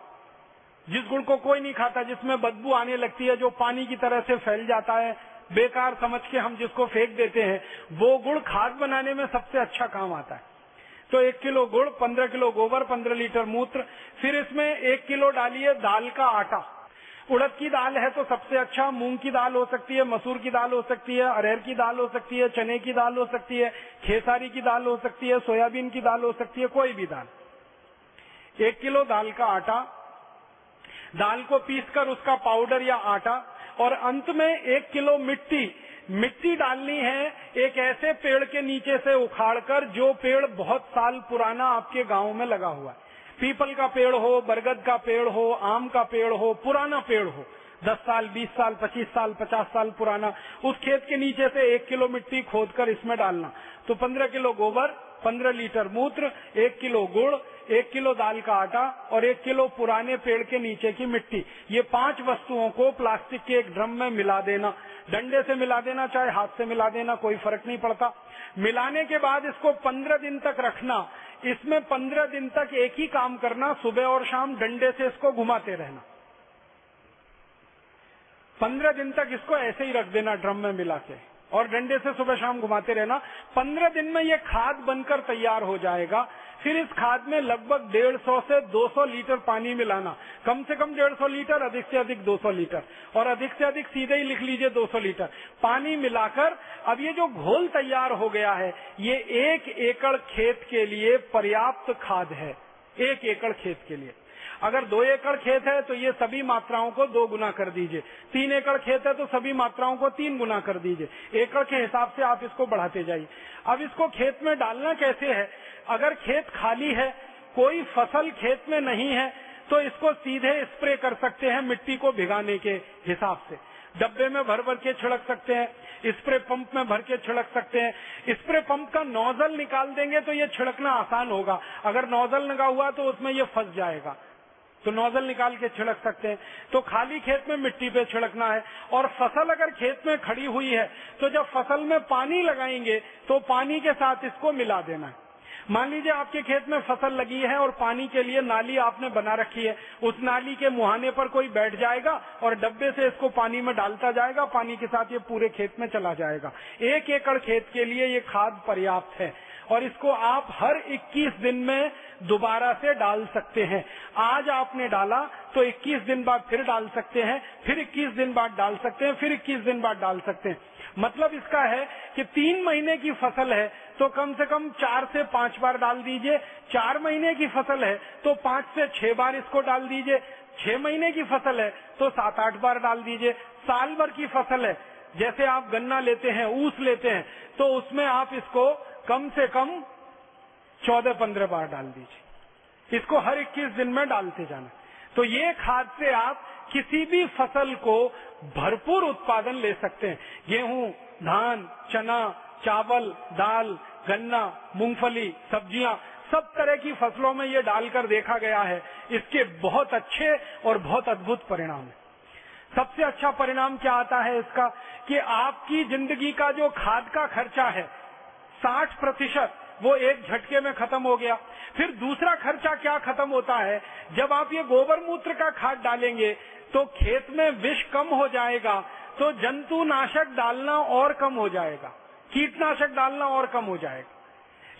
जिस गुड़ को कोई नहीं खाता, जिसमें बदबू आने लगती है, जो पानी की तरह से फैल जाता है बेकार समझ के हम जिसको फेंक देते हैं, वो गुड़ खाद बनाने में सबसे अच्छा काम आता है। तो एक किलो गुड़, पंद्रह किलो गोबर, पंद्रह लीटर मूत्र, फिर इसमें एक किलो डालिए दाल का आटा। उड़द की दाल है तो सबसे अच्छा मूंग की दाल हो सकती है, मसूर की दाल हो सकती है, अरहर की दाल हो सकती है, चने की दाल हो सकती है, खेसारी की दाल हो सकती है, सोयाबीन की दाल हो सकती है, कोई भी दाल। एक किलो दाल का आटा, दाल को पीसकर उसका पाउडर या आटा और अंत में एक किलो मिट्टी मिट्टी डालनी है एक ऐसे पेड़ के नीचे से उखाड़कर जो पेड़ बहुत साल पुराना आपके गाँव में लगा हुआ है। पीपल का पेड़ हो, बरगद का पेड़ हो, आम का पेड़ हो, पुराना पेड़ हो, दस साल, बीस साल, पच्चीस साल, पचास साल पुराना, उस खेत के नीचे से एक किलो मिट्टी खोदकर इसमें डालना। तो पंद्रह किलो गोबर पंद्रह लीटर मूत्र, एक किलो गुड़, एक किलो दाल का आटा और एक किलो पुराने पेड़ के नीचे की मिट्टी। ये पाँच वस्तुओं को प्लास्टिक के एक ड्रम में मिला देना। डंडे से मिला देना, चाहे हाथ से मिला देना, कोई फ़र्क नहीं पड़ता। मिलाने के बाद इसको पंद्रह दिन तक रखना। इसमें पंद्रह दिन तक एक ही काम करना, सुबह और शाम डंडे से इसको घुमाते रहना। पंद्रह दिन तक इसको ऐसे ही रख देना ड्रम में मिला के। और डंडे से सुबह शाम घुमाते रहना। पंद्रह दिन में ये खाद बनकर तैयार हो जाएगा। फिर इस खाद में लगभग डेढ़ सौ से दो सौ लीटर पानी मिलाना। कम से कम डेढ़ सौ लीटर, अधिक से अधिक दो सौ लीटर। और अधिक से अधिक सीधे ही लिख लीजिए दो सौ लीटर। पानी मिलाकर अब ये जो घोल तैयार हो गया है, ये एक एकड़ खेत के लिए पर्याप्त खाद है। एक एकड़ खेत के लिए। अगर दो एकड़ खेत है तो ये सभी मात्राओं को दो गुना कर दीजिए। तीन एकड़ खेत है तो सभी मात्राओं को तीन गुना कर दीजिए। एकड़ के हिसाब से आप इसको बढ़ाते जाइए। अब इसको खेत में डालना कैसे है? अगर खेत खाली है, कोई फ़सल खेत में नहीं है तो इसको सीधे स्प्रे कर सकते हैं मिट्टी को भिगाने के हिसाब से। डब्बे में भर भर के छिड़क सकते हैं, स्प्रे पंप में भर के छिड़क सकते हैं। स्प्रे पंप का नोजल निकाल देंगे तो ये छिड़कना आसान होगा। अगर नोजल लगा हुआ तो उसमें ये फंस जाएगा। तो नोजल निकाल के छिड़क सकते हैं। तो खाली खेत में मिट्टी पे छिड़कना है और फ़सल अगर खेत में खड़ी हुई है तो जब फ़सल में पानी लगाएँगे तो पानी के साथ इसको मिला देना है। मान लीजिए आपके खेत में फ़सल लगी है और पानी के लिए नाली आपने बना रखी है। उस नाली के मुहाने पर कोई बैठ जाएगा और डब्बे से इसको पानी में डालता जाएगा, पानी के साथ ये पूरे खेत में चला जाएगा। एक एकड़ खेत के लिए ये खाद पर्याप्त है और इसको आप हर 21 दिन में दोबारा से डाल सकते हैं। आज आपने डाला तो 21 दिन बाद फिर डाल सकते हैं, फिर 21 दिन बाद डाल सकते हैं, फिर 21 दिन बाद डाल सकते हैं। मतलब इसका है कि तीन महीने की फ़सल है तो कम से कम चार से पाँच बार डाल दीजिए। चार महीने की फ़सल है तो पाँच से छह बार इसको डाल दीजिए। छह महीने की फ़सल है तो सात आठ बार डाल दीजिए। साल भर की फ़सल है, जैसे आप गन्ना लेते हैं, ऊस लेते हैं तो उसमें आप इसको कम से कम चौदह पंद्रह बार डाल दीजिए। इसको हर इक्कीस दिन में डालते जाना। तो ये खाद से आप किसी भी फ़सल को भरपूर उत्पादन ले सकते हैं। गेहूँ, धान, चना, चावल, दाल, गन्ना, मूंगफली, सब्ज़ियाँ, सब तरह की फ़सलों में ये डालकर देखा गया है। इसके बहुत अच्छे और बहुत अद्भुत परिणाम है। सबसे अच्छा परिणाम क्या आता है इसका? कि आपकी ज़िंदगी का जो खाद का खर्चा है, साठ प्रतिशत वो एक झटके में खत्म हो गया। फिर दूसरा खर्चा क्या खत्म होता है? जब आप ये गोबर मूत्र का खाद डालेंगे तो खेत में विष कम हो जाएगा तो जंतु नाशक डालना और कम हो जाएगा। कीटनाशक डालना और कम हो जाएगा।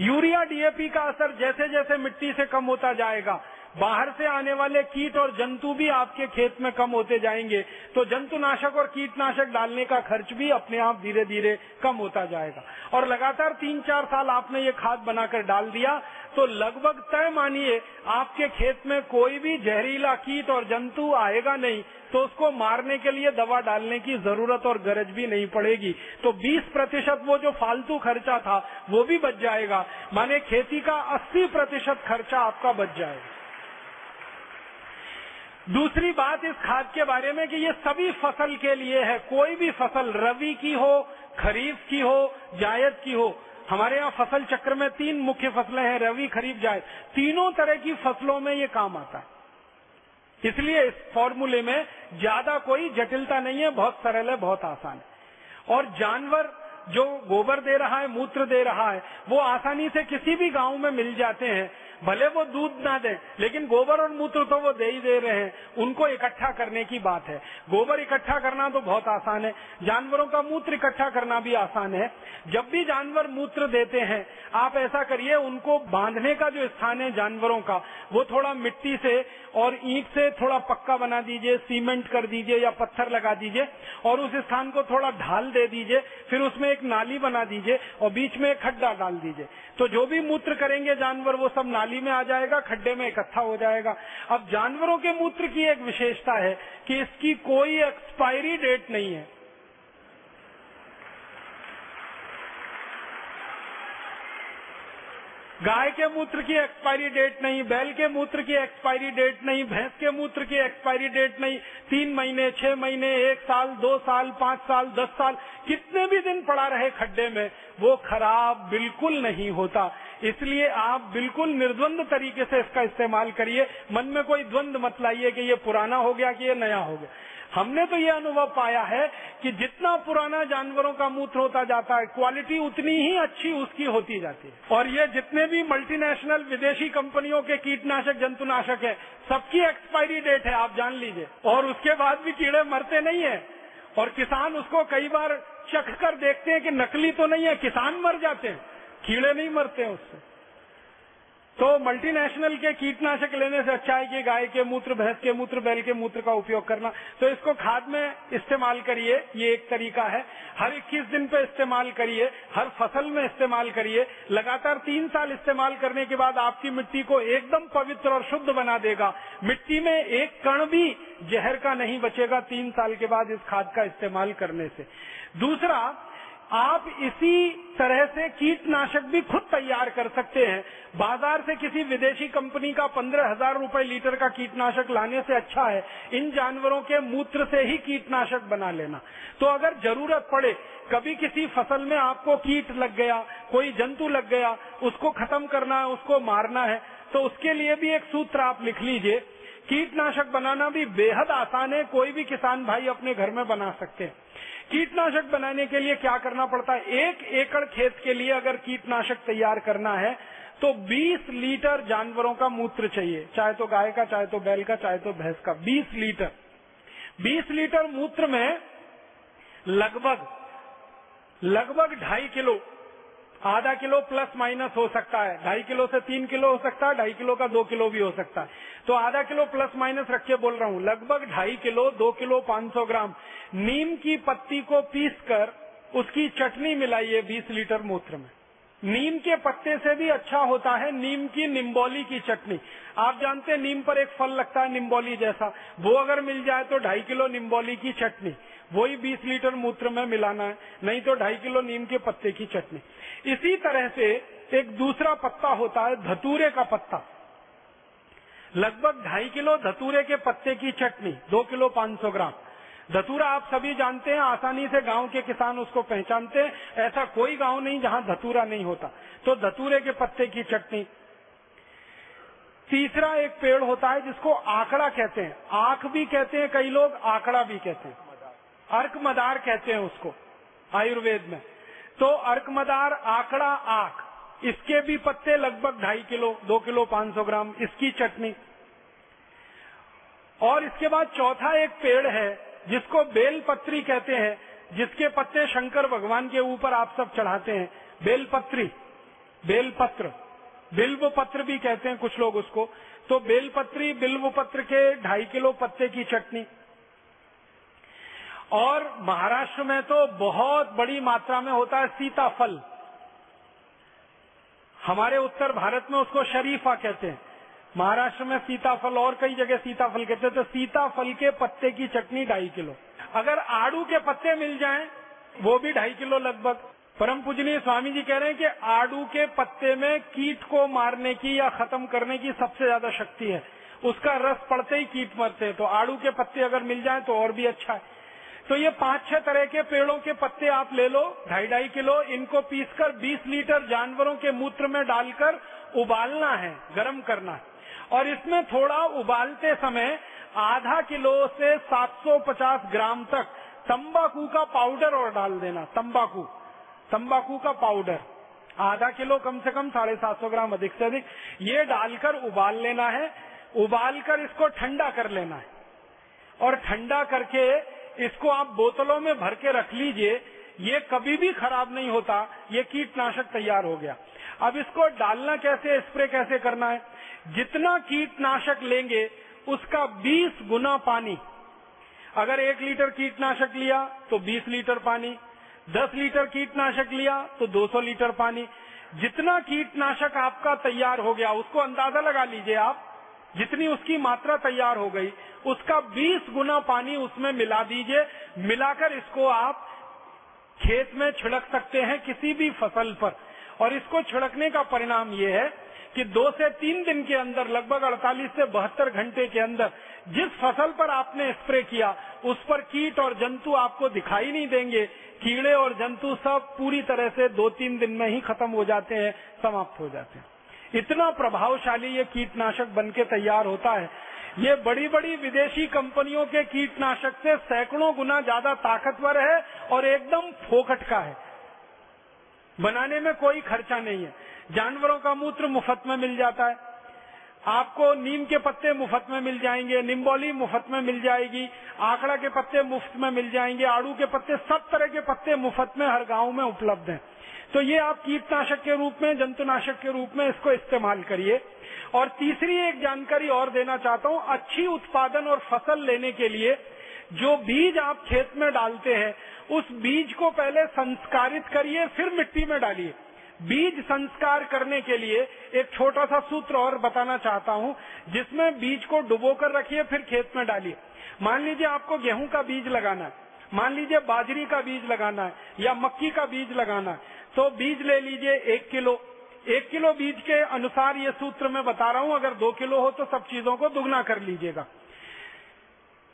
यूरिया, डीएपी का असर जैसे जैसे मिट्टी से कम होता जाएगा। बाहर से आने वाले कीट और जंतु भी आपके खेत में कम होते जाएँगे। तो जंतुनाशक और कीटनाशक डालने का खर्च भी अपने आप धीरे धीरे कम होता जाएगा। और लगातार तीन चार साल आपने ये खाद बनाकर डाल दिया तो लगभग तय मानिए, आपके खेत में कोई भी जहरीला कीट और जंतु आएगा नहीं तो उसको मारने के लिए दवा डालने की ज़रूरत और गरज भी नहीं पड़ेगी। तो 20 प्रतिशत वो जो फालतू खर्चा था, वो भी बच जाएगा। माने खेती का 80 प्रतिशत खर्चा आपका बच जाएगा। दूसरी बात इस खाद के बारे में कि ये सभी फ़सल के लिए है। कोई भी फ़सल रवि की हो, खरीफ की हो, जायद की हो, हमारे यहाँ फ़सल चक्र में तीन मुख्य फ़सलें हैं, रवि, खरीफ, जायद। तीनों तरह की फ़सलों में ये काम आता है। इसलिए इस फॉर्मूले में ज़्यादा कोई जटिलता नहीं है, बहुत सरल है, बहुत आसान है। और जानवर जो गोबर दे रहा है, मूत्र दे रहा है, वो आसानी से किसी भी गाँव में मिल जाते हैं। भले वो दूध ना दे, लेकिन गोबर और मूत्र तो वो दे ही दे रहे हैं। उनको इकट्ठा करने की बात है। गोबर इकट्ठा करना तो बहुत आसान है। जानवरों का मूत्र इकट्ठा करना भी आसान है। जब भी जानवर मूत्र देते हैं, आप ऐसा करिए, उनको बांधने का जो स्थान है जानवरों का, वो थोड़ा मिट्टी से और ईंट से थोड़ा पक्का बना दीजिए, सीमेंट कर दीजिए या पत्थर लगा दीजिए और उस स्थान को थोड़ा ढाल दे दीजिए, फिर उसमें एक नाली बना दीजिए और बीच में एक खड्डा डाल दीजिए। तो जो भी मूत्र करेंगे जानवर, वो सब नाली में आ जाएगा, खड्डे में इकट्ठा हो जाएगा। अब जानवरों के मूत्र की एक विशेषता है कि इसकी कोई एक्सपायरी डेट नहीं है। गाय के मूत्र की एक्सपायरी डेट नहीं, बैल के मूत्र की एक्सपायरी डेट नहीं, भैंस के मूत्र की एक्सपायरी डेट नहीं, तीन महीने, छह महीने, एक साल, दो साल, पाँच साल, दस साल, कितने भी दिन पड़ा रहे खड्डे में, वो खराब बिल्कुल नहीं होता। इसलिए आप बिल्कुल निर्द्वंद तरीके से इसका इस्तेमाल करिए, मन में कोई द्वंद मत लाइए कि ये पुराना हो गया कि ये नया हो गया। हमने तो ये अनुभव पाया है कि जितना पुराना जानवरों का मूत्र होता जाता है क्वालिटी उतनी ही अच्छी उसकी होती जाती है। और ये जितने भी मल्टीनेशनल विदेशी कंपनियों के कीटनाशक, जंतुनाशक है, सबकी एक्सपायरी डेट है, आप जान लीजिए। और उसके बाद भी कीड़े मरते नहीं है। और किसान उसको कई बार चख कर देखते हैं कि नकली तो नहीं है, किसान मर जाते हैं। कीड़े नहीं मरते हैं उससे। तो मल्टीनेशनल के कीटनाशक लेने से अच्छा है कि गाय के मूत्र, भैंस के मूत्र, बैल के मूत्र का उपयोग करना। तो इसको खाद में इस्तेमाल करिए, ये एक तरीका है। हर 21 दिन पे इस्तेमाल करिए, हर फ़सल में इस्तेमाल करिए। लगातार तीन साल इस्तेमाल करने के बाद आपकी मिट्टी को एकदम पवित्र और शुद्ध बना देगा। मिट्टी में एक कण भी जहर का नहीं बचेगा तीन साल के बाद इस खाद का इस्तेमाल करने से। दूसरा आप इसी तरह से कीटनाशक भी खुद तैयार कर सकते हैं। बाज़ार से किसी विदेशी कंपनी का पंद्रह हज़ार रुपये लीटर का कीटनाशक लाने से अच्छा है। इन जानवरों के मूत्र से ही कीटनाशक बना लेना। तो अगर ज़रूरत पड़े, कभी किसी फ़सल में आपको कीट लग गया, कोई जंतु लग गया, उसको खत्म करना है, उसको मारना है तो उसके लिए भी एक सूत्र आप लिख लीजिए। कीटनाशक बनाना भी बेहद आसान है, कोई भी किसान भाई अपने घर में बना सकते हैं। कीटनाशक बनाने के लिए क्या करना पड़ता है? एक एकड़ खेत के लिए अगर कीटनाशक तैयार करना है तो 20 लीटर जानवरों का मूत्र चाहिए। चाहे तो गाय का, चाहे तो बैल का, चाहे तो भैंस का। 20 लीटर। 20 लीटर मूत्र में लगभग लगभग ढाई किलो आधा किलो प्लस माइनस हो सकता है। ढाई किलो से तीन किलो हो सकता है, ढाई किलो का दो किलो भी हो सकता है। तो आधा किलो प्लस माइनस रख के बोल रहा हूँ, लगभग ढाई किलो, दो किलो, पाँच सौ ग्राम। नीम की पत्ती को पीस कर उसकी चटनी मिलाइए बीस लीटर मूत्र में। नीम के पत्ते से भी अच्छा होता है नीम की निम्बोली की चटनी। आप जानते हैं नीम पर एक फल लगता है निम्बोली जैसा। वो अगर मिल जाए तो ढाई किलो निम्बोली की चटनी, वही 20 लीटर मूत्र में मिलाना है, नहीं तो ढाई किलो नीम के पत्ते की चटनी। इसी तरह से एक दूसरा पत्ता होता है धतूरे का पत्ता। लगभग ढाई किलो धतूरे के पत्ते की चटनी, दो किलो पाँच सौ ग्राम। धतूरा आप सभी जानते हैं, आसानी से गाँव के किसान उसको पहचानते हैं। ऐसा कोई गाँव नहीं जहाँ धतूरा नहीं होता। तो धतूरे के पत्ते की चटनी। तीसरा एक पेड़ होता है जिसको आंकड़ा कहते हैं। आँख भी कहते हैं कई लोग, आंकड़ा भी कहते हैं। अर्क मदार कहते हैं उसको, आयुर्वेद में। तो अर्क मदार आंकड़ा आख इसके भी पत्ते लगभग ढाई किलो, दो किलो पाँच सौ ग्राम, इसकी चटनी। और इसके बाद चौथा एक पेड़ है, जिसको बेलपत्री कहते हैं, जिसके पत्ते शंकर भगवान के ऊपर आप सब चढ़ाते हैं। बेलपत्री, बेलपत्र बिल्व पत्र भी कहते हैं कुछ लोग उसको। तो बेलपत्री बिल्व पत्र के ढाई किलो पत्ते की चटनी। और महाराष्ट्र में तो बहुत बड़ी मात्रा में होता है सीताफल। हमारे उत्तर भारत में उसको शरीफा कहते हैं। महाराष्ट्र में सीताफल और कई जगह सीताफल कहते हैं तो सीताफल के पत्ते की चटनी ढाई किलो। अगर आड़ू के पत्ते मिल जाएँ, वो भी ढाई किलो लगभग। परम पूजनीय स्वामी जी कह रहे हैं कि आड़ू के पत्ते में कीट को मारने की या खत्म करने की सबसे ज़्यादा शक्ति है। उसका रस पड़ते ही कीट मरते हैं तो आड़ू के पत्ते अगर मिल जाए तो और भी अच्छा है। तो ये पाँच छह तरह के पेड़ों के पत्ते आप ले लो, ढाई ढाई किलो, इनको पीसकर 20 लीटर जानवरों के मूत्र में डालकर उबालना है, गर्म करना है। और इसमें थोड़ा उबालते समय आधा किलो से 750 ग्राम तक तंबाकू का पाउडर और डाल देना, तंबाकू। तंबाकू का पाउडर। आधा किलो कम से कम साढ़े सात सौ ग्राम अधिक से अधिक। ये डालकर उबाल लेना है, उबालकर इसको ठंडा कर लेना है। और ठंडा करके इसको आप बोतलों में भर के रख लीजिए, ये कभी भी खराब नहीं होता, ये कीटनाशक तैयार हो गया। अब इसको डालना कैसे, स्प्रे कैसे करना है? जितना कीटनाशक लेंगे, उसका 20 गुना पानी। अगर एक लीटर कीटनाशक लिया तो 20 लीटर पानी। 10 लीटर कीटनाशक लिया तो 200 लीटर पानी। जितना कीटनाशक आपका तैयार हो गया, उसको अंदाज़ा लगा लीजिए आप जितनी उसकी मात्रा तैयार हो गई, उसका 20 गुना पानी उसमें मिला दीजिए। मिलाकर इसको आप खेत में छिड़क सकते हैं किसी भी फ़सल पर। और इसको छिड़कने का परिणाम ये है कि दो से तीन दिन के अंदर, लगभग 48 से बहत्तर घंटे के अंदर, जिस फ़सल पर आपने स्प्रे किया, उस पर कीट और जंतु आपको दिखाई नहीं देंगे। कीड़े और जंतु सब पूरी तरह से दो तीन दिन में ही खत्म हो जाते हैं, समाप्त हो जाते हैं। इतना प्रभावशाली ये कीटनाशक बन के तैयार होता है। ये बड़ी बड़ी विदेशी कंपनियों के कीटनाशक से सैकड़ों गुना ज़्यादा ताकतवर है और एकदम फोकट का है। बनाने में कोई खर्चा नहीं है। जानवरों का मूत्र मुफ़्त में मिल जाता है। आपको नीम के पत्ते मुफ़्त में मिल जाएँगे, निम्बोली मुफ़्त में मिल जाएगी, आंकड़ा के पत्ते मुफ़्त में मिल जाएँगे, आड़ू के पत्ते सब तरह के पत्ते मुफ़्त में हर गाँव में उपलब्ध हैं। तो ये आप कीटनाशक के रूप में, जंतुनाशक के रूप में इसको इस्तेमाल करिए। और तीसरी एक जानकारी और देना चाहता हूँ, अच्छी उत्पादन और फ़सल लेने के लिए जो बीज आप खेत में डालते हैं, उस बीज को पहले संस्कारित करिए, फिर मिट्टी में डालिए। बीज संस्कार करने के लिए एक छोटा सा सूत्र और बताना चाहता हूँ, जिसमें बीज को डुबो कर रखिए, फिर खेत में डालिए। मान लीजिए आपको गेहूँ का बीज लगाना है, मान लीजिए बाजरी का बीज लगाना है, या मक्की का बीज लगाना है तो बीज ले लीजिए एक किलो। एक किलो बीज के अनुसार ये सूत्र मैं बता रहा हूँ, अगर दो किलो हो तो सब चीज़ों को दुगना कर लीजिएगा।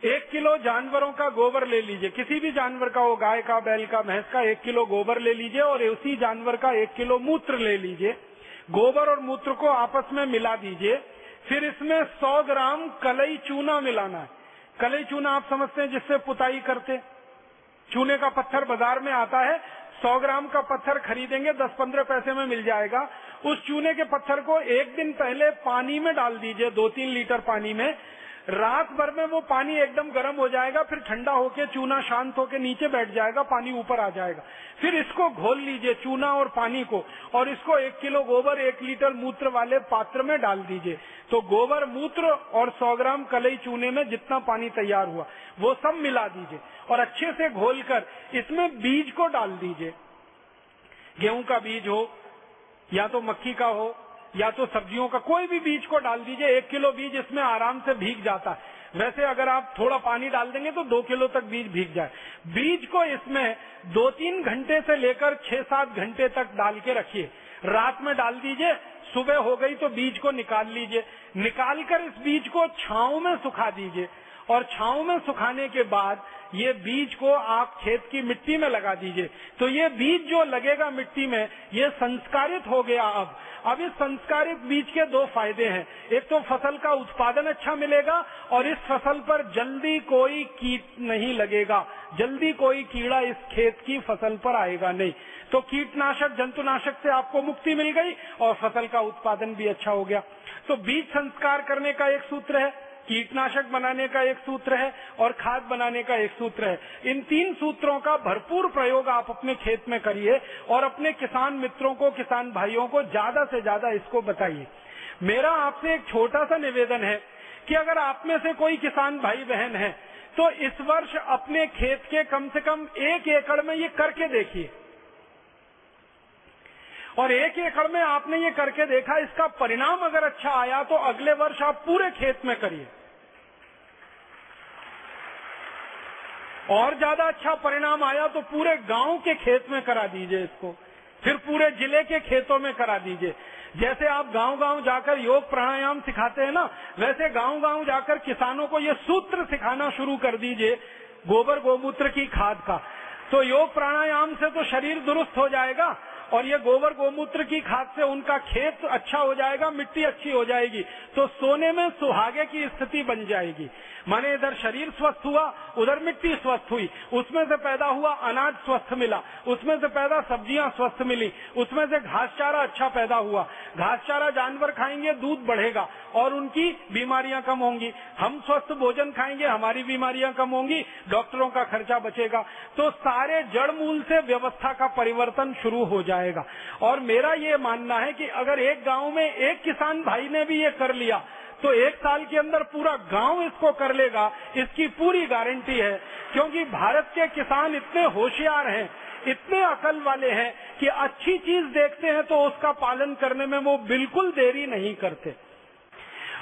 एक किलो जानवरों का गोबर ले लीजिए। किसी भी जानवर का हो, गाय का, बैल का, भैंस का, एक किलो गोबर ले लीजिए और उसी जानवर का एक किलो मूत्र ले लीजिए। गोबर और मूत्र को आपस में मिला दीजिए। फिर इसमें 100 ग्राम कलई चूना मिलाना है। कलई चूना आप समझते हैं जिससे पुताई करते चूने का पत्थर बाज़ार में आता है 100 ग्राम का पत्थर खरीदेंगे 10-15 पैसे में मिल जाएगा। उस चूने के पत्थर को एक दिन पहले पानी में डाल दीजिए दो तीन लीटर पानी में। रात भर में वो पानी एकदम गर्म हो जाएगा, फिर ठंडा होके, चूना शांत होके नीचे बैठ जाएगा, पानी ऊपर आ जाएगा। फिर इसको घोल लीजिए, चूना और पानी को, और इसको एक किलो गोबर, एक लीटर मूत्र वाले पात्र में डाल दीजिए। तो गोबर, मूत्र और सौ ग्राम कलई चूने में जितना पानी तैयार हुआ, वो सब मिला दीजिए। और अच्छे से घोल कर इसमें बीज को डाल दीजिए। गेहूँ का बीज हो, या तो मक्की का हो या तो सब्जियों का कोई भी बीज को डाल दीजिए, एक किलो बीज इसमें आराम से भीग जाता है। वैसे अगर आप थोड़ा पानी डाल देंगे तो दो किलो तक बीज भीग जाए। बीज को इसमें दो तीन घंटे से लेकर छह सात घंटे तक डाल के रखिए। रात में डाल दीजिए, सुबह हो गई तो बीज को निकाल लीजिए। निकाल कर इस बीज को छाव में सुखा दीजिए। और छाव में सुखाने के बाद ये बीज को आप खेत की मिट्टी में लगा दीजिए। तो ये बीज जो लगेगा मिट्टी में, ये संस्कारित हो गया अब। अब इस संस्कारित बीज के दो फ़ायदे हैं। एक तो फ़सल का उत्पादन अच्छा मिलेगा और इस फ़सल पर जल्दी कोई कीट नहीं लगेगा। जल्दी कोई कीड़ा इस खेत की फ़सल पर आएगा नहीं। तो कीटनाशक, जंतुनाशक से आपको मुक्ति मिल गई और फ़सल का उत्पादन भी अच्छा हो गया। तो बीज संस्कार करने का एक सूत्र है। कीटनाशक बनाने का एक सूत्र है और खाद बनाने का एक सूत्र है। इन तीन सूत्रों का भरपूर प्रयोग आप अपने खेत में करिए और अपने किसान मित्रों को, किसान भाइयों को ज़्यादा से ज़्यादा इसको बताइए। मेरा आपसे एक छोटा सा निवेदन है कि अगर आप में से कोई किसान भाई बहन है तो इस वर्ष अपने खेत के कम से कम एक एकड़ में ये करके देखिए। और एक एकड़ में आपने ये करके देखा, इसका परिणाम अगर अच्छा आया तो अगले वर्ष आप पूरे खेत में करिए। और ज़्यादा अच्छा परिणाम आया तो पूरे गाँव के खेत में करा दीजिए इसको। फिर पूरे ज़िले के खेतों में करा दीजिए। जैसे आप गाँव गाँव जाकर योग प्राणायाम सिखाते हैं ना, वैसे गाँव गाँव जाकर किसानों को ये सूत्र सिखाना शुरू कर दीजिए, गोबर गोमूत्र की खाद का। तो योग प्राणायाम से तो शरीर दुरुस्त हो जाएगा और ये गोबर गोमूत्र की खाद से उनका खेत अच्छा हो जाएगा, मिट्टी अच्छी हो जाएगी। तो सोने में सुहागे की स्थिति बन जाएगी। माने इधर शरीर स्वस्थ हुआ, उधर मिट्टी स्वस्थ हुई। उसमें से पैदा हुआ अनाज स्वस्थ मिला। उसमें से पैदा सब्ज़ियाँ स्वस्थ मिली। उसमें से घास चारा अच्छा पैदा हुआ। घास चारा जानवर खाएँगे, दूध बढ़ेगा और उनकी बीमारियाँ कम होंगी। हम स्वस्थ भोजन खाएँगे, हमारी बीमारियाँ कम होंगी, डॉक्टरों का खर्चा बचेगा। तो सारे जड़ मूल से व्यवस्था का परिवर्तन शुरू हो जाएगा। और मेरा ये मानना है कि अगर एक गाँव में एक किसान भाई ने भी ये कर लिया तो एक साल के अंदर पूरा गाँव इसको कर लेगा। इसकी पूरी गारंटी है, क्योंकि भारत के किसान इतने होशियार हैं, इतने अकल वाले हैं कि अच्छी चीज़ देखते हैं तो उसका पालन करने में वो बिल्कुल देरी नहीं करते।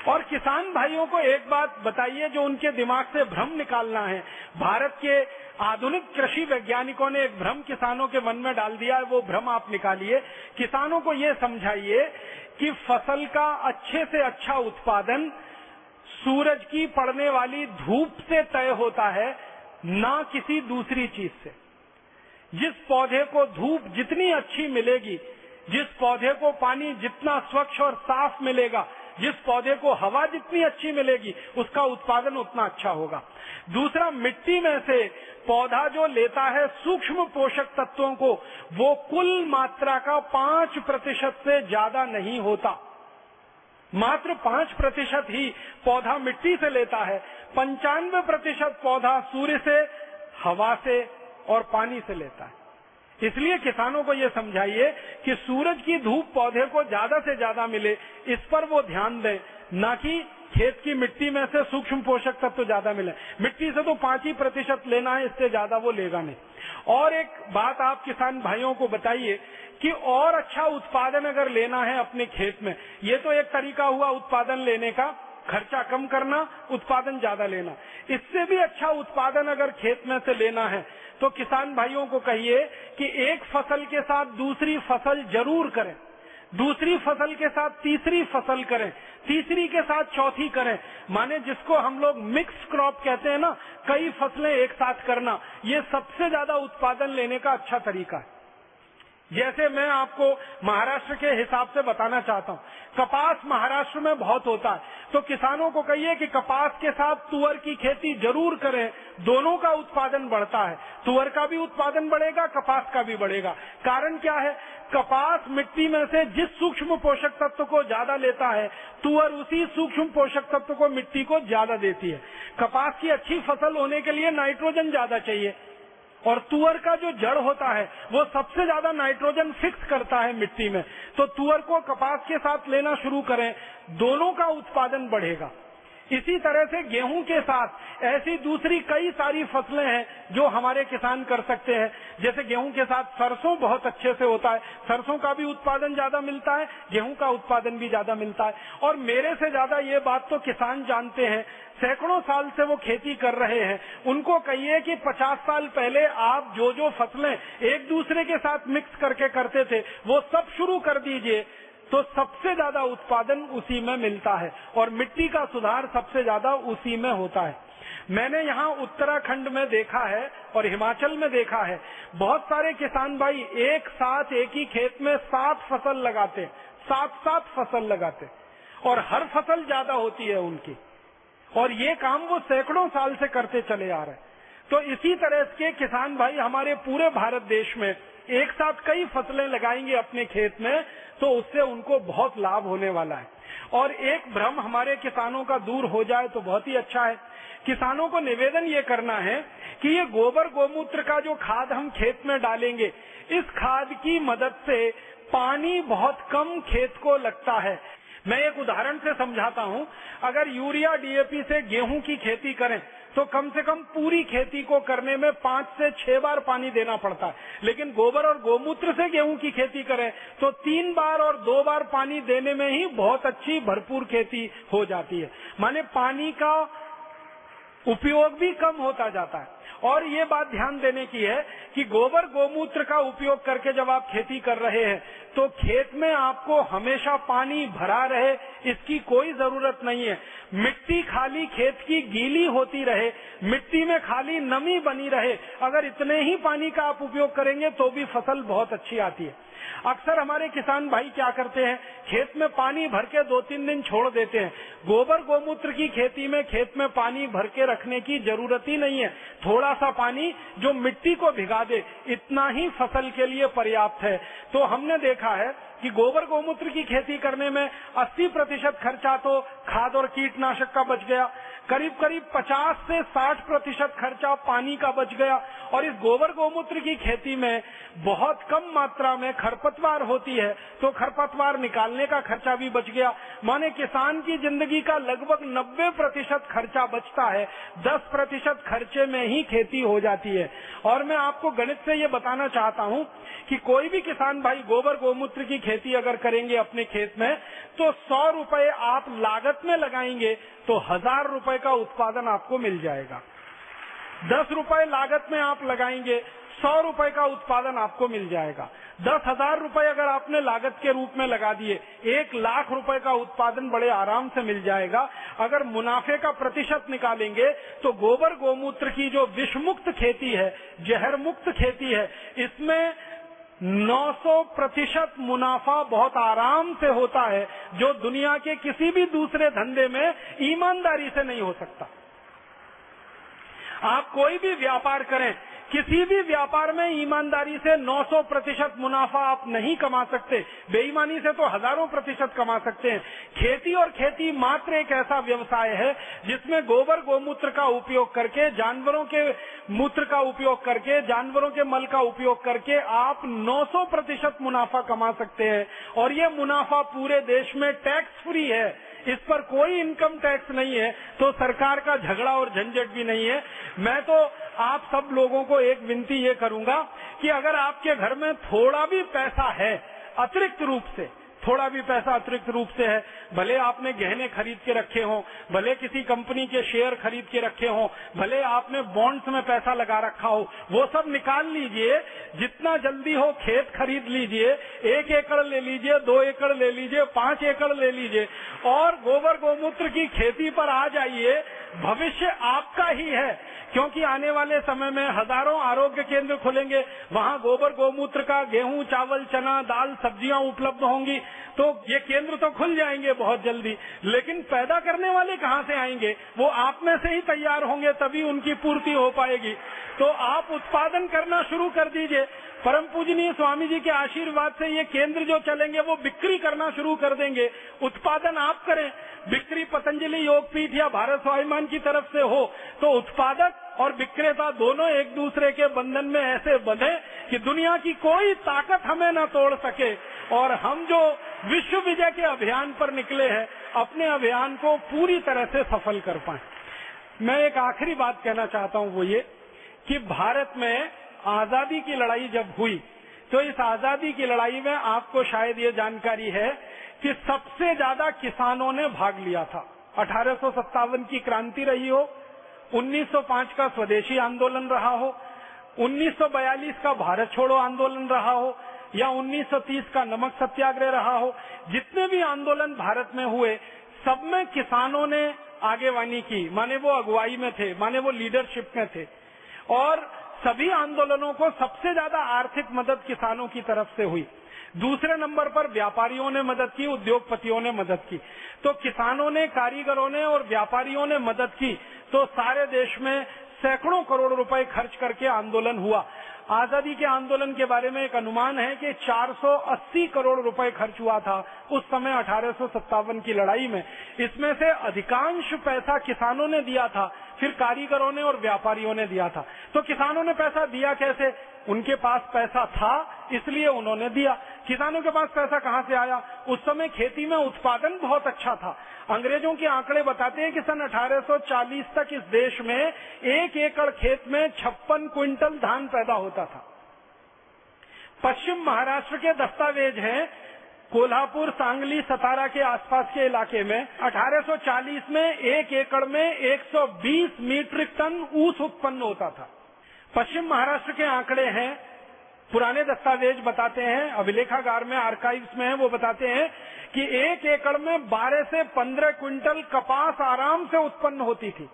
और किसान भाइयों को एक बात बताइए जो उनके दिमाग से भ्रम निकालना है। भारत के आधुनिक कृषि वैज्ञानिकों ने एक भ्रम किसानों के मन में डाल दिया है, वो भ्रम आप निकालिए। किसानों को ये समझाइए कि फ़सल का अच्छे से अच्छा उत्पादन सूरज की पड़ने वाली धूप से तय होता है, ना किसी दूसरी चीज़ से। जिस पौधे को धूप जितनी अच्छी मिलेगी, जिस पौधे को पानी जितना स्वच्छ और साफ़ मिलेगा जिस पौधे को हवा जितनी अच्छी मिलेगी, उसका उत्पादन उतना अच्छा होगा। दूसरा, मिट्टी में से पौधा जो लेता है सूक्ष्म पोषक तत्वों को, वो कुल मात्रा का पाँच प्रतिशत से ज़्यादा नहीं होता। मात्र पाँच प्रतिशत ही पौधा मिट्टी से लेता है। पंचानवे प्रतिशत पौधा सूर्य से, हवा से और पानी से लेता है। इसलिए किसानों को ये समझाइए कि सूरज की धूप पौधे को ज़्यादा से ज़्यादा मिले, इस पर वो ध्यान दें, न कि खेत की मिट्टी में से सूक्ष्म पोषक तत्व तो ज़्यादा मिले। मिट्टी से तो पाँच ही प्रतिशत लेना है, इससे ज़्यादा वो लेगा नहीं। और एक बात आप किसान भाइयों को बताइए कि और अच्छा उत्पादन अगर लेना है अपने खेत में, ये तो एक तरीका हुआ उत्पादन लेने का खर्चा कम करना, उत्पादन ज़्यादा लेना। इससे भी अच्छा उत्पादन अगर खेत में से लेना है तो किसान भाइयों को कहिए कि एक फ़सल के साथ दूसरी फ़सल ज़रूर करें। दूसरी फ़सल के साथ तीसरी फ़सल करें। तीसरी के साथ चौथी करें। माने जिसको हम लोग मिक्स क्रॉप कहते हैं ना, कई फ़सलें एक साथ करना, ये सबसे ज़्यादा उत्पादन लेने का अच्छा तरीका है। जैसे मैं आपको महाराष्ट्र के हिसाब से बताना चाहता हूँ, कपास महाराष्ट्र में बहुत होता है। तो किसानों को कहिए कि कपास के साथ तुअर की खेती ज़रूर करें, दोनों का उत्पादन बढ़ता है। तुअर का भी उत्पादन बढ़ेगा, कपास का भी बढ़ेगा। कारण क्या है? कपास मिट्टी में से जिस सूक्ष्म पोषक तत्व को ज़्यादा लेता है, तुअर उसी सूक्ष्म पोषक तत्व को मिट्टी को ज़्यादा देती है। कपास की अच्छी फ़सल होने के लिए नाइट्रोजन ज़्यादा चाहिए। और तुअर का जो जड़ होता है, वो सबसे ज़्यादा नाइट्रोजन फिक्स करता है मिट्टी में। तो तुअर को कपास के साथ लेना शुरू करें, दोनों का उत्पादन बढ़ेगा। इसी तरह से गेहूँ के साथ ऐसी दूसरी कई सारी फ़सलें हैं जो हमारे किसान कर सकते हैं। जैसे गेहूँ के साथ सरसों बहुत अच्छे से होता है। सरसों का भी उत्पादन ज़्यादा मिलता है, गेहूँ का उत्पादन भी ज़्यादा मिलता है। और मेरे से ज़्यादा ये बात तो किसान जानते हैं। सैकड़ों साल से वो खेती कर रहे हैं। उनको कहिए कि 50 साल पहले आप जो जो फ़सलें एक दूसरे के साथ मिक्स करके करते थे, वो सब शुरू कर दीजिए। तो सबसे ज़्यादा उत्पादन उसी में मिलता है और मिट्टी का सुधार सबसे ज़्यादा उसी में होता है। मैंने यहाँ उत्तराखंड में देखा है और हिमाचल में देखा है। बहुत सारे किसान भाई एक साथ, एक ही खेत में सात फ़सल लगाते सात सात फ़सल लगाते और हर फ़सल ज़्यादा होती है उनकी। और ये काम वो सैकड़ों साल से करते चले आ रहे तो इसी तरह के किसान भाई हमारे पूरे भारत देश में एक साथ कई फ़सलें लगाएँगे अपने खेत में तो उससे उनको बहुत लाभ होने वाला है। और एक भ्रम हमारे किसानों का दूर हो जाए तो बहुत ही अच्छा है। किसानों को निवेदन ये करना है कि ये गोबर गोमूत्र का जो खाद हम खेत में डालेंगे, इस खाद की मदद से पानी बहुत कम खेत को लगता है। मैं एक उदाहरण से समझाता हूँ। अगर यूरिया, डीएपी से गेहूँ की खेती करें तो कम से कम पूरी खेती को करने में पाँच से छह बार पानी देना पड़ता है। लेकिन गोबर और गोमूत्र से गेहूँ की खेती करें तो तीन बार और दो बार पानी देने में ही बहुत अच्छी भरपूर खेती हो जाती है। माने पानी का उपयोग भी कम होता जाता है। और ये बात ध्यान देने की है कि गोबर गोमूत्र का उपयोग करके जब आप खेती कर रहे हैं तो खेत में आपको हमेशा पानी भरा रहे, इसकी कोई ज़रूरत नहीं है। मिट्टी खाली खेत की गीली होती रहे, मिट्टी में खाली नमी बनी रहे। अगर इतने ही पानी का आप उपयोग करेंगे तो भी फ़सल बहुत अच्छी आती है। अक्सर हमारे किसान भाई क्या करते हैं, खेत में पानी भर के दो तीन दिन छोड़ देते हैं। गोबर गोमूत्र की खेती में खेत में पानी भर के रखने की ज़रूरत ही नहीं है। थोड़ा सा पानी जो मिट्टी को भिगा दे, इतना ही फ़सल के लिए पर्याप्त है। तो हमने देखा है कि गोबर गोमूत्र की खेती करने में 80 प्रतिशत खर्चा तो खाद और कीटनाशक का बच गया। करीब करीब 50 से 60 प्रतिशत खर्चा पानी का बच गया और इस गोबर गोमूत्र की खेती में बहुत कम मात्रा में खरपतवार होती है तो खरपतवार निकालने का खर्चा भी बच गया। माने किसान की ज़िंदगी का लगभग 90 प्रतिशत खर्चा बचता है 10 प्रतिशत खर्चे में ही खेती हो जाती है। और मैं आपको गणित से ये बताना चाहता हूँ कि कोई भी किसान भाई गोबर गोमूत्र की खेती अगर करेंगे अपने खेत में तो सौ रुपए आप लागत में लगाएँगे तो हज़ार रुपए का उत्पादन आपको मिल जाएगा। दस रुपए लागत में आप लगाएँगे, सौ रुपए का उत्पादन आपको मिल जाएगा। दस हज़ार रुपए अगर आपने लागत के रूप में लगा दिए, एक लाख रुपए का उत्पादन बड़े आराम से मिल जाएगा। अगर मुनाफे का प्रतिशत निकालेंगे तो गोबर गोमूत्र की जो विषमुक्त खेती है जहर मुक्त खेती है, इसमें 900 प्रतिशत मुनाफा बहुत आराम से होता है, जो दुनिया के किसी भी दूसरे धंधे में ईमानदारी से नहीं हो सकता। आप कोई भी व्यापार करें किसी भी व्यापार में ईमानदारी से 900 प्रतिशत मुनाफा आप नहीं कमा सकते। बेईमानी से तो हज़ारों प्रतिशत कमा सकते हैं। खेती और खेती मात्र एक ऐसा व्यवसाय है जिसमें गोबर गोमूत्र का उपयोग करके, जानवरों के मूत्र का उपयोग करके, जानवरों के मल का उपयोग करके आप 900 प्रतिशत मुनाफा कमा सकते हैं। और ये मुनाफा पूरे देश में टैक्स फ्री है। इस पर कोई इनकम टैक्स नहीं है तो सरकार का झगड़ा और झंझट भी नहीं है। मैं तो आप सब लोगों को एक विनती ये करूँगा कि अगर आपके घर में थोड़ा भी पैसा है, अतिरिक्त रूप से थोड़ा भी पैसा अतिरिक्त रूप से है। भले आपने गहने खरीद के रखे हो, भले किसी कंपनी के शेयर खरीद के रखे हो, भले आपने बॉन्ड्स में पैसा लगा रखा हो, वो सब निकाल लीजिए। जितना जल्दी हो खेत खरीद लीजिए, एक एकड़ ले लीजिए, दो एकड़ ले लीजिए, पाँच एकड़ ले लीजिए। और गोबर गोमूत्र की खेती पर आ जाइए। भविष्य आपका ही है। क्योंकि आने वाले समय में हज़ारों आरोग्य केंद्र खुलेंगे, वहाँ गोबर, गोमूत्र का, गेहूँ, चावल, चना, दाल, सब्ज़ियाँ उपलब्ध होंगी। तो ये केंद्र तो खुल जाएँगे बहुत जल्दी, लेकिन पैदा करने वाले कहाँ से आएँगे? वो आप में से ही तैयार होंगे, तभी उनकी पूर्ति हो पाएगी। तो आप उत्पादन करना शुरू कर दीजिए। परम पूजनीय स्वामी जी के आशीर्वाद से ये केंद्र जो चलेंगे, वो बिक्री करना शुरू कर देंगे। उत्पादन आप करें। बिक्री पतंजलि योगपीठ या भारत स्वाभिमान की तरफ़ से हो तो उत्पादक और विक्रेता दोनों एक दूसरे के बंधन में ऐसे बंधे कि दुनिया की कोई ताकत हमें न तोड़ सके। और हम जो विश्व विजय के अभियान पर निकले हैं, अपने अभियान को पूरी तरह से सफल कर पाए। मैं एक आखिरी बात कहना चाहता हूँ वो ये कि भारत में आज़ादी की लड़ाई जब हुई तो इस आज़ादी की लड़ाई में आपको शायद ये जानकारी है कि सबसे ज़्यादा किसानों ने भाग लिया था। अठारह सौ सत्तावन की क्रांति रही हो 1905 का स्वदेशी आंदोलन रहा हो 1942 का भारत छोड़ो आंदोलन रहा हो, या 1930 का नमक सत्याग्रह रहा हो, जितने भी आंदोलन भारत में हुए, सब में किसानों ने आगेवानी की। माने वो अगुवाई में थे, माने वो लीडरशिप में थे। और सभी आंदोलनों को सबसे ज़्यादा आर्थिक मदद किसानों की तरफ़ से हुई। दूसरे नंबर पर व्यापारियों ने मदद की, उद्योगपतियों ने मदद की। तो किसानों ने, कारीगरों ने और व्यापारियों ने मदद की। तो सारे देश में सैकड़ों करोड़ रुपए खर्च करके आंदोलन हुआ। आज़ादी के आंदोलन के बारे में एक अनुमान है कि 480 करोड़ रुपए खर्च हुआ था उस समय अठारह सौ सत्तावन की लड़ाई में। इसमें से अधिकांश पैसा किसानों ने दिया था, फिर कारीगरों ने और व्यापारियों ने दिया था। तो किसानों ने पैसा दिया कैसे? उनके पास पैसा था, इसलिए उन्होंने दिया। किसानों के पास पैसा कहाँ से आया? उस समय खेती में उत्पादन बहुत अच्छा था। अंग्रेज़ों के आंकड़े बताते हैं कि सन 1840 तक इस देश में एक एकड़ खेत में छप्पन क्विंटल धान पैदा होता था। पश्चिम महाराष्ट्र के दस्तावेज़ हैं, कोल्हापुर, सांगली, सतारा के आसपास के इलाके में। 1840 में एक एकड़ में 120 मीट्रिक टन ऊस उत्पन्न होता था। पश्चिम महाराष्ट्र के आंकड़े हैं पुराने दस्तावेज़ बताते हैं, अभिलेखागार में आर्काइव्स में है, वो बताते हैं कि एक एकड़ में 12 से 15 क्विंटल कपास आराम से उत्पन्न होती थी।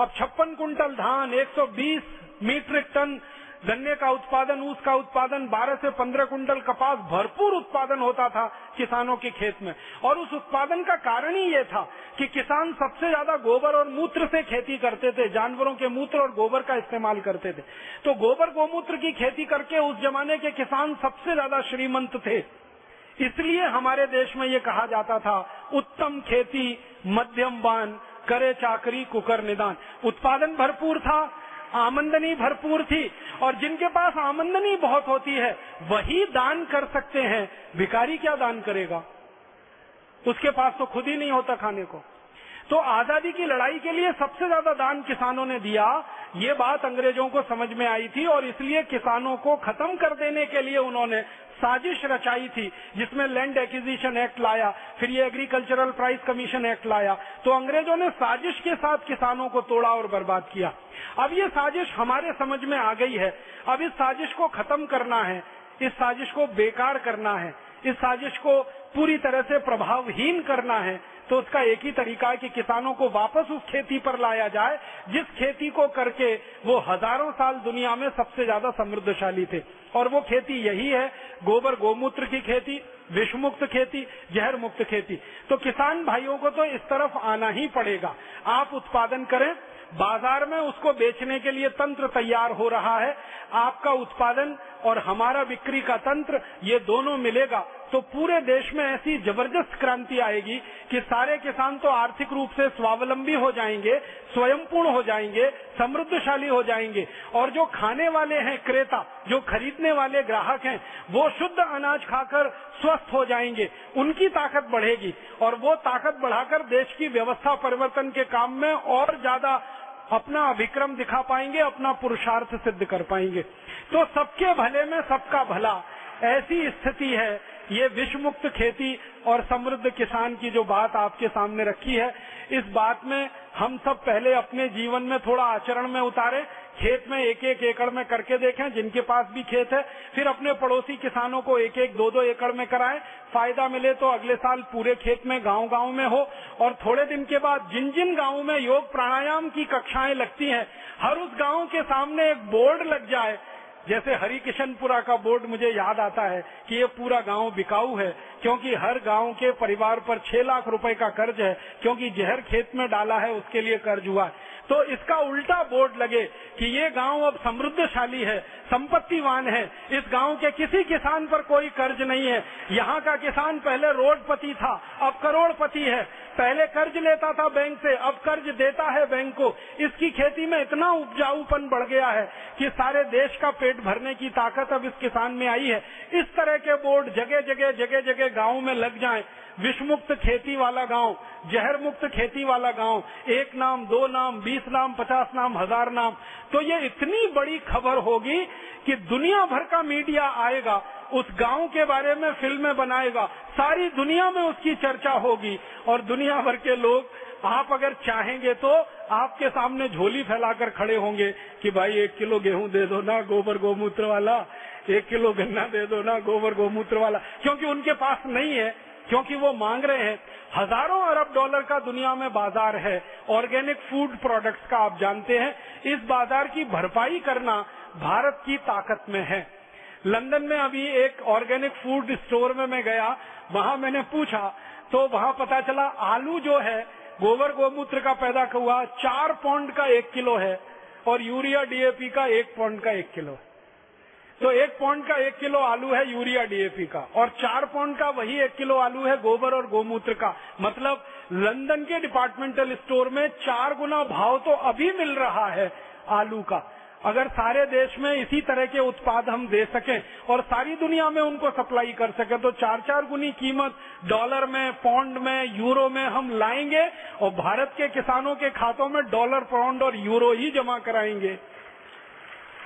अब छप्पन क्विंटल धान 120 मीट्रिक टन गन्ने का उत्पादन, ऊस का उत्पादन 12 से 15 कुंटल कपास भरपूर उत्पादन होता था किसानों के खेत में। और उस उत्पादन का कारण ही ये था कि किसान सबसे ज़्यादा गोबर और मूत्र से खेती करते थे, जानवरों के मूत्र और गोबर का इस्तेमाल करते थे। तो गोबर गोमूत्र की खेती करके उस जमाने के किसान सबसे ज़्यादा श्रीमंत थे। इसलिए हमारे देश में ये कहा जाता था, उत्तम खेती मध्यम बान, करे चाकरी, कुकर निदान। उत्पादन भरपूर था आमंदनी भरपूर थी और जिनके पास आमंदनी बहुत होती है, वही दान कर सकते हैं। भिकारी क्या दान करेगा? उसके पास तो खुद ही नहीं होता खाने को। तो आज़ादी की लड़ाई के लिए सबसे ज़्यादा दान किसानों ने दिया। ये बात अंग्रेज़ों को समझ में आई थी और इसलिए किसानों को खत्म कर देने के लिए उन्होंने साजिश रचाई थी, जिसमें लैंड एक्विजिशन एक्ट लाया, फिर ये एग्रीकल्चरल प्राइस कमीशन एक्ट लाया। तो अंग्रेज़ों ने साजिश के साथ किसानों को तोड़ा और बर्बाद किया। अब ये साजिश हमारे समझ में आ गई है। अब इस साजिश को खत्म करना है। इस साजिश को बेकार करना है। इस साजिश को पूरी तरह से प्रभावहीन करना है तो उसका एक ही तरीका है कि किसानों को वापस उस खेती पर लाया जाए, जिस खेती को करके वो हज़ारों साल दुनिया में सबसे ज़्यादा समृद्धशाली थे। और वो खेती यही है, गोबर गोमूत्र की खेती विष मुक्त खेती, जहर मुक्त खेती। तो किसान भाइयों को तो इस तरफ़ आना ही पड़ेगा। आप उत्पादन करें, बाज़ार में उसको बेचने के लिए तंत्र तैयार हो रहा है आपका उत्पादन और हमारा बिक्री का तंत्र, ये दोनों मिलेगा। तो पूरे देश में ऐसी ज़बरदस्त क्रांति आएगी कि सारे किसान तो आर्थिक रूप से स्वावलंबी हो जाएँगे, स्वयंपूर्ण हो जाएँगे, समृद्धशाली हो जाएँगे। और जो खाने वाले हैं क्रेता, जो खरीदने वाले ग्राहक हैं, वो शुद्ध अनाज खाकर स्वस्थ हो जाएँगे। उनकी ताकत बढ़ेगी और वो ताकत बढ़ाकर देश की व्यवस्था परिवर्तन के काम में और ज़्यादा अपना अभिक्रम दिखा पाएँगे, अपना पुरुषार्थ सिद्ध कर पाएँगे। तो सबके भले में सबका भला ऐसी स्थिति है। ये विश्व मुक्त खेती और समृद्ध किसान की जो बात आपके सामने रखी है, इस बात में हम सब पहले अपने जीवन में थोड़ा आचरण में उतारे। खेत में एक एक एकड़ में करके देखें, जिनके पास भी खेत है, फिर अपने पड़ोसी किसानों को एक एक दो दो एकड़ में कराएँ। फ़ायदा मिले तो अगले साल पूरे खेत में गाँव गाँव में हो। और थोड़े दिन के बाद जिन जिन गाँवों में योग प्राणायाम की कक्षाएँ लगती हैं, हर उस गाँव के सामने एक बोर्ड लग जाए। जैसे हरिकिशनपुरा का बोर्ड मुझे याद आता है कि ये पूरा गाँव बिकाऊ है, क्योंकि हर गाँव के परिवार पर छह लाख रुपए का कर्ज है, क्योंकि जहर खेत में डाला है, उसके लिए कर्ज हुआ है। तो इसका उल्टा बोर्ड लगे कि ये गाँव अब समृद्धशाली है, संपत्तिवान है। इस गाँव के किसी किसान पर कोई कर्ज नहीं है। यहाँ का किसान पहले रोडपति था, अब करोड़पति है। पहले कर्ज लेता था बैंक से, अब कर्ज देता है बैंक को। इसकी खेती में इतना उपजाऊपन बढ़ गया है कि सारे देश का पेट भरने की ताकत अब इस किसान में आई है। इस तरह के बोर्ड जगह जगह जगह जगह गाँव में लग जाए। विष मुक्त खेती वाला गाँव जहर मुक्त खेती वाला गाँव, एक नाम, दो नाम, बीस नाम, पचास नाम, हज़ार नाम। तो ये इतनी बड़ी खबर होगी कि दुनिया भर का मीडिया आएगा, उस गाँव के बारे में फ़िल्में बनाएगा, सारी दुनिया में उसकी चर्चा होगी। और दुनिया भर के लोग, आप अगर चाहेंगे तो आपके सामने झोली फैलाकर खड़े होंगे कि भाई एक किलो गेहूँ दे दो ना, गोबर गोमूत्र वाला। एक किलो गन्ना दे दो ना, गोबर गोमूत्र वाला। क्योंकि उनके पास नहीं है। क्योंकि वो मांग रहे हैं, हज़ारों अरब डॉलर का दुनिया में बाज़ार है, ऑर्गेनिक फ़ूड प्रोडक्ट्स का आप जानते हैं, इस बाज़ार की भरपाई करना भारत की ताकत में है। लंदन में अभी एक ऑर्गेनिक फ़ूड स्टोर में मैं गया, वहाँ मैंने पूछा तो वहाँ पता चला आलू जो है, गोबर गोमूत्र का पैदा हुआ, चार पौंड का एक किलो है और यूरिया डीएपी का एक पौंड का एक किलो है। तो एक पौंड का एक किलो आलू है यूरिया डीएपी का, और चार पौंड का वही एक किलो आलू है गोबर और गोमूत्र का। मतलब लंदन के डिपार्टमेंटल स्टोर में चार गुना भाव तो अभी मिल रहा है आलू का। अगर सारे देश में इसी तरह के उत्पाद हम दे सकें और सारी दुनिया में उनको सप्लाई कर सके तो चार चार गुनी कीमत डॉलर में, पौंड में यूरो में हम लाएँगे और भारत के किसानों के खातों में डॉलर पौंड और यूरो ही जमा कराएँगे।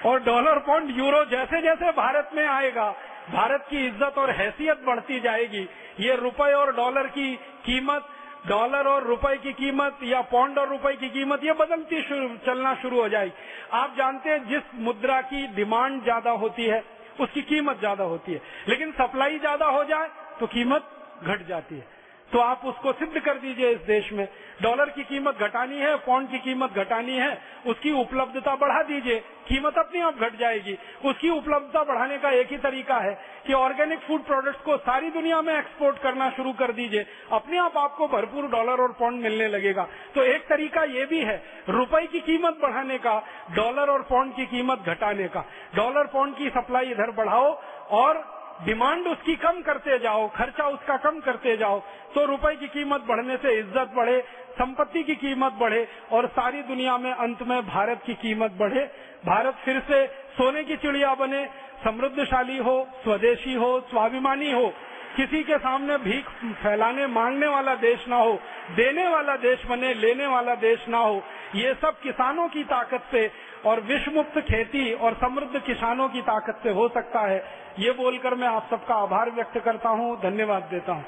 और डॉलर पॉइंट यूरो जैसे जैसे भारत में आएगा भारत की इज़्ज़त और हैसियत बढ़ती जाएगी। ये रुपए और डॉलर की कीमत डॉलर और रुपए की कीमत या पौंड और रुपए की कीमत ये बदलती शुरू, चलना शुरू हो जाएगी। आप जानते हैं जिस मुद्रा की डिमांड ज़्यादा होती है उसकी कीमत ज़्यादा होती है। लेकिन सप्लाई ज़्यादा हो जाए तो कीमत घट जाती है। तो आप उसको सिद्ध कर दीजिए इस देश में। डॉलर की कीमत घटानी है, पौंड की कीमत घटानी है, उसकी उपलब्धता बढ़ा दीजिए, कीमत अपने आप घट जाएगी। उसकी उपलब्धता बढ़ाने का एक ही तरीका है कि ऑर्गेनिक फ़ूड प्रोडक्ट्स को सारी दुनिया में एक्सपोर्ट करना शुरू कर दीजिए। अपने आप आपको भरपूर डॉलर और पौंड मिलने लगेगा। तो एक तरीका ये भी है, रुपए की कीमत बढ़ाने का, डॉलर और पौंड की कीमत घटाने का। डॉलर पौंड की सप्लाई इधर बढ़ाओ और डिमांड उसकी कम करते जाओ, खर्चा उसका कम करते जाओ तो रुपए की कीमत बढ़ने से इज़्ज़त बढ़े, संपत्ति की कीमत बढ़े और सारी दुनिया में अंत में भारत की कीमत बढ़े। भारत फिर से सोने की चिड़िया बने, समृद्धशाली हो, स्वदेशी हो, स्वाभिमानी हो। किसी के सामने भीख फैलाने, मांगने वाला देश ना हो, देने वाला देश बने, लेने वाला देश ना हो। ये सब किसानों की ताकत से और विश्व मुक्त खेती और समृद्ध किसानों की ताकत से हो सकता है। ये बोलकर मैं आप सबका आभार व्यक्त करता हूँ। धन्यवाद देता हूँ।